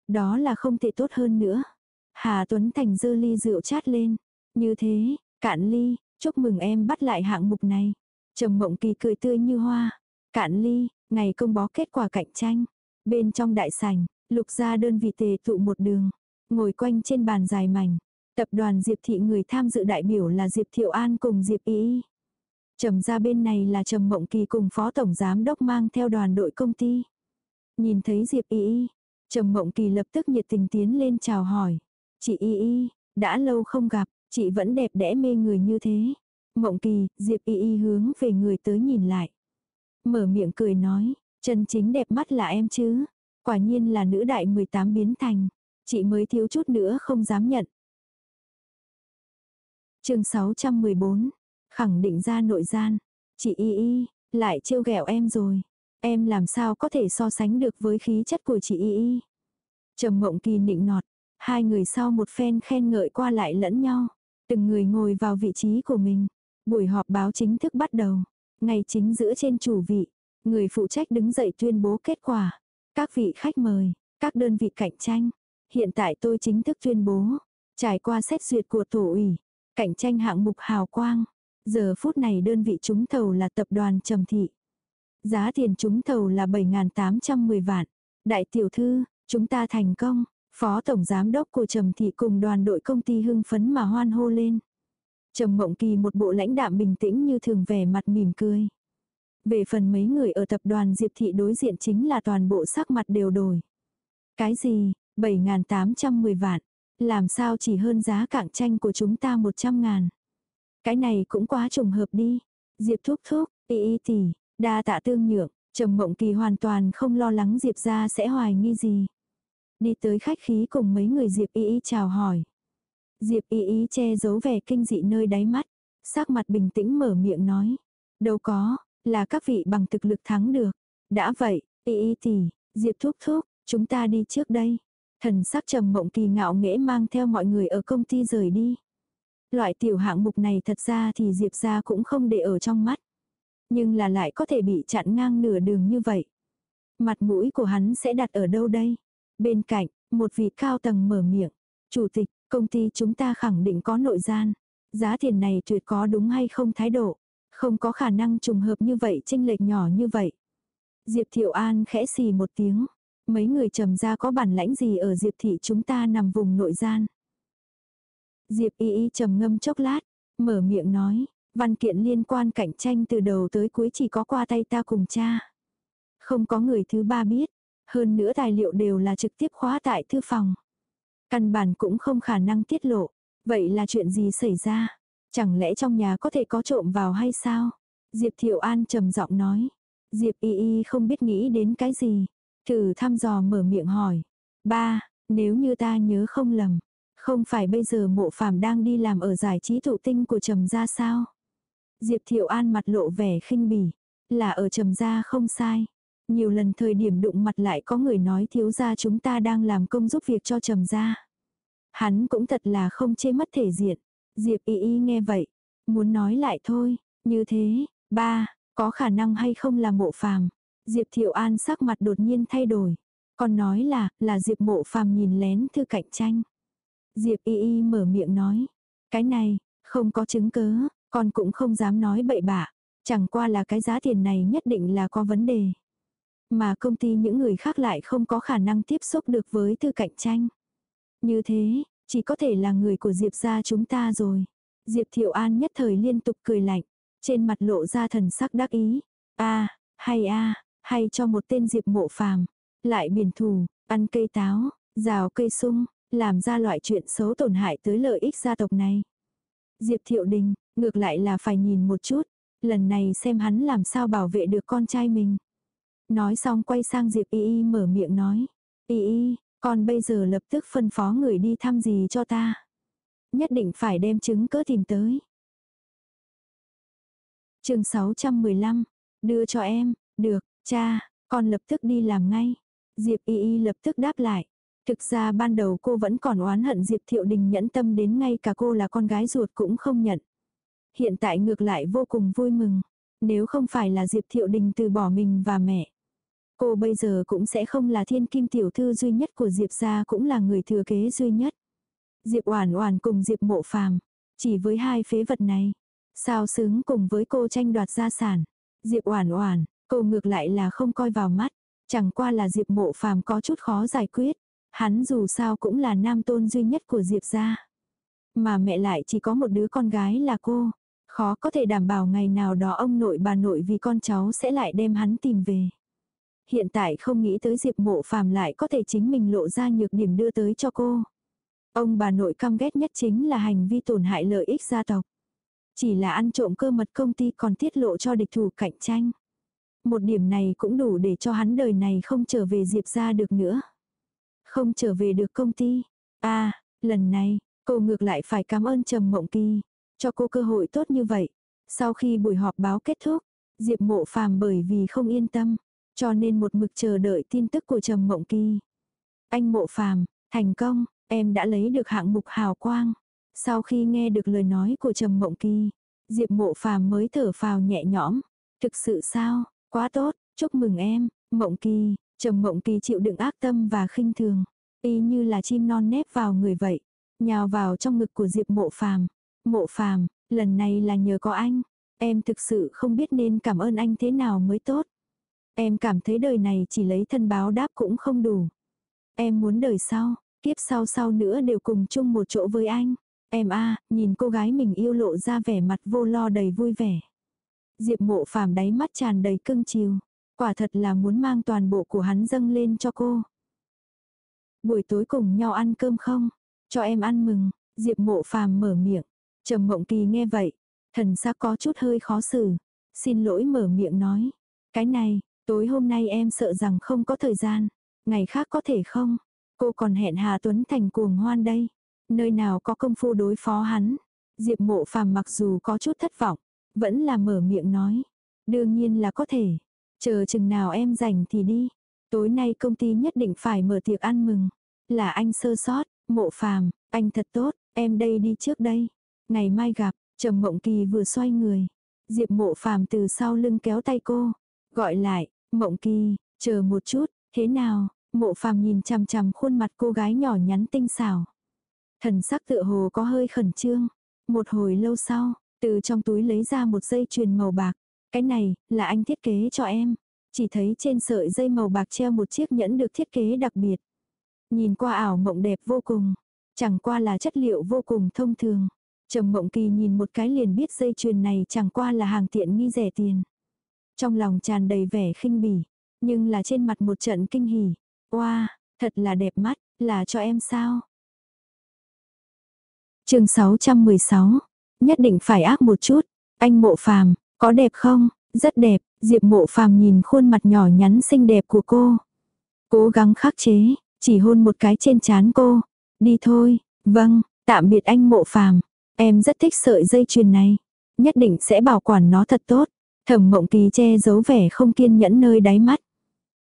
Đó là không thể tốt hơn nữa. Hà Tuấn Thành dơ ly rượu chát lên. Như thế, cạn ly, chúc mừng em bắt lại hạng mục này. Trầm mộng kỳ cười tươi như hoa. Cạn ly, ngày công bó kết quả cạnh tranh. Bên trong đại sảnh, lục gia đơn vị tề tụ một đường. Ngồi quanh trên bàn dài mảnh. Tập đoàn Diệp Thị người tham dự đại biểu là Diệp Thiệu An cùng Diệp Y. Trầm ra bên này là Trầm Mộng Kỳ cùng Phó Tổng Giám Đốc mang theo đoàn đội công ty. Nhìn thấy Diệp Y, Trầm Mộng Kỳ lập tức nhiệt tình tiến lên chào hỏi. Chị Y Y, đã lâu không gặp, chị vẫn đẹp đẽ mê người như thế. Mộng Kỳ, Diệp Y Y hướng về người tới nhìn lại. Mở miệng cười nói, chân chính đẹp mắt là em chứ. Quả nhiên là nữ đại 18 biến thành. Chị mới thiếu chút nữa không dám nhận chương 614. Khẳng định ra nội gian. Chị Y Y, lại trêu ghẹo em rồi. Em làm sao có thể so sánh được với khí chất của chị Y Y. Trầm mộng kỳ nịnh nọt. Hai người sau một phen khen ngợi qua lại lẫn nhau. Từng người ngồi vào vị trí của mình. Buổi họp báo chính thức bắt đầu. Ngày chính giữa trên chủ vị. Người phụ trách đứng dậy tuyên bố kết quả. Các vị khách mời, các đơn vị cạnh tranh. Hiện tại tôi chính thức tuyên bố. Trải qua xét duyệt của tổ ủy. Cạnh tranh hạng mục hào quang. Giờ phút này đơn vị trúng thầu là tập đoàn Trầm Thị. Giá tiền trúng thầu là 7.810 vạn. Đại tiểu thư, chúng ta thành công. Phó Tổng Giám đốc của Trầm Thị cùng đoàn đội công ty hưng phấn mà hoan hô lên. Trầm Mộng Kỳ một bộ lãnh đạm bình tĩnh như thường vẻ mặt mỉm cười. Về phần mấy người ở tập đoàn Diệp Thị đối diện chính là toàn bộ sắc mặt đều đổi. Cái gì, 7.810 vạn, làm sao chỉ hơn giá cạnh tranh của chúng ta 100 ngàn. Cái này cũng quá trùng hợp đi. Diệp thúc thúc, y y tỷ, đa tạ tương nhượng, Trầm Mộng Kỳ hoàn toàn không lo lắng Diệp ra sẽ hoài nghi gì. Đi tới khách khí cùng mấy người Diệp y y chào hỏi. Diệp y y che giấu vẻ kinh dị nơi đáy mắt, sắc mặt bình tĩnh mở miệng nói. Đâu có, là các vị bằng thực lực thắng được. Đã vậy, y y tỷ, Diệp thúc thúc, chúng ta đi trước đây. Thần sắc trầm mộng kỳ ngạo nghễ mang theo mọi người ở công ty rời đi. Loại tiểu hạng mục này thật ra thì Diệp ra cũng không để ở trong mắt. Nhưng là lại có thể bị chặn ngang nửa đường như vậy. Mặt mũi của hắn sẽ đặt ở đâu đây? Bên cạnh, một vị cao tầng mở miệng. Chủ tịch, công ty chúng ta khẳng định có nội gian. Giá tiền này tuyệt có đúng hay không thái độ. Không có khả năng trùng hợp như vậy chênh lệch nhỏ như vậy. Diệp Thiệu An khẽ xì một tiếng. Mấy người trầm ra có bản lãnh gì ở Diệp Thị chúng ta nằm vùng nội gian. Diệp Y Y trầm ngâm chốc lát, mở miệng nói, văn kiện liên quan cạnh tranh từ đầu tới cuối chỉ có qua tay ta cùng cha. Không có người thứ ba biết, hơn nữa tài liệu đều là trực tiếp khóa tại thư phòng. Căn bản cũng không khả năng tiết lộ, vậy là chuyện gì xảy ra? Chẳng lẽ trong nhà có thể có trộm vào hay sao? Diệp Thiệu An trầm giọng nói. Diệp Y Y không biết nghĩ đến cái gì. Thử thăm dò mở miệng hỏi. Ba, nếu như ta nhớ không lầm. Không phải bây giờ mộ phàm đang đi làm ở giải trí thụ tinh của trầm gia sao? Diệp Thiệu An mặt lộ vẻ khinh bỉ. Là ở trầm gia không sai. Nhiều lần thời điểm đụng mặt lại có người nói thiếu gia chúng ta đang làm công giúp việc cho trầm gia. Hắn cũng thật là không chê mất thể diện. Diệp y y nghe vậy, muốn nói lại thôi, như thế, ba, có khả năng hay không là mộ phàm. Diệp Thiệu An sắc mặt đột nhiên thay đổi. Còn nói là, là Diệp mộ phàm nhìn lén thư cạnh tranh. Diệp y y mở miệng nói, cái này, không có chứng cớ, con cũng không dám nói bậy bạ. Chẳng qua là cái giá tiền này nhất định là có vấn đề. Mà công ty những người khác lại không có khả năng tiếp xúc được với thư cạnh tranh. Như thế, chỉ có thể là người của Diệp gia chúng ta rồi. Diệp Thiệu An nhất thời liên tục cười lạnh. Trên mặt lộ ra thần sắc đắc ý. a hay a hay cho một tên Diệp mộ phàm. Lại biển thù, ăn cây táo, rào cây sung, làm ra loại chuyện xấu tổn hại tới lợi ích gia tộc này. Diệp Thiệu Đình, ngược lại là phải nhìn một chút. Lần này xem hắn làm sao bảo vệ được con trai mình. Nói xong quay sang Diệp Y Y mở miệng nói. Y Y, con bây giờ lập tức phân phó người đi thăm gì cho ta. Nhất định phải đem chứng cứ tìm tới. chương 615. Đưa cho em. Được, cha, con lập tức đi làm ngay. Diệp Y Y lập tức đáp lại. Thực ra ban đầu cô vẫn còn oán hận Diệp Thiệu Đình nhẫn tâm đến ngay cả cô là con gái ruột cũng không nhận. Hiện tại ngược lại vô cùng vui mừng. Nếu không phải là Diệp Thiệu Đình từ bỏ mình và mẹ. Cô bây giờ cũng sẽ không là thiên kim tiểu thư duy nhất của Diệp gia cũng là người thừa kế duy nhất. Diệp Oản Oản cùng Diệp Mộ Phàm, chỉ với hai phế vật này, sao xứng cùng với cô tranh đoạt gia sản. Diệp Oản Oản, cô ngược lại là không coi vào mắt, chẳng qua là Diệp Mộ Phàm có chút khó giải quyết, hắn dù sao cũng là nam tôn duy nhất của Diệp gia. Mà mẹ lại chỉ có một đứa con gái là cô. Khó có thể đảm bảo ngày nào đó ông nội bà nội vì con cháu sẽ lại đem hắn tìm về. Hiện tại không nghĩ tới Diệp mộ phàm lại có thể chính mình lộ ra nhược điểm đưa tới cho cô. Ông bà nội căm ghét nhất chính là hành vi tổn hại lợi ích gia tộc. Chỉ là ăn trộm cơ mật công ty còn tiết lộ cho địch thủ cạnh tranh. Một điểm này cũng đủ để cho hắn đời này không trở về Diệp ra được nữa. Không trở về được công ty. À, lần này, cô ngược lại phải cảm ơn Trầm Mộng Kỳ. Cho cô cơ hội tốt như vậy. Sau khi buổi họp báo kết thúc, Diệp mộ phàm bởi vì không yên tâm. Cho nên một mực chờ đợi tin tức của Trầm Mộng Kỳ. Anh mộ phàm, thành công, em đã lấy được hạng mục hào quang. Sau khi nghe được lời nói của Trầm Mộng Kỳ, Diệp Mộ Phàm mới thở phào nhẹ nhõm. Thực sự sao? Quá tốt, chúc mừng em, Mộng Kỳ, Trầm Mộng Kỳ chịu đựng ác tâm và khinh thường, y như là chim non nép vào người vậy, nhào vào trong ngực của Diệp Mộ Phàm. Mộ Phàm, lần này là nhờ có anh, em thực sự không biết nên cảm ơn anh thế nào mới tốt. Em cảm thấy đời này chỉ lấy thân báo đáp cũng không đủ. Em muốn đời sau, kiếp sau sau nữa đều cùng chung một chỗ với anh. Em a, nhìn cô gái mình yêu lộ ra vẻ mặt vô lo đầy vui vẻ. Diệp mộ phàm đáy mắt tràn đầy cưng chiều. Quả thật là muốn mang toàn bộ của hắn dâng lên cho cô. Buổi tối cùng nhau ăn cơm không? Cho em ăn mừng. Diệp mộ phàm mở miệng. Trầm mộng kỳ nghe vậy. Thần sắc có chút hơi khó xử. Xin lỗi mở miệng nói. Cái này, tối hôm nay em sợ rằng không có thời gian. Ngày khác có thể không? Cô còn hẹn Hà Tuấn Thành cuồng hoan đây. Nơi nào có công phu đối phó hắn. Diệp mộ phàm mặc dù có chút thất vọng. Vẫn là mở miệng nói. Đương nhiên là có thể. Chờ chừng nào em rảnh thì đi. Tối nay công ty nhất định phải mở tiệc ăn mừng. Là anh sơ sót, mộ phàm, anh thật tốt, em đây đi trước đây. Ngày mai gặp, Trầm Mộng Kỳ vừa xoay người. Diệp mộ phàm từ sau lưng kéo tay cô. Gọi lại, Mộng Kỳ, chờ một chút, thế nào? Mộ phàm nhìn chằm chằm khuôn mặt cô gái nhỏ nhắn tinh xảo. Thần sắc tựa hồ có hơi khẩn trương. Một hồi lâu sau, từ trong túi lấy ra một dây chuyền màu bạc. Cái này, là anh thiết kế cho em. Chỉ thấy trên sợi dây màu bạc treo một chiếc nhẫn được thiết kế đặc biệt. Nhìn qua ảo mộng đẹp vô cùng. Chẳng qua là chất liệu vô cùng thông thường. Trầm mộng kỳ nhìn một cái liền biết dây chuyền này chẳng qua là hàng tiện nghi rẻ tiền. Trong lòng tràn đầy vẻ khinh bỉ. Nhưng là trên mặt một trận kinh hỉ. Wow, thật là đẹp mắt, là cho em sao? chương 616. Nhất định phải ác một chút. Anh mộ phàm, có đẹp không? Rất đẹp. Diệp mộ phàm nhìn khuôn mặt nhỏ nhắn xinh đẹp của cô. Cố gắng khắc chế, chỉ hôn một cái trên trán cô. Đi thôi, vâng, tạm biệt anh mộ phàm. Em rất thích sợi dây chuyền này. Nhất định sẽ bảo quản nó thật tốt. Thẩm mộng kỳ che giấu vẻ không kiên nhẫn nơi đáy mắt.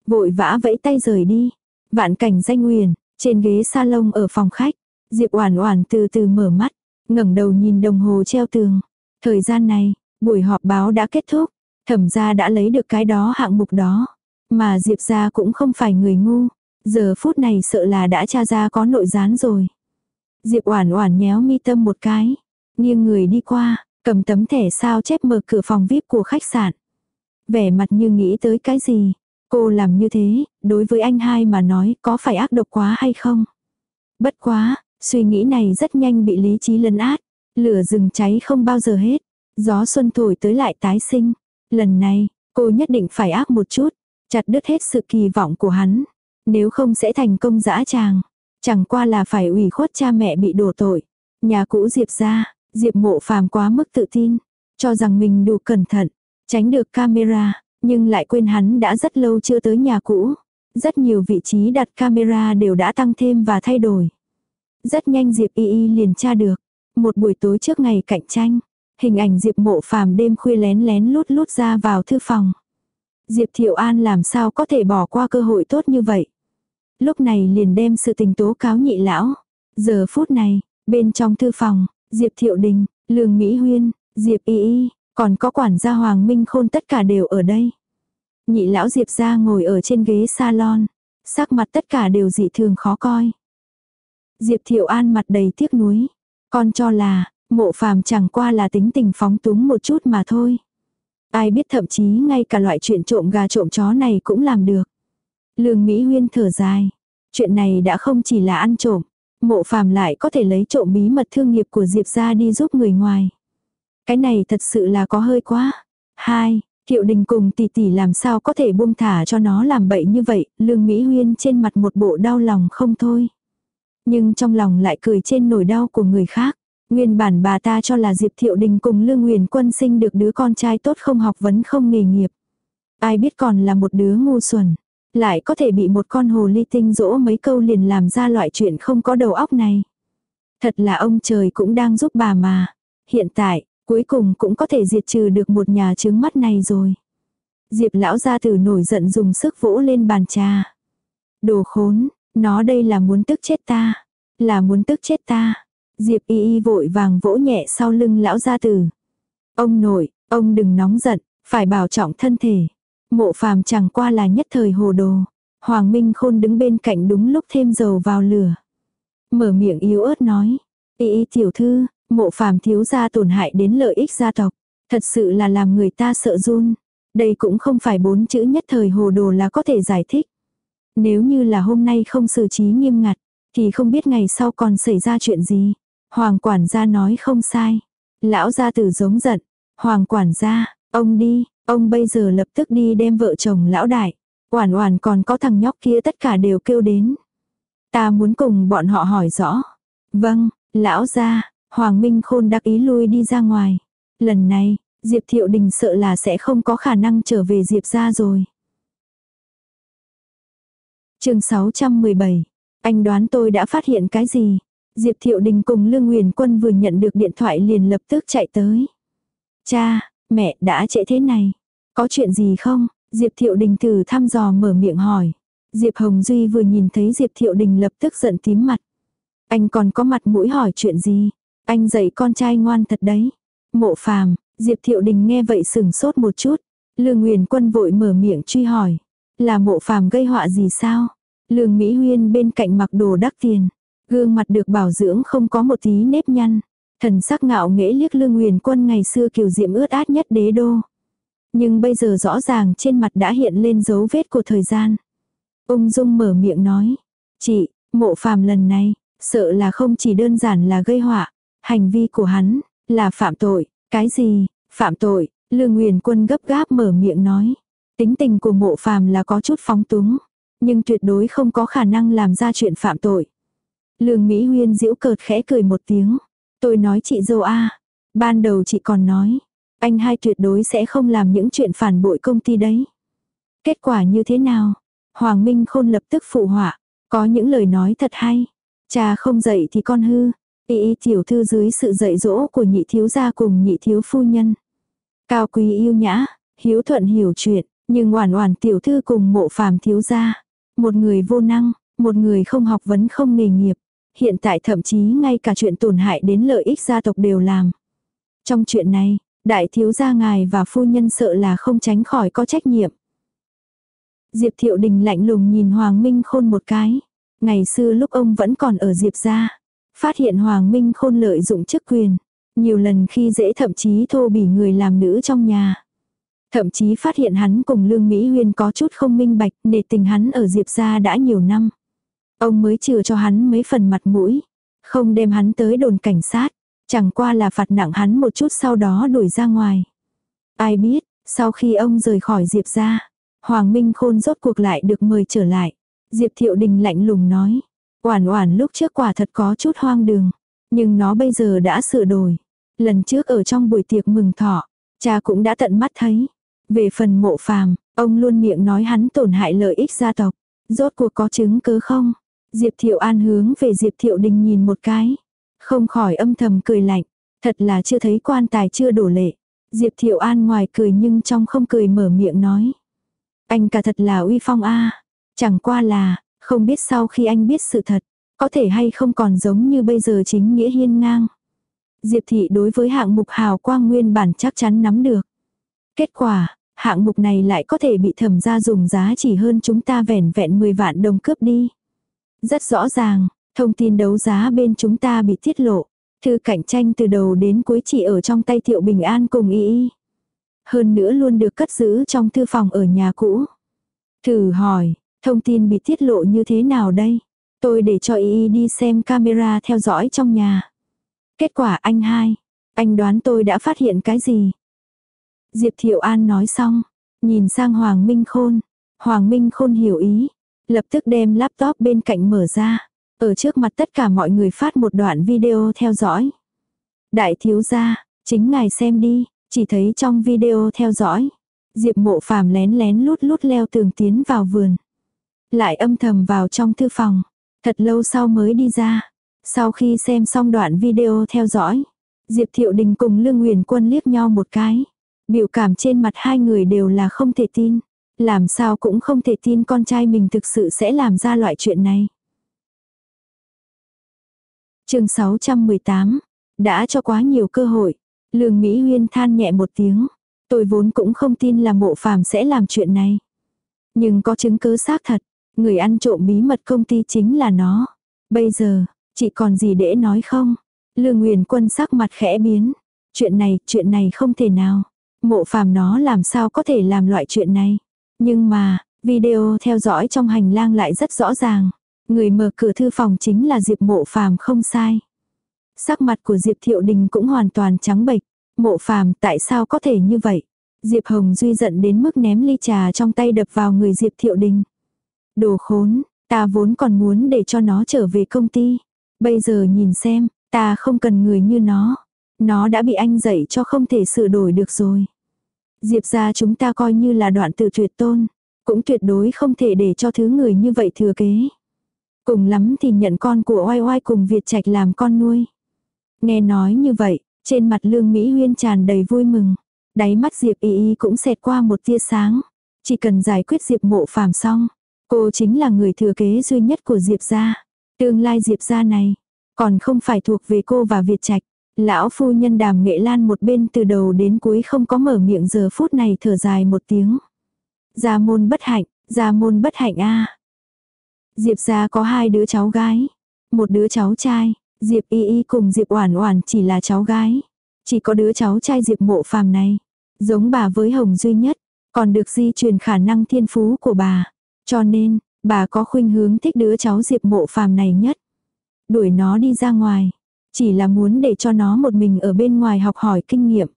Vội vã vẫy tay rời đi. Vạn cảnh danh huyền, trên ghế salon ở phòng khách. Diệp Oản Oản từ từ mở mắt, ngẩng đầu nhìn đồng hồ treo tường. Thời gian này, buổi họp báo đã kết thúc, Thẩm gia đã lấy được cái đó hạng mục đó, mà Diệp gia cũng không phải người ngu, giờ phút này sợ là đã tra ra có nội gián rồi. Diệp Oản Oản nhéo mi tâm một cái, nghiêng người đi qua, cầm tấm thẻ sao chép mở cửa phòng VIP của khách sạn. Vẻ mặt như nghĩ tới cái gì, cô làm như thế, đối với anh hai mà nói có phải ác độc quá hay không? Bất quá, Suy nghĩ này rất nhanh bị lý trí lấn át. Lửa rừng cháy không bao giờ hết. Gió xuân thổi tới lại tái sinh. Lần này, cô nhất định phải ác một chút. Chặt đứt hết sự kỳ vọng của hắn. Nếu không sẽ thành công dã tràng. Chẳng qua là phải ủy khuất cha mẹ bị đổ tội. Nhà cũ Diệp ra, Diệp mộ phàm quá mức tự tin. Cho rằng mình đủ cẩn thận. Tránh được camera. Nhưng lại quên hắn đã rất lâu chưa tới nhà cũ. Rất nhiều vị trí đặt camera đều đã tăng thêm và thay đổi. Rất nhanh Diệp Y Y liền tra được. Một buổi tối trước ngày cạnh tranh, hình ảnh Diệp mộ phàm đêm khuya lén lén lút lút ra vào thư phòng. Diệp Thiệu An làm sao có thể bỏ qua cơ hội tốt như vậy. Lúc này liền đem sự tình tố cáo nhị lão. Giờ phút này, bên trong thư phòng, Diệp Thiệu Đình, Lương Mỹ Huyên, Diệp Y Y, còn có quản gia Hoàng Minh Khôn tất cả đều ở đây. Nhị lão Diệp ra ngồi ở trên ghế salon, sắc mặt tất cả đều dị thường khó coi. Diệp Thiệu An mặt đầy tiếc nuối. Con cho là, mộ phàm chẳng qua là tính tình phóng túng một chút mà thôi. Ai biết thậm chí ngay cả loại chuyện trộm gà trộm chó này cũng làm được. Lương Mỹ Huyên thở dài. Chuyện này đã không chỉ là ăn trộm, Mộ phàm lại có thể lấy trộm bí mật thương nghiệp của Diệp ra đi giúp người ngoài. Cái này thật sự là có hơi quá. Hai, Thiệu đình cùng tỷ tỷ làm sao có thể buông thả cho nó làm bậy như vậy, lương Mỹ Huyên trên mặt một bộ đau lòng không thôi. Nhưng trong lòng lại cười trên nỗi đau của người khác. Nguyên bản bà ta cho là Diệp Thiệu Đình cùng Lương Nguyền Quân sinh được đứa con trai tốt không học vấn không nghề nghiệp. Ai biết còn là một đứa ngu xuẩn. Lại có thể bị một con hồ ly tinh dỗ mấy câu liền làm ra loại chuyện không có đầu óc này. Thật là ông trời cũng đang giúp bà mà. Hiện tại, cuối cùng cũng có thể diệt trừ được một nhà trướng mắt này rồi. Diệp lão gia tử nổi giận dùng sức vỗ lên bàn trà. Đồ khốn, nó đây là muốn tức chết ta. Là muốn tức chết ta. Diệp y y vội vàng vỗ nhẹ sau lưng lão gia tử. Ông nội, ông đừng nóng giận, phải bảo trọng thân thể. Mộ phàm chẳng qua là nhất thời hồ đồ. Hoàng Minh Khôn đứng bên cạnh đúng lúc thêm dầu vào lửa. Mở miệng yếu ớt nói. Y y tiểu thư, mộ phàm thiếu gia tổn hại đến lợi ích gia tộc. Thật sự là làm người ta sợ run. Đây cũng không phải bốn chữ nhất thời hồ đồ là có thể giải thích. Nếu như là hôm nay không xử trí nghiêm ngặt, thì không biết ngày sau còn xảy ra chuyện gì. Hoàng quản gia nói không sai. Lão gia tử giống giận. Hoàng quản gia, ông đi, ông bây giờ lập tức đi đem vợ chồng lão đại. Oản oản còn có thằng nhóc kia tất cả đều kêu đến. Ta muốn cùng bọn họ hỏi rõ. Vâng, lão gia, Hoàng Minh Khôn đắc ý lui đi ra ngoài. Lần này, Diệp Thiệu Đình sợ là sẽ không có khả năng trở về Diệp ra rồi chương 617. Anh đoán tôi đã phát hiện cái gì? Diệp Thiệu Đình cùng Lương Nguyền Quân vừa nhận được điện thoại liền lập tức chạy tới. Cha, mẹ đã trễ thế này. Có chuyện gì không? Diệp Thiệu Đình thử thăm dò mở miệng hỏi. Diệp Hồng Duy vừa nhìn thấy Diệp Thiệu Đình lập tức giận tím mặt. Anh còn có mặt mũi hỏi chuyện gì? Anh dạy con trai ngoan thật đấy. Mộ phàm, Diệp Thiệu Đình nghe vậy sừng sốt một chút. Lương Nguyền Quân vội mở miệng truy hỏi. Là mộ phàm gây họa gì sao? Lương Mỹ Huyên bên cạnh mặc đồ đắt tiền. Gương mặt được bảo dưỡng không có một tí nếp nhăn. Thần sắc ngạo nghễ liếc lương nguyền quân ngày xưa kiều diệm ướt át nhất đế đô. Nhưng bây giờ rõ ràng trên mặt đã hiện lên dấu vết của thời gian. Ung dung mở miệng nói. Chị, mộ phàm lần này, sợ là không chỉ đơn giản là gây họa. Hành vi của hắn, là phạm tội. Cái gì, phạm tội, lương nguyền quân gấp gáp mở miệng nói. Tính tình của mộ phàm là có chút phóng túng. Nhưng tuyệt đối không có khả năng làm ra chuyện phạm tội. Lương Mỹ Huyên giễu cợt khẽ cười một tiếng. Tôi nói chị dâu a Ban đầu chị còn nói. Anh hai tuyệt đối sẽ không làm những chuyện phản bội công ty đấy. Kết quả như thế nào? Hoàng Minh Khôn lập tức phụ họa. Có những lời nói thật hay. Cha không dạy thì con hư. Y y tiểu thư dưới sự dạy dỗ của nhị thiếu gia cùng nhị thiếu phu nhân. Cao quý yêu nhã, hiếu thuận hiểu chuyện, nhưng oản oản tiểu thư cùng mộ phàm thiếu gia. Một người vô năng, một người không học vấn không nghề nghiệp, Hiện tại thậm chí ngay cả chuyện tổn hại đến lợi ích gia tộc đều làm. Trong chuyện này, đại thiếu gia ngài và phu nhân sợ là không tránh khỏi có trách nhiệm. Diệp Thiệu Đình lạnh lùng nhìn Hoàng Minh Khôn một cái. Ngày xưa lúc ông vẫn còn ở Diệp gia, phát hiện Hoàng Minh Khôn lợi dụng chức quyền, nhiều lần khi dễ thậm chí thô bỉ người làm nữ trong nhà. Thậm chí phát hiện hắn cùng Lương Mỹ Huyên có chút không minh bạch, nề tình hắn ở Diệp gia đã nhiều năm. Ông mới chừa cho hắn mấy phần mặt mũi. Không đem hắn tới đồn cảnh sát. Chẳng qua là phạt nặng hắn một chút sau đó đuổi ra ngoài. Ai biết, sau khi ông rời khỏi Diệp gia Hoàng Minh Khôn rốt cuộc lại được mời trở lại. Diệp Thiệu Đình lạnh lùng nói. Oản oản lúc trước quả thật có chút hoang đường. Nhưng nó bây giờ đã sửa đổi. Lần trước ở trong buổi tiệc mừng thọ, cha cũng đã tận mắt thấy. Về phần mộ phàm, ông luôn miệng nói hắn tổn hại lợi ích gia tộc. Rốt cuộc có chứng cứ không? Diệp Thiệu An hướng về Diệp Thiệu Đình nhìn một cái. Không khỏi âm thầm cười lạnh. Thật là chưa thấy quan tài chưa đổ lệ. Diệp Thiệu An ngoài cười nhưng trong không cười mở miệng nói. Anh cả thật là uy phong a Chẳng qua là, không biết sau khi anh biết sự thật, có thể hay không còn giống như bây giờ chính nghĩa hiên ngang. Diệp Thị đối với hạng mục hào quang nguyên bản chắc chắn nắm được. Kết quả, hạng mục này lại có thể bị thẩm ra dùng giá chỉ hơn chúng ta vẻn vẹn 10 vạn đồng cướp đi. Rất rõ ràng, thông tin đấu giá bên chúng ta bị tiết lộ. Thư cạnh tranh từ đầu đến cuối chỉ ở trong tay Thiệu Bình An cùng y Hơn nữa luôn được cất giữ trong thư phòng ở nhà cũ. Thử hỏi, thông tin bị tiết lộ như thế nào đây? Tôi để cho y đi xem camera theo dõi trong nhà. Kết quả anh hai, anh đoán tôi đã phát hiện cái gì? Diệp Thiệu An nói xong, nhìn sang Hoàng Minh Khôn. Hoàng Minh Khôn hiểu ý, lập tức đem laptop bên cạnh mở ra. Ở trước mặt tất cả mọi người phát một đoạn video theo dõi. Đại thiếu gia, chính ngài xem đi, chỉ thấy trong video theo dõi. Diệp mộ phàm lén lén lút lút leo tường tiến vào vườn. Lại âm thầm vào trong thư phòng. Thật lâu sau mới đi ra. Sau khi xem xong đoạn video theo dõi. Diệp Thiệu Đình cùng Lương Nguyền Quân liếc nhau một cái. Biểu cảm trên mặt hai người đều là không thể tin. Làm sao cũng không thể tin con trai mình thực sự sẽ làm ra loại chuyện này. chương 618. Đã cho quá nhiều cơ hội. Lương Mỹ Huyên than nhẹ một tiếng. Tôi vốn cũng không tin là mộ phàm sẽ làm chuyện này. Nhưng có chứng cứ xác thật. Người ăn trộm bí mật công ty chính là nó. Bây giờ, chỉ còn gì để nói không? Lương Nguyền Quân sắc mặt khẽ biến. Chuyện này, chuyện này không thể nào. Mộ phàm nó làm sao có thể làm loại chuyện này. Nhưng mà, video theo dõi trong hành lang lại rất rõ ràng. Người mở cửa thư phòng chính là Diệp mộ phàm không sai. Sắc mặt của Diệp Thiệu Đình cũng hoàn toàn trắng bệch. Mộ phàm tại sao có thể như vậy? Diệp Hồng Duy giận đến mức ném ly trà trong tay đập vào người Diệp Thiệu Đình. Đồ khốn, ta vốn còn muốn để cho nó trở về công ty. Bây giờ nhìn xem, ta không cần người như nó. Nó đã bị anh dạy cho không thể sửa đổi được rồi. Diệp ra chúng ta coi như là đoạn tự tuyệt tôn. Cũng tuyệt đối không thể để cho thứ người như vậy thừa kế. Cùng lắm thì nhận con của oai oai cùng Việt Trạch làm con nuôi. Nghe nói như vậy, trên mặt lương Mỹ Huyên tràn đầy vui mừng. Đáy mắt Diệp y y cũng xẹt qua một tia sáng. Chỉ cần giải quyết Diệp mộ phàm xong. Cô chính là người thừa kế duy nhất của Diệp gia. Tương lai Diệp gia này, còn không phải thuộc về cô và Việt Trạch. Lão phu nhân đàm nghệ lan một bên từ đầu đến cuối không có mở miệng giờ phút này thở dài một tiếng. Gia môn bất hạnh, gia môn bất hạnh a. Diệp gia có hai đứa cháu gái, một đứa cháu trai, Diệp y y cùng Diệp oản oản chỉ là cháu gái. Chỉ có đứa cháu trai Diệp mộ phàm này, giống bà với Hồng duy nhất, còn được di truyền khả năng thiên phú của bà. Cho nên, bà có khuynh hướng thích đứa cháu Diệp mộ phàm này nhất. Đuổi nó đi ra ngoài. Chỉ là muốn để cho nó một mình ở bên ngoài học hỏi kinh nghiệm.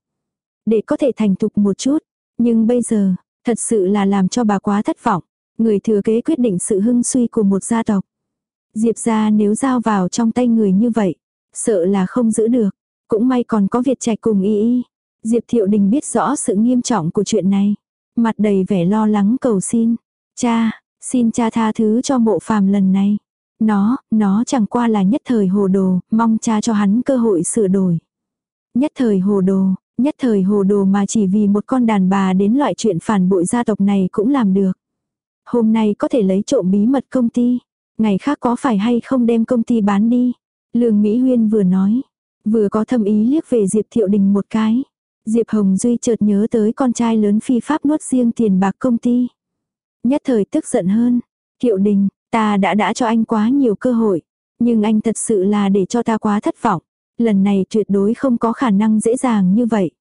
Để có thể thành thục một chút. Nhưng bây giờ, thật sự là làm cho bà quá thất vọng. Người thừa kế quyết định sự hưng suy của một gia tộc. Diệp ra nếu giao vào trong tay người như vậy, sợ là không giữ được. Cũng may còn có Việt Trạch cùng y y. Diệp Thiệu Đình biết rõ sự nghiêm trọng của chuyện này. Mặt đầy vẻ lo lắng cầu xin. Cha, xin cha tha thứ cho mộ phàm lần này. Nó, nó chẳng qua là nhất thời hồ đồ, mong cha cho hắn cơ hội sửa đổi. Nhất thời hồ đồ, nhất thời hồ đồ mà chỉ vì một con đàn bà đến loại chuyện phản bội gia tộc này cũng làm được. Hôm nay có thể lấy trộm bí mật công ty, ngày khác có phải hay không đem công ty bán đi. Lương Mỹ Huyên vừa nói, vừa có thâm ý liếc về Diệp Thiệu Đình một cái. Diệp Hồng Duy chợt nhớ tới con trai lớn phi pháp nuốt riêng tiền bạc công ty. Nhất thời tức giận hơn. Thiệu Đình, ta đã đã cho anh quá nhiều cơ hội. Nhưng anh thật sự là để cho ta quá thất vọng. Lần này tuyệt đối không có khả năng dễ dàng như vậy.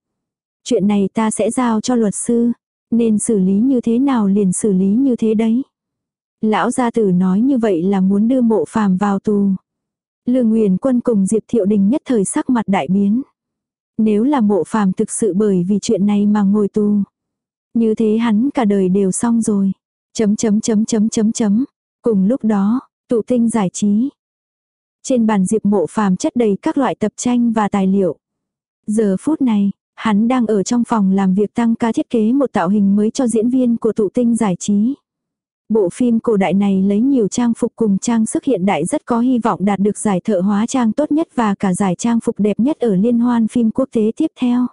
Chuyện này ta sẽ giao cho luật sư. Nên xử lý như thế nào liền xử lý như thế đấy. Lão gia tử nói như vậy là muốn đưa mộ phàm vào tù. Lương Nguyền Quân cùng Diệp Thiệu Đình nhất thời sắc mặt đại biến. Nếu là mộ phàm thực sự bởi vì chuyện này mà ngồi tù. Như thế hắn cả đời đều xong rồi. Chấm chấm chấm chấm chấm chấm. Cùng lúc đó, tụ tinh giải trí. Trên bàn Diệp Mộ Phàm chất đầy các loại tập tranh và tài liệu. Giờ phút này, hắn đang ở trong phòng làm việc tăng ca thiết kế một tạo hình mới cho diễn viên của tụ tinh giải trí. Bộ phim cổ đại này lấy nhiều trang phục cùng trang sức hiện đại rất có hy vọng đạt được giải thợ hóa trang tốt nhất và cả giải trang phục đẹp nhất ở liên hoan phim quốc tế tiếp theo.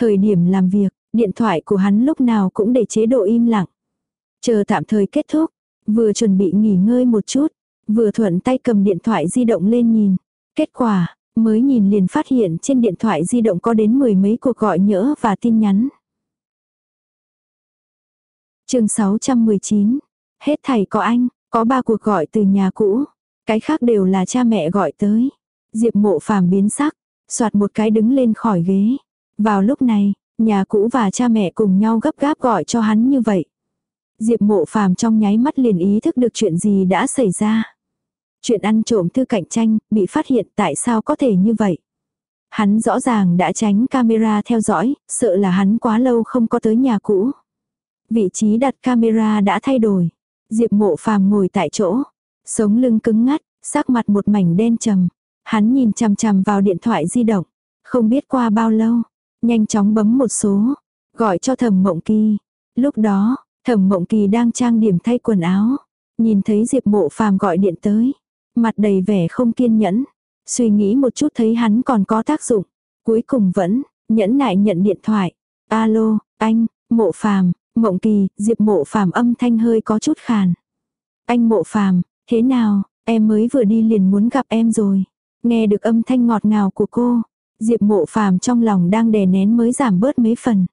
Thời điểm làm việc, điện thoại của hắn lúc nào cũng để chế độ im lặng. Chờ tạm thời kết thúc, vừa chuẩn bị nghỉ ngơi một chút, vừa thuận tay cầm điện thoại di động lên nhìn. Kết quả, mới nhìn liền phát hiện trên điện thoại di động có đến mười mấy cuộc gọi nhỡ và tin nhắn. chương 619. Hết thầy có anh, có ba cuộc gọi từ nhà cũ. Cái khác đều là cha mẹ gọi tới. Diệp mộ phàm biến sắc, soạt một cái đứng lên khỏi ghế. Vào lúc này, nhà cũ và cha mẹ cùng nhau gấp gáp gọi cho hắn như vậy. Diệp mộ phàm trong nháy mắt liền ý thức được chuyện gì đã xảy ra. Chuyện ăn trộm thư cạnh tranh, bị phát hiện tại sao có thể như vậy. Hắn rõ ràng đã tránh camera theo dõi, sợ là hắn quá lâu không có tới nhà cũ. Vị trí đặt camera đã thay đổi. Diệp mộ phàm ngồi tại chỗ. Sống lưng cứng ngắt, sắc mặt một mảnh đen trầm. Hắn nhìn chằm chằm vào điện thoại di động. Không biết qua bao lâu. Nhanh chóng bấm một số. Gọi cho thẩm mộng kỳ. Lúc đó, thẩm mộng kỳ đang trang điểm thay quần áo. Nhìn thấy Diệp mộ phàm gọi điện tới. Mặt đầy vẻ không kiên nhẫn. Suy nghĩ một chút thấy hắn còn có tác dụng. Cuối cùng vẫn, nhẫn nại nhận điện thoại. Alo, anh, mộ phàm, mộng kỳ, diệp mộ phàm âm thanh hơi có chút khàn. Anh mộ phàm, thế nào, em mới vừa đi liền muốn gặp em rồi. Nghe được âm thanh ngọt ngào của cô, diệp mộ phàm trong lòng đang đè nén mới giảm bớt mấy phần.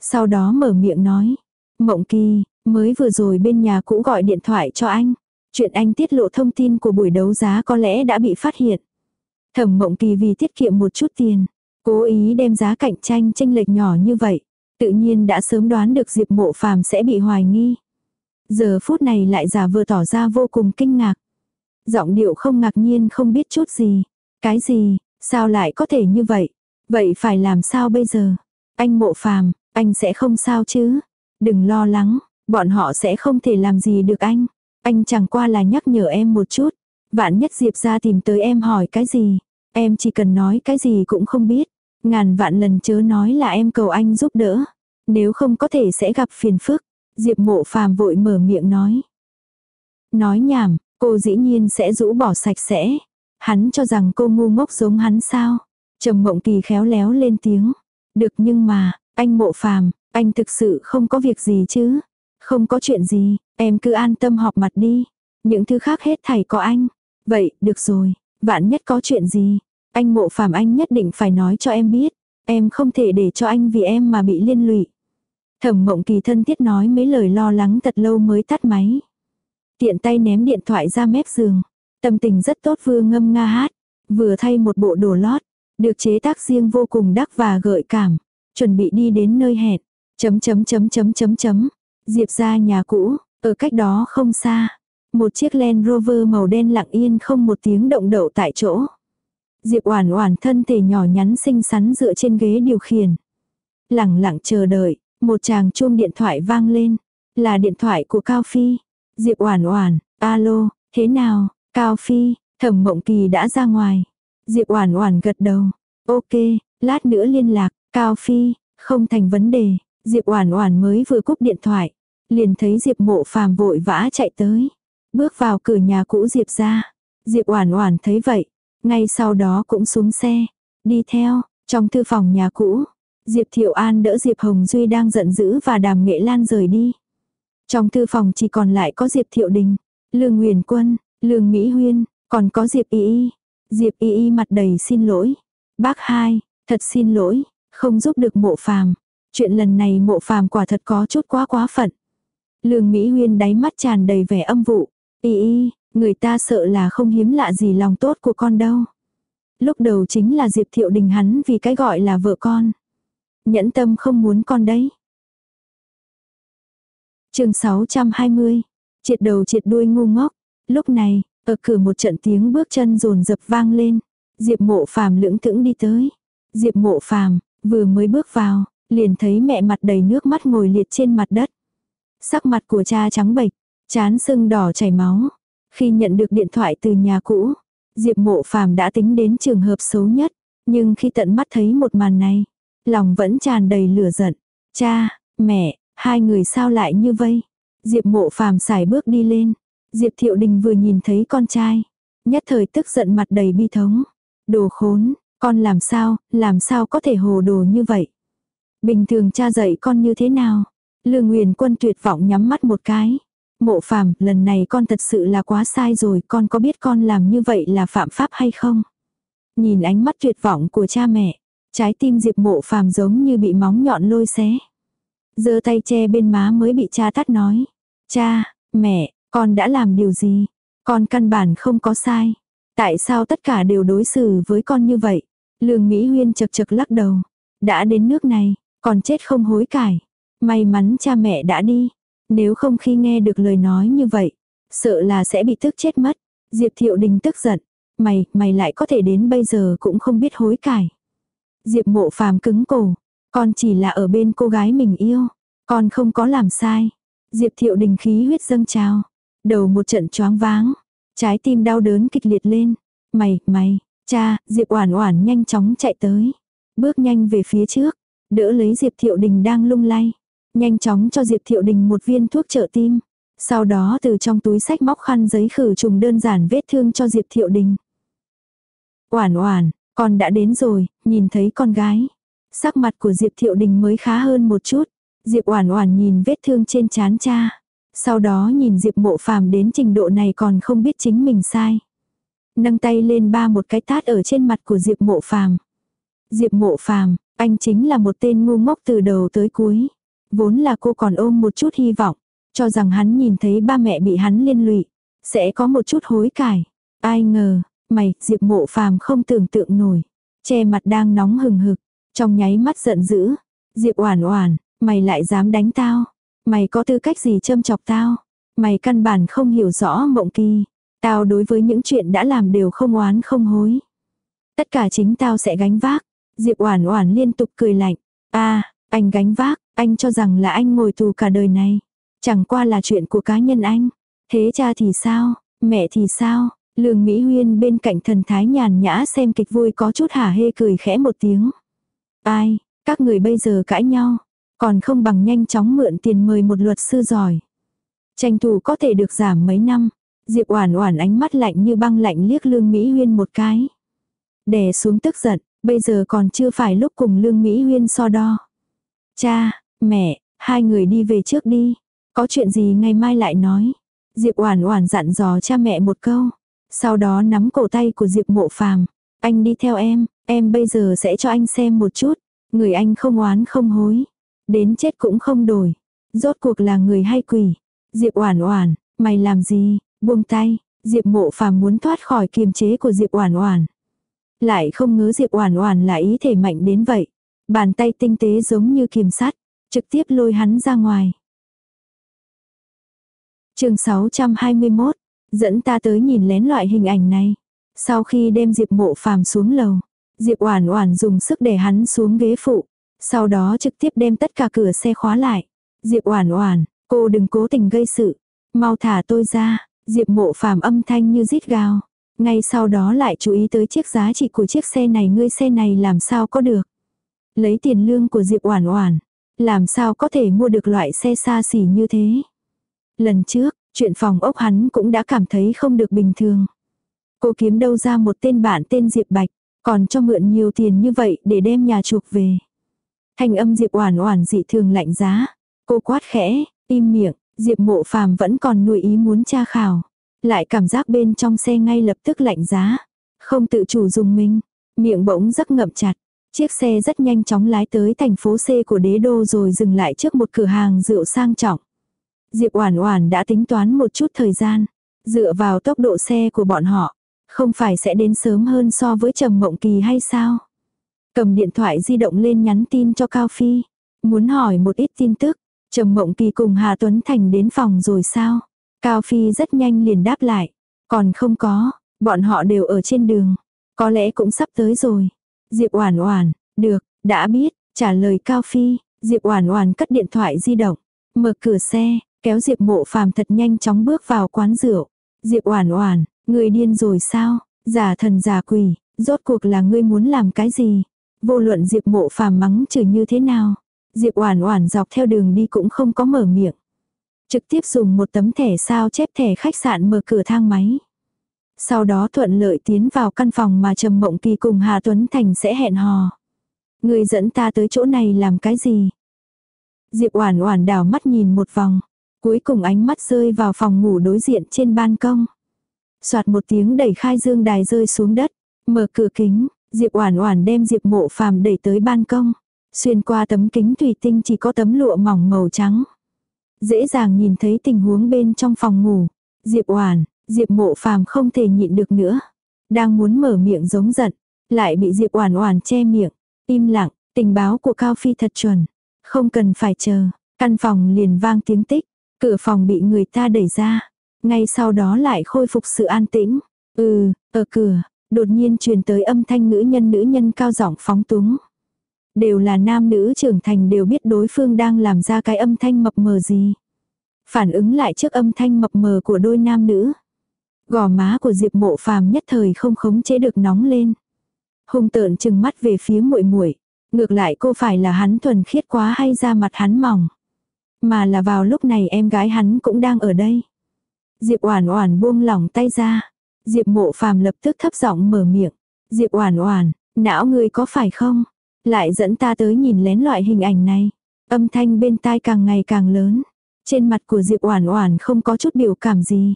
Sau đó mở miệng nói, mộng kỳ, mới vừa rồi bên nhà cũ gọi điện thoại cho anh. Chuyện anh tiết lộ thông tin của buổi đấu giá có lẽ đã bị phát hiện. Thẩm mộng kỳ vì tiết kiệm một chút tiền, cố ý đem giá cạnh tranh tranh lệch nhỏ như vậy, tự nhiên đã sớm đoán được Diệp mộ phàm sẽ bị hoài nghi. Giờ phút này lại giả vừa tỏ ra vô cùng kinh ngạc. Giọng điệu không ngạc nhiên không biết chút gì. Cái gì, sao lại có thể như vậy? Vậy phải làm sao bây giờ? Anh mộ phàm, anh sẽ không sao chứ? Đừng lo lắng, bọn họ sẽ không thể làm gì được anh. Anh chẳng qua là nhắc nhở em một chút. Vạn nhất Diệp ra tìm tới em hỏi cái gì. Em chỉ cần nói cái gì cũng không biết. Ngàn vạn lần chớ nói là em cầu anh giúp đỡ. Nếu không có thể sẽ gặp phiền phức. Diệp mộ phàm vội mở miệng nói. Nói nhảm, cô dĩ nhiên sẽ rũ bỏ sạch sẽ. Hắn cho rằng cô ngu ngốc giống hắn sao. Trầm mộng kỳ khéo léo lên tiếng. Được nhưng mà, anh mộ phàm, anh thực sự không có việc gì chứ. Không có chuyện gì, em cứ an tâm họp mặt đi. Những thứ khác hết thảy có anh. Vậy, được rồi, vạn nhất có chuyện gì, anh mộ phàm anh nhất định phải nói cho em biết. Em không thể để cho anh vì em mà bị liên lụy. Thẩm mộng kỳ thân thiết nói mấy lời lo lắng thật lâu mới tắt máy. Tiện tay ném điện thoại ra mép giường. Tâm tình rất tốt vừa ngâm nga hát. Vừa thay một bộ đồ lót. Được chế tác riêng vô cùng đắc và gợi cảm. Chuẩn bị đi đến nơi hẹn. Chấm chấm chấm chấm chấm chấm. Diệp ra nhà cũ. Ở cách đó không xa. Một chiếc Land Rover màu đen lặng yên không một tiếng động đậu tại chỗ. Diệp Oản Oản thân thể nhỏ nhắn xinh xắn dựa trên ghế điều khiển. Lặng lặng chờ đợi, một chàng chuông điện thoại vang lên, là điện thoại của Cao Phi. Diệp Oản Oản, "Alo, thế nào?" Cao Phi, Thẩm Mộng Kỳ đã ra ngoài. Diệp Oản Oản gật đầu. "Ok, lát nữa liên lạc." Cao Phi, không thành vấn đề. Diệp Oản Oản mới vừa cúp điện thoại, liền thấy Diệp Mộ Phàm vội vã chạy tới. Bước vào cửa nhà cũ Diệp gia. Diệp Oản Oản thấy vậy, ngay sau đó cũng xuống xe, đi theo, trong thư phòng nhà cũ. Diệp Thiệu An đỡ Diệp Hồng Duy đang giận dữ và Đàm Nghệ Lan rời đi. Trong thư phòng chỉ còn lại có Diệp Thiệu Đình, Lương Nguyền Quân, Lương Mỹ Huyên, còn có Diệp Y Y. Diệp Y Y mặt đầy xin lỗi. Bác hai, thật xin lỗi, không giúp được mộ phàm. Chuyện lần này mộ phàm quả thật có chút quá quá phận. Lương Mỹ Huyên đáy mắt tràn đầy vẻ âm vụ. Y y, người ta sợ là không hiếm lạ gì lòng tốt của con đâu. Lúc đầu chính là Diệp Thiệu Đình hắn vì cái gọi là vợ con. Nhẫn tâm không muốn con đấy. chương 620. Triệt đầu triệt đuôi ngu ngốc. Lúc này, ở cửa một trận tiếng bước chân rồn dập vang lên. Diệp mộ phàm lưỡng thững đi tới. Diệp mộ phàm, vừa mới bước vào, liền thấy mẹ mặt đầy nước mắt ngồi liệt trên mặt đất. Sắc mặt của cha trắng bệch, chán sưng đỏ chảy máu. Khi nhận được điện thoại từ nhà cũ, Diệp Mộ Phàm đã tính đến trường hợp xấu nhất, nhưng khi tận mắt thấy một màn này, lòng vẫn tràn đầy lửa giận. Cha, mẹ, hai người sao lại như vây? Diệp Mộ Phàm xài bước đi lên. Diệp Thiệu Đình vừa nhìn thấy con trai, nhất thời tức giận mặt đầy bi thống. Đồ khốn, con làm sao, làm sao có thể hồ đồ như vậy? Bình thường cha dạy con như thế nào? Lương Nguyền Quân tuyệt vọng nhắm mắt một cái. Mộ phàm, lần này con thật sự là quá sai rồi, con có biết con làm như vậy là phạm pháp hay không? Nhìn ánh mắt tuyệt vọng của cha mẹ, trái tim Diệp mộ phàm giống như bị móng nhọn lôi xé. giơ tay che bên má mới bị cha tắt nói. Cha, mẹ, con đã làm điều gì? Con căn bản không có sai. Tại sao tất cả đều đối xử với con như vậy? Lương Mỹ Huyên chật chật lắc đầu. Đã đến nước này, còn chết không hối cải. May mắn cha mẹ đã đi. Nếu không khi nghe được lời nói như vậy, sợ là sẽ bị tức chết mất. Diệp Thiệu Đình tức giận. Mày, mày lại có thể đến bây giờ cũng không biết hối cải. Diệp mộ phàm cứng cổ. Con chỉ là ở bên cô gái mình yêu. Con không có làm sai. Diệp Thiệu Đình khí huyết dâng trào. Đầu một trận choáng váng. Trái tim đau đớn kịch liệt lên. Mày, mày, cha, Diệp Oản Oản nhanh chóng chạy tới. Bước nhanh về phía trước, đỡ lấy Diệp Thiệu Đình đang lung lay. Nhanh chóng cho Diệp Thiệu Đình một viên thuốc trợ tim. Sau đó từ trong túi sách móc khăn giấy khử trùng đơn giản vết thương cho Diệp Thiệu Đình. Oản Oản, con đã đến rồi, nhìn thấy con gái. Sắc mặt của Diệp Thiệu Đình mới khá hơn một chút. Diệp Oản Oản nhìn vết thương trên chán cha. Sau đó nhìn Diệp Mộ Phàm đến trình độ này còn không biết chính mình sai. Nâng tay lên ba một cái tát ở trên mặt của Diệp Mộ Phàm. Diệp Mộ Phàm, anh chính là một tên ngu ngốc từ đầu tới cuối. Vốn là cô còn ôm một chút hy vọng, cho rằng hắn nhìn thấy ba mẹ bị hắn liên lụy, sẽ có một chút hối cải. Ai ngờ, mày, Diệp Mộ Phàm không tưởng tượng nổi, che mặt đang nóng hừng hực, trong nháy mắt giận dữ. Diệp Oản Oản, mày lại dám đánh tao? Mày có tư cách gì châm chọc tao? Mày căn bản không hiểu rõ mộng kỳ. Tao đối với những chuyện đã làm đều không oán không hối. Tất cả chính tao sẽ gánh vác. Diệp Oản Oản liên tục cười lạnh. "A, anh gánh vác, anh cho rằng là anh ngồi tù cả đời này. Chẳng qua là chuyện của cá nhân anh. Thế cha thì sao, mẹ thì sao?" Lương Mỹ Huyên bên cạnh thần thái nhàn nhã xem kịch vui có chút hả hê cười khẽ một tiếng. "Ai, các người bây giờ cãi nhau, còn không bằng nhanh chóng mượn tiền mời một luật sư giỏi. Tranh thủ có thể được giảm mấy năm. Diệp Oản Oản ánh mắt lạnh như băng lạnh liếc Lương Mỹ Huyên một cái. Đè xuống tức giận, bây giờ còn chưa phải lúc cùng Lương Mỹ Huyên so đo. Cha, mẹ, hai người đi về trước đi. Có chuyện gì ngày mai lại nói. Diệp Oản Oản dặn dò cha mẹ một câu. Sau đó nắm cổ tay của Diệp Mộ Phàm, "Anh đi theo em, em bây giờ sẽ cho anh xem một chút, người anh không oán không hối, đến chết cũng không đổi. Rốt cuộc là người hay quỷ?" Diệp Oản Oản, "Mày làm gì? Buông tay." Diệp Mộ Phàm muốn thoát khỏi kiềm chế của Diệp Oản Oản. Lại không ngớ Diệp Oản Oản là ý thể mạnh đến vậy. Bàn tay tinh tế giống như kiềm sắt, trực tiếp lôi hắn ra ngoài. Chương 621, dẫn ta tới nhìn lén loại hình ảnh này. Sau khi đem Diệp Mộ Phàm xuống lầu, Diệp Oản Oản dùng sức để hắn xuống ghế phụ, sau đó trực tiếp đem tất cả cửa xe khóa lại. Diệp Oản Oản, cô đừng cố tình gây sự, mau thả tôi ra. Diệp Mộ Phàm âm thanh như rít gào. Ngay sau đó lại chú ý tới chiếc giá trị của chiếc xe này, ngươi xe này làm sao có được? Lấy tiền lương của Diệp Oản Oản, làm sao có thể mua được loại xe xa xỉ như thế? Lần trước, chuyện phòng ốc hắn cũng đã cảm thấy không được bình thường. Cô kiếm đâu ra một tên bạn tên Diệp Bạch, còn cho mượn nhiều tiền như vậy để đem nhà chuộc về. Thanh âm Diệp Oản Oản dị thường lạnh giá. Cô quát khẽ, im miệng, Diệp Mộ Phàm vẫn còn nuôi ý muốn tra khảo. Lại cảm giác bên trong xe ngay lập tức lạnh giá. Không tự chủ dùng mình. Miệng bỗng rất ngậm chặt. Chiếc xe rất nhanh chóng lái tới thành phố C của đế đô rồi dừng lại trước một cửa hàng rượu sang trọng. Diệp Oản Oản đã tính toán một chút thời gian, dựa vào tốc độ xe của bọn họ, không phải sẽ đến sớm hơn so với Trầm Mộng Kỳ hay sao? Cầm điện thoại di động lên nhắn tin cho Cao Phi, muốn hỏi một ít tin tức, Trầm Mộng Kỳ cùng Hà Tuấn Thành đến phòng rồi sao? Cao Phi rất nhanh liền đáp lại. Còn không có, bọn họ đều ở trên đường. Có lẽ cũng sắp tới rồi. Diệp Oản Oản, được, đã biết, trả lời Cao Phi, Diệp Oản Oản cất điện thoại di động, mở cửa xe, kéo Diệp Mộ Phàm thật nhanh chóng bước vào quán rượu. Diệp Oản Oản, ngươi điên rồi sao? Giả thần giả quỷ, rốt cuộc là ngươi muốn làm cái gì? Vô luận Diệp Mộ Phàm mắng chửi như thế nào, Diệp Oản Oản dọc theo đường đi cũng không có mở miệng. Trực tiếp dùng một tấm thẻ sao chép thẻ khách sạn mở cửa thang máy. Sau đó thuận lợi tiến vào căn phòng mà Trầm Mộng Kỳ cùng Hà Tuấn Thành sẽ hẹn hò. Người dẫn ta tới chỗ này làm cái gì? Diệp Oản Oản đảo mắt nhìn một vòng, cuối cùng ánh mắt rơi vào phòng ngủ đối diện trên ban công. Soạt một tiếng đẩy khai dương đài rơi xuống đất, mở cửa kính, Diệp Oản Oản đem Diệp Mộ Phàm đẩy tới ban công. Xuyên qua tấm kính thủy tinh chỉ có tấm lụa mỏng màu trắng. Dễ dàng nhìn thấy tình huống bên trong phòng ngủ. Diệp Oản, Diệp Mộ Phàm không thể nhịn được nữa, đang muốn mở miệng giống giận, lại bị Diệp Oản Oản che miệng, im lặng, tình báo của Cao Phi thật chuẩn, không cần phải chờ, căn phòng liền vang tiếng tích, cửa phòng bị người ta đẩy ra. Ngay sau đó lại khôi phục sự an tĩnh. Ừ, ở cửa, đột nhiên truyền tới âm thanh nữ nhân nữ nhân cao giọng phóng túng. Đều là nam nữ trưởng thành đều biết đối phương đang làm ra cái âm thanh mập mờ gì. Phản ứng lại trước âm thanh mập mờ của đôi nam nữ. Gò má của Diệp Mộ Phàm nhất thời không khống chế được nóng lên. Hung tợn chừng mắt về phía muội muội. Ngược lại cô phải là hắn thuần khiết quá hay ra mặt hắn mỏng. Mà là vào lúc này em gái hắn cũng đang ở đây. Diệp Oản Oản buông lỏng tay ra. Diệp Mộ Phàm lập tức thấp giọng mở miệng. Diệp Oản Oản, não ngươi có phải không? Lại dẫn ta tới nhìn lén loại hình ảnh này. Âm thanh bên tai càng ngày càng lớn. Trên mặt của Diệp Oản Oản không có chút biểu cảm gì.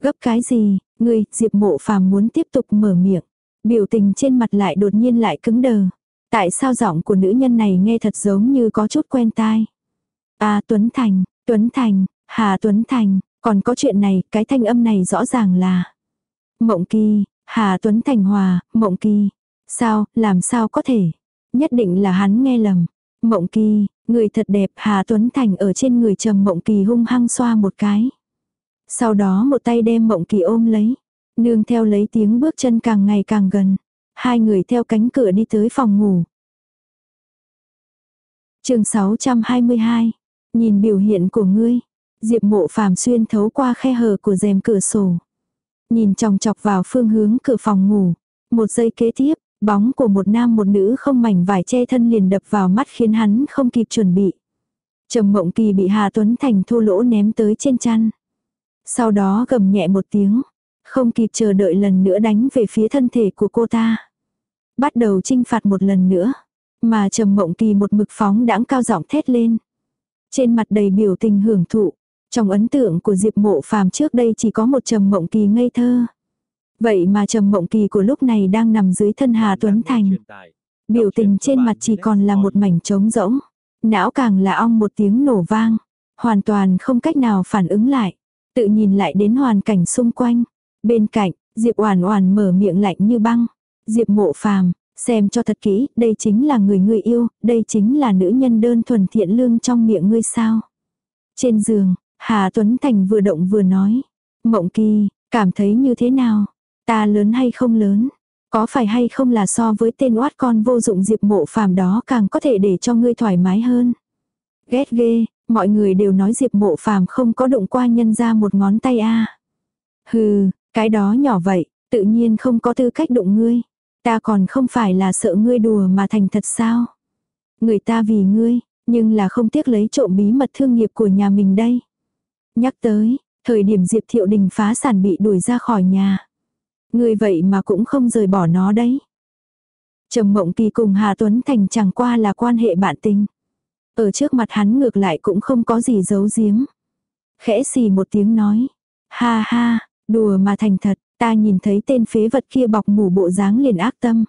Gấp cái gì? Ngươi, Diệp Mộ Phàm muốn tiếp tục mở miệng. Biểu tình trên mặt lại đột nhiên lại cứng đờ. Tại sao giọng của nữ nhân này nghe thật giống như có chút quen tai? À Tuấn Thành, Tuấn Thành, Hà Tuấn Thành, còn có chuyện này, cái thanh âm này rõ ràng là Mộng Kỳ, Hà Tuấn Thành Hòa, Mộng Kỳ. Sao, làm sao có thể? Nhất định là hắn nghe lầm. Mộng Kỳ, người thật đẹp, Hà Tuấn Thành ở trên người trầm Mộng Kỳ hung hăng xoa một cái. Sau đó một tay đem Mộng Kỳ ôm lấy. Nương theo lấy tiếng bước chân càng ngày càng gần. Hai người theo cánh cửa đi tới phòng ngủ. chương 622. Nhìn biểu hiện của ngươi. Diệp mộ phàm xuyên thấu qua khe hở của rèm cửa sổ. Nhìn chòng chọc vào phương hướng cửa phòng ngủ. Một giây kế tiếp, bóng của một nam một nữ không mảnh vải che thân liền đập vào mắt khiến hắn không kịp chuẩn bị. Trầm mộng kỳ bị Hà Tuấn Thành thô lỗ ném tới trên chăn. Sau đó gầm nhẹ một tiếng. Không kịp chờ đợi lần nữa đánh về phía thân thể của cô ta. Bắt đầu trinh phạt một lần nữa. Mà trầm mộng kỳ một mực phóng đãng cao giọng thét lên. Trên mặt đầy biểu tình hưởng thụ. Trong ấn tượng của Diệp Mộ Phàm trước đây chỉ có một trầm mộng kỳ ngây thơ. Vậy mà trầm mộng kỳ của lúc này đang nằm dưới thân Hà Tuấn Thành. Biểu tình trên mặt chỉ còn là một mảnh trống rỗng. Não càng là ong một tiếng nổ vang. Hoàn toàn không cách nào phản ứng lại. Tự nhìn lại đến hoàn cảnh xung quanh. Bên cạnh, Diệp Oản Oản mở miệng lạnh như băng. Diệp Mộ Phàm, xem cho thật kỹ, đây chính là người ngươi yêu, đây chính là nữ nhân đơn thuần thiện lương trong miệng ngươi sao? Trên giường, Hà Tuấn Thành vừa động vừa nói, "Mộng Kỳ, cảm thấy như thế nào? Ta lớn hay không lớn? Có phải hay không là so với tên oát con vô dụng Diệp Mộ Phàm đó càng có thể để cho ngươi thoải mái hơn?" Ghét ghê, mọi người đều nói Diệp Mộ Phàm không có đụng qua nhân ra một ngón tay a. Hừ, cái đó nhỏ vậy, tự nhiên không có tư cách đụng ngươi. Ta còn không phải là sợ ngươi đùa mà thành thật sao? Người ta vì ngươi, nhưng là không tiếc lấy trộm bí mật thương nghiệp của nhà mình đây. Nhắc tới, thời điểm Diệp Thiệu Đình phá sản bị đuổi ra khỏi nhà người vậy mà cũng không rời bỏ nó đấy. Trầm Mộng Kỳ cùng Hà Tuấn Thành chẳng qua là quan hệ bạn tình. Ở trước mặt hắn ngược lại cũng không có gì giấu giếm. Khẽ xì một tiếng nói. Ha ha, Đùa mà thành thật, ta nhìn thấy tên phế vật kia bọc mù bộ dáng liền ác tâm.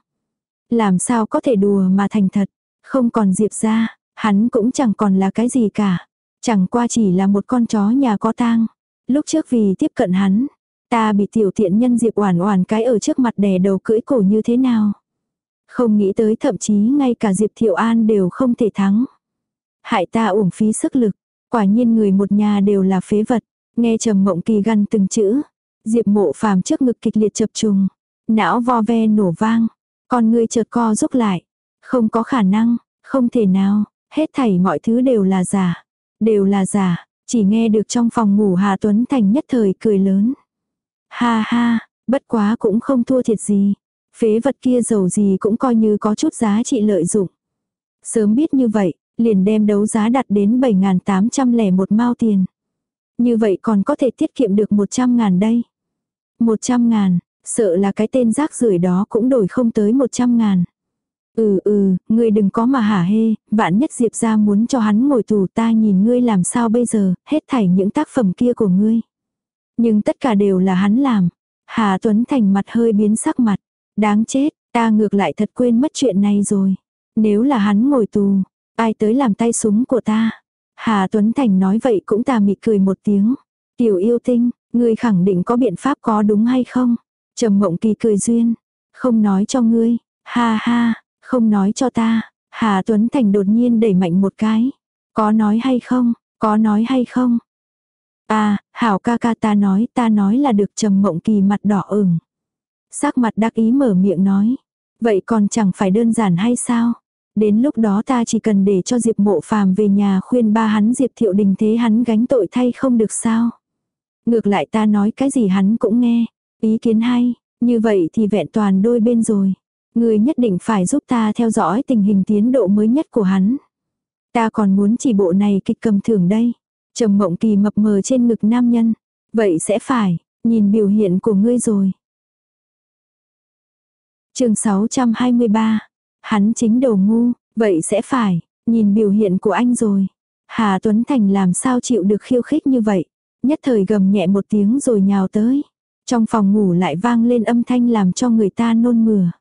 Làm sao có thể đùa mà thành thật, không còn diệp ra, hắn cũng chẳng còn là cái gì cả. Chẳng qua chỉ là một con chó nhà có tang. Lúc trước vì tiếp cận hắn, ta bị tiểu thiện nhân diệp oản oản cái ở trước mặt đè đầu cưỡi cổ như thế nào. Không nghĩ tới thậm chí ngay cả Diệp Thiệu An đều không thể thắng. Hại ta uổng phí sức lực, quả nhiên người một nhà đều là phế vật. Nghe trầm mộng kỳ gằn từng chữ, Diệp mộ phàm trước ngực kịch liệt chập trùng. Não vo ve nổ vang. Con người chợt co rút lại. Không có khả năng, không thể nào, hết thảy mọi thứ đều là giả. Đều là giả, chỉ nghe được trong phòng ngủ Hà Tuấn Thành nhất thời cười lớn. Ha ha, bất quá cũng không thua thiệt gì. Phế vật kia giàu gì cũng coi như có chút giá trị lợi dụng. Sớm biết như vậy, liền đem đấu giá đặt đến 7.801 mao tiền. Như vậy còn có thể tiết kiệm được 100 ngàn đây. Một trăm ngàn, sợ là cái tên rác rưởi đó cũng đổi không tới một trăm ngàn. Ừ ừ, ngươi đừng có mà hả hê, vạn nhất Diệp ra muốn cho hắn ngồi tù ta nhìn ngươi làm sao bây giờ, hết thảy những tác phẩm kia của ngươi. Nhưng tất cả đều là hắn làm. Hà Tuấn Thành mặt hơi biến sắc mặt. Đáng chết, ta ngược lại thật quên mất chuyện này rồi. Nếu là hắn ngồi tù, ai tới làm tay súng của ta. Hà Tuấn Thành nói vậy cũng tà mị cười một tiếng. Tiểu yêu tinh, Ngươi khẳng định có biện pháp có đúng hay không? Trầm mộng kỳ cười duyên. Không nói cho ngươi. Ha ha, không nói cho ta. Hà Tuấn Thành đột nhiên đẩy mạnh một cái. Có nói hay không? Có nói hay không? À, Hảo ca ca ta nói, ta nói là được trầm mộng kỳ mặt đỏ ửng. Sắc mặt đắc ý mở miệng nói. Vậy còn chẳng phải đơn giản hay sao? Đến lúc đó ta chỉ cần để cho Diệp mộ phàm về nhà khuyên ba hắn Diệp thiệu đình thế hắn gánh tội thay không được sao? Ngược lại ta nói cái gì hắn cũng nghe. Ý kiến hay, như vậy thì vẹn toàn đôi bên rồi. Người nhất định phải giúp ta theo dõi tình hình tiến độ mới nhất của hắn. Ta còn muốn chỉ bộ này kịch cầm thưởng đây. Trầm mộng kỳ mập mờ trên ngực nam nhân. Vậy sẽ phải, nhìn biểu hiện của ngươi rồi. chương 623. Hắn chính đầu ngu, vậy sẽ phải, nhìn biểu hiện của anh rồi. Hà Tuấn Thành làm sao chịu được khiêu khích như vậy. Nhất thời gầm nhẹ một tiếng rồi nhào tới. Trong phòng ngủ lại vang lên âm thanh làm cho người ta nôn mửa.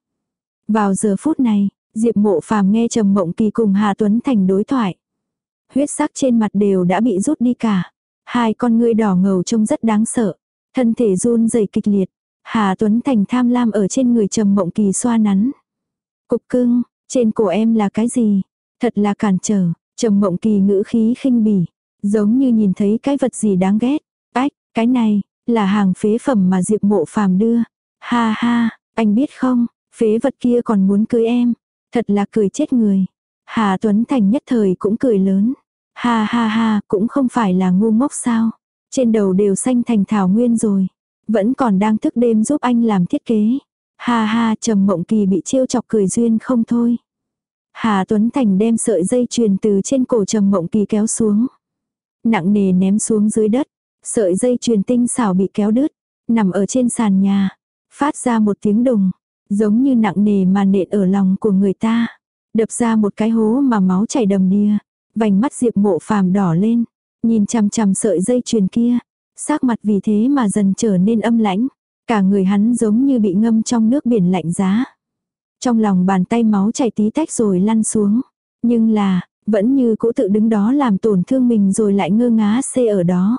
Vào giờ phút này, Diệp Mộ Phàm nghe Trầm Mộng Kỳ cùng Hà Tuấn Thành đối thoại. Huyết sắc trên mặt đều đã bị rút đi cả. Hai con ngươi đỏ ngầu trông rất đáng sợ. Thân thể run rẩy kịch liệt. Hà Tuấn Thành tham lam ở trên người Trầm Mộng Kỳ xoa nắn. Cục cưng, trên cổ em là cái gì? Thật là cản trở. Trầm Mộng Kỳ ngữ khí khinh bỉ. Giống như nhìn thấy cái vật gì đáng ghét. Ách, cái này, là hàng phế phẩm mà Diệp Mộ Phàm đưa. Ha ha, anh biết không, phế vật kia còn muốn cưới em. Thật là cười chết người. Hà Tuấn Thành nhất thời cũng cười lớn. Ha ha ha, cũng không phải là ngu ngốc sao. Trên đầu đều xanh thành thảo nguyên rồi. Vẫn còn đang thức đêm giúp anh làm thiết kế. Ha ha, trầm mộng kỳ bị trêu chọc cười duyên không thôi. Hà Tuấn Thành đem sợi dây chuyền từ trên cổ trầm mộng kỳ kéo xuống. Nặng nề ném xuống dưới đất. Sợi dây chuyền tinh xảo bị kéo đứt. Nằm ở trên sàn nhà. Phát ra một tiếng đùng. Giống như nặng nề mà nện ở lòng của người ta. Đập ra một cái hố mà máu chảy đầm đìa. Vành mắt Diệp mộ phàm đỏ lên. Nhìn chằm chằm sợi dây chuyền kia. Sắc mặt vì thế mà dần trở nên âm lãnh. Cả người hắn giống như bị ngâm trong nước biển lạnh giá. Trong lòng bàn tay máu chảy tí tách rồi lăn xuống. Nhưng là, vẫn như cũ tự đứng đó làm tổn thương mình rồi lại ngơ ngá xê ở đó.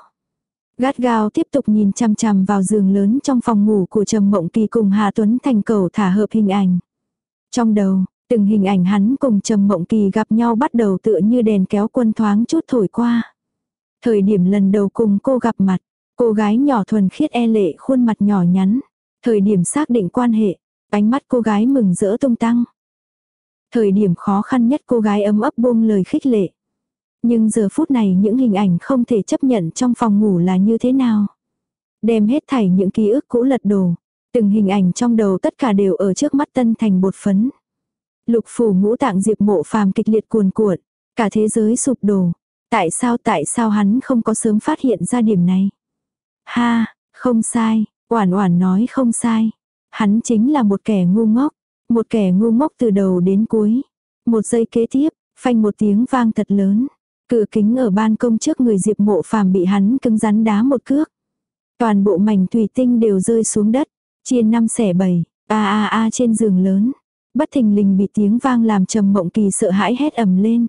Gát gao tiếp tục nhìn chằm chằm vào giường lớn trong phòng ngủ của Trầm Mộng Kỳ cùng Hà Tuấn Thành cầu thả hợp hình ảnh. Trong đầu, từng hình ảnh hắn cùng Trầm Mộng Kỳ gặp nhau bắt đầu tựa như đèn kéo quân thoáng chút thổi qua. Thời điểm lần đầu cùng cô gặp mặt, cô gái nhỏ thuần khiết e lệ khuôn mặt nhỏ nhắn. Thời điểm xác định quan hệ, ánh mắt cô gái mừng rỡ tung tăng. Thời điểm khó khăn nhất cô gái ấm ấp buông lời khích lệ. Nhưng giờ phút này những hình ảnh không thể chấp nhận trong phòng ngủ là như thế nào. Đem hết thảy những ký ức cũ lật đổ. Từng hình ảnh trong đầu tất cả đều ở trước mắt tân thành bột phấn. Lục phủ ngũ tạng diệp mộ phàm kịch liệt cuồn cuộn. Cả thế giới sụp đổ. Tại sao tại sao hắn không có sớm phát hiện ra điểm này? Ha, không sai, Oản Oản nói không sai. Hắn chính là một kẻ ngu ngốc, một kẻ ngu ngốc từ đầu đến cuối. Một giây kế tiếp, phanh một tiếng vang thật lớn. Cửa kính ở ban công trước người Diệp Mộ Phàm bị hắn cứng rắn đá một cước. Toàn bộ mảnh thủy tinh đều rơi xuống đất, chia năm xẻ bảy, a a a trên giường lớn. Bất thình lình bị tiếng vang làm Trầm Mộng Kỳ sợ hãi hét ầm lên.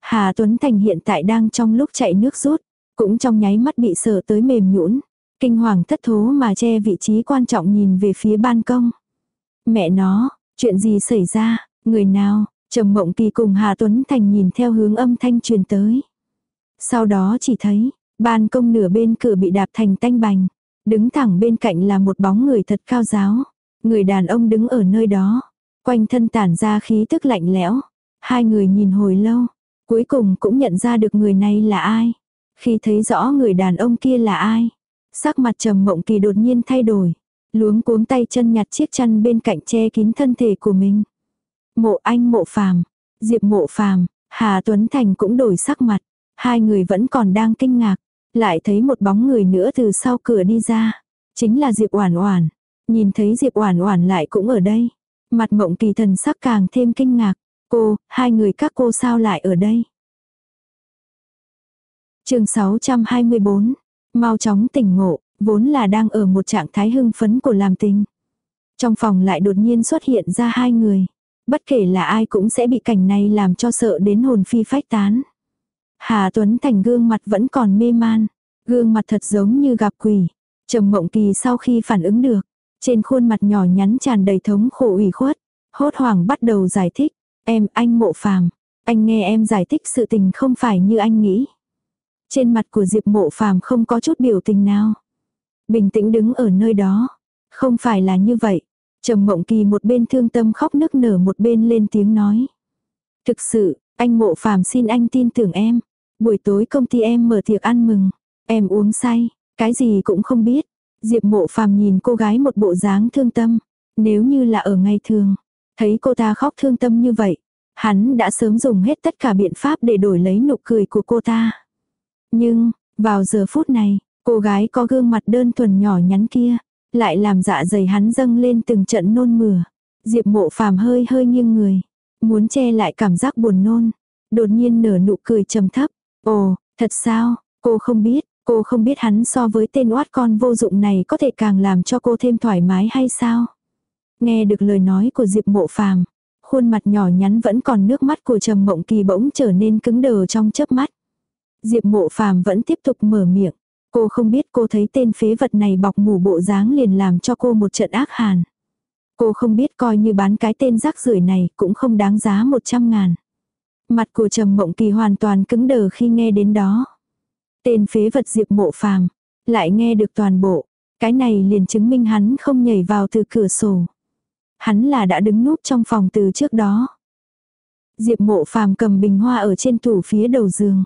Hà Tuấn Thành hiện tại đang trong lúc chạy nước rút, cũng trong nháy mắt bị sợ tới mềm nhũn, kinh hoàng thất thố mà che vị trí quan trọng nhìn về phía ban công. Mẹ nó, chuyện gì xảy ra, người nào, Trầm Mộng Kỳ cùng Hà Tuấn Thành nhìn theo hướng âm thanh truyền tới. Sau đó chỉ thấy, ban công nửa bên cửa bị đạp thành tanh bành. Đứng thẳng bên cạnh là một bóng người thật cao giáo. Người đàn ông đứng ở nơi đó. Quanh thân tản ra khí tức lạnh lẽo. Hai người nhìn hồi lâu. Cuối cùng cũng nhận ra được người này là ai. Khi thấy rõ người đàn ông kia là ai. Sắc mặt trầm mộng kỳ đột nhiên thay đổi. Luống cuống tay chân nhặt chiếc chăn bên cạnh che kín thân thể của mình. Mộ anh mộ phàm, Diệp mộ phàm, Hà Tuấn Thành cũng đổi sắc mặt. Hai người vẫn còn đang kinh ngạc. Lại thấy một bóng người nữa từ sau cửa đi ra. Chính là Diệp Oản Oản. Nhìn thấy Diệp Oản Oản lại cũng ở đây. Mặt mộng kỳ thần sắc càng thêm kinh ngạc. Cô, hai người các cô sao lại ở đây? chương 624. Mau chóng tỉnh ngộ, vốn là đang ở một trạng thái hưng phấn của làm tình. Trong phòng lại đột nhiên xuất hiện ra hai người. Bất kể là ai cũng sẽ bị cảnh này làm cho sợ đến hồn phi phách tán. Hà Tuấn Thành gương mặt vẫn còn mê man. Gương mặt thật giống như gặp quỷ. Trầm mộng kỳ sau khi phản ứng được. Trên khuôn mặt nhỏ nhắn tràn đầy thống khổ ủy khuất. Hốt hoảng bắt đầu giải thích. Em, anh mộ phàm. Anh nghe em giải thích sự tình không phải như anh nghĩ. Trên mặt của Diệp Mộ Phàm không có chút biểu tình nào. Bình tĩnh đứng ở nơi đó. Không phải là như vậy. Trầm Mộng Kỳ một bên thương tâm khóc nức nở một bên lên tiếng nói. Thực sự, anh Mộ Phàm xin anh tin tưởng em. Buổi tối công ty em mở tiệc ăn mừng. Em uống say, cái gì cũng không biết. Diệp Mộ Phàm nhìn cô gái một bộ dáng thương tâm. Nếu như là ở ngày thường, thấy cô ta khóc thương tâm như vậy, hắn đã sớm dùng hết tất cả biện pháp để đổi lấy nụ cười của cô ta. Nhưng, vào giờ phút này, cô gái có gương mặt đơn thuần nhỏ nhắn kia, lại làm dạ dày hắn dâng lên từng trận nôn mửa. Diệp mộ phàm hơi hơi nghiêng người, muốn che lại cảm giác buồn nôn. Đột nhiên nở nụ cười trầm thấp. Ồ, thật sao, cô không biết, cô không biết hắn so với tên oát con vô dụng này có thể càng làm cho cô thêm thoải mái hay sao? Nghe được lời nói của Diệp mộ phàm, khuôn mặt nhỏ nhắn vẫn còn nước mắt của Trầm Mộng Kỳ bỗng trở nên cứng đờ trong chớp mắt. Diệp Mộ Phàm vẫn tiếp tục mở miệng. Cô không biết cô thấy tên phế vật này bọc mù bộ dáng liền làm cho cô một trận ác hàn. Cô không biết coi như bán cái tên rác rưởi này cũng không đáng giá 100 ngàn. Mặt của Trầm Mộng Kỳ hoàn toàn cứng đờ khi nghe đến đó. Tên phế vật Diệp Mộ Phàm, lại nghe được toàn bộ, cái này liền chứng minh hắn không nhảy vào từ cửa sổ. Hắn là đã đứng núp trong phòng từ trước đó. Diệp Mộ Phàm cầm bình hoa ở trên tủ phía đầu giường,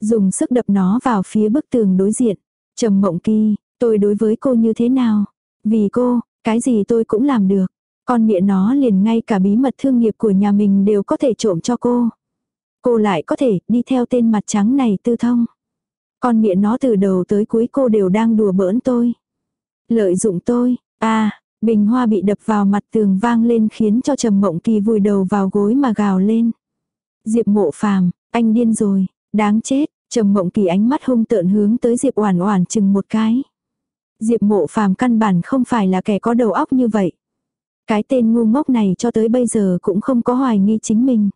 dùng sức đập nó vào phía bức tường đối diện. Trầm Mộng Kỳ, tôi đối với cô như thế nào? Vì cô, cái gì tôi cũng làm được. Con mẹ nó liền ngay cả bí mật thương nghiệp của nhà mình đều có thể trộm cho cô. Cô lại có thể đi theo tên mặt trắng này tư thông. Con mẹ nó từ đầu tới cuối cô đều đang đùa bỡn tôi. Lợi dụng tôi, à, bình hoa bị đập vào mặt tường vang lên khiến cho Trầm Mộng Kỳ vùi đầu vào gối mà gào lên. Diệp mộ phàm, anh điên rồi, đáng chết, Trầm Mộng Kỳ ánh mắt hung tợn hướng tới Diệp Oản Oản chừng một cái. Diệp Mộ Phàm căn bản không phải là kẻ có đầu óc như vậy. Cái tên ngu ngốc này cho tới bây giờ cũng không có hoài nghi chính mình.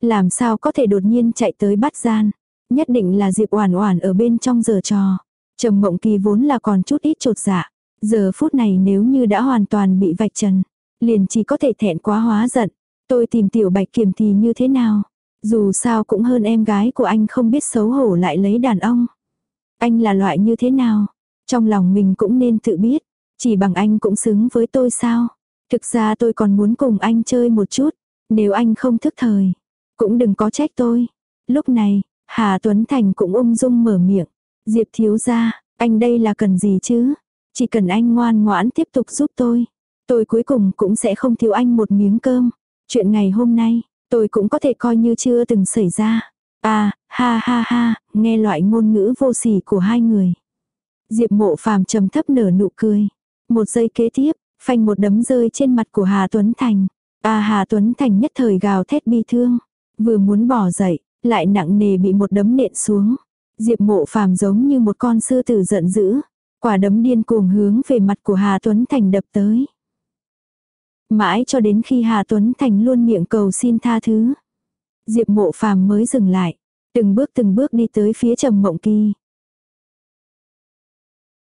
Làm sao có thể đột nhiên chạy tới bắt gian. Nhất định là Diệp Oản Oản ở bên trong giờ trò. Trầm Mộng Kỳ vốn là còn chút ít chột dạ. Giờ phút này nếu như đã hoàn toàn bị vạch trần. Liền chỉ có thể thẹn quá hóa giận. Tôi tìm tiểu bạch kiềm thì như thế nào? Dù sao cũng hơn em gái của anh không biết xấu hổ lại lấy đàn ông. Anh là loại như thế nào? Trong lòng mình cũng nên tự biết. Chỉ bằng anh cũng xứng với tôi sao? Thực ra tôi còn muốn cùng anh chơi một chút. Nếu anh không thức thời. Cũng đừng có trách tôi. Lúc này, Hà Tuấn Thành cũng ung dung mở miệng. Diệp thiếu ra, anh đây là cần gì chứ? Chỉ cần anh ngoan ngoãn tiếp tục giúp tôi. Tôi cuối cùng cũng sẽ không thiếu anh một miếng cơm. Chuyện ngày hôm nay, tôi cũng có thể coi như chưa từng xảy ra. À, ha ha ha, nghe loại ngôn ngữ vô sỉ của hai người. Diệp mộ phàm trầm thấp nở nụ cười. Một giây kế tiếp, phanh một đấm rơi trên mặt của Hà Tuấn Thành. À Hà Tuấn Thành nhất thời gào thét bi thương. Vừa muốn bỏ dậy, lại nặng nề bị một đấm nện xuống. Diệp mộ phàm giống như một con sư tử giận dữ. Quả đấm điên cuồng hướng về mặt của Hà Tuấn Thành đập tới. Mãi cho đến khi Hà Tuấn Thành luôn miệng cầu xin tha thứ. Diệp mộ phàm mới dừng lại. Từng bước từng bước đi tới phía trầm mộng kỳ.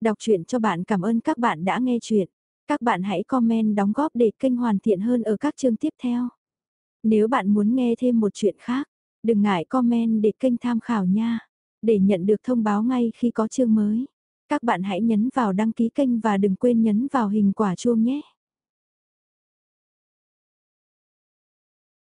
Đọc truyện cho bạn cảm ơn các bạn đã nghe chuyện. Các bạn hãy comment đóng góp để kênh hoàn thiện hơn ở các chương tiếp theo. Nếu bạn muốn nghe thêm một chuyện khác, đừng ngại comment để kênh tham khảo nha. Để nhận được thông báo ngay khi có chương mới. Các bạn hãy nhấn vào đăng ký kênh và đừng quên nhấn vào hình quả chuông nhé.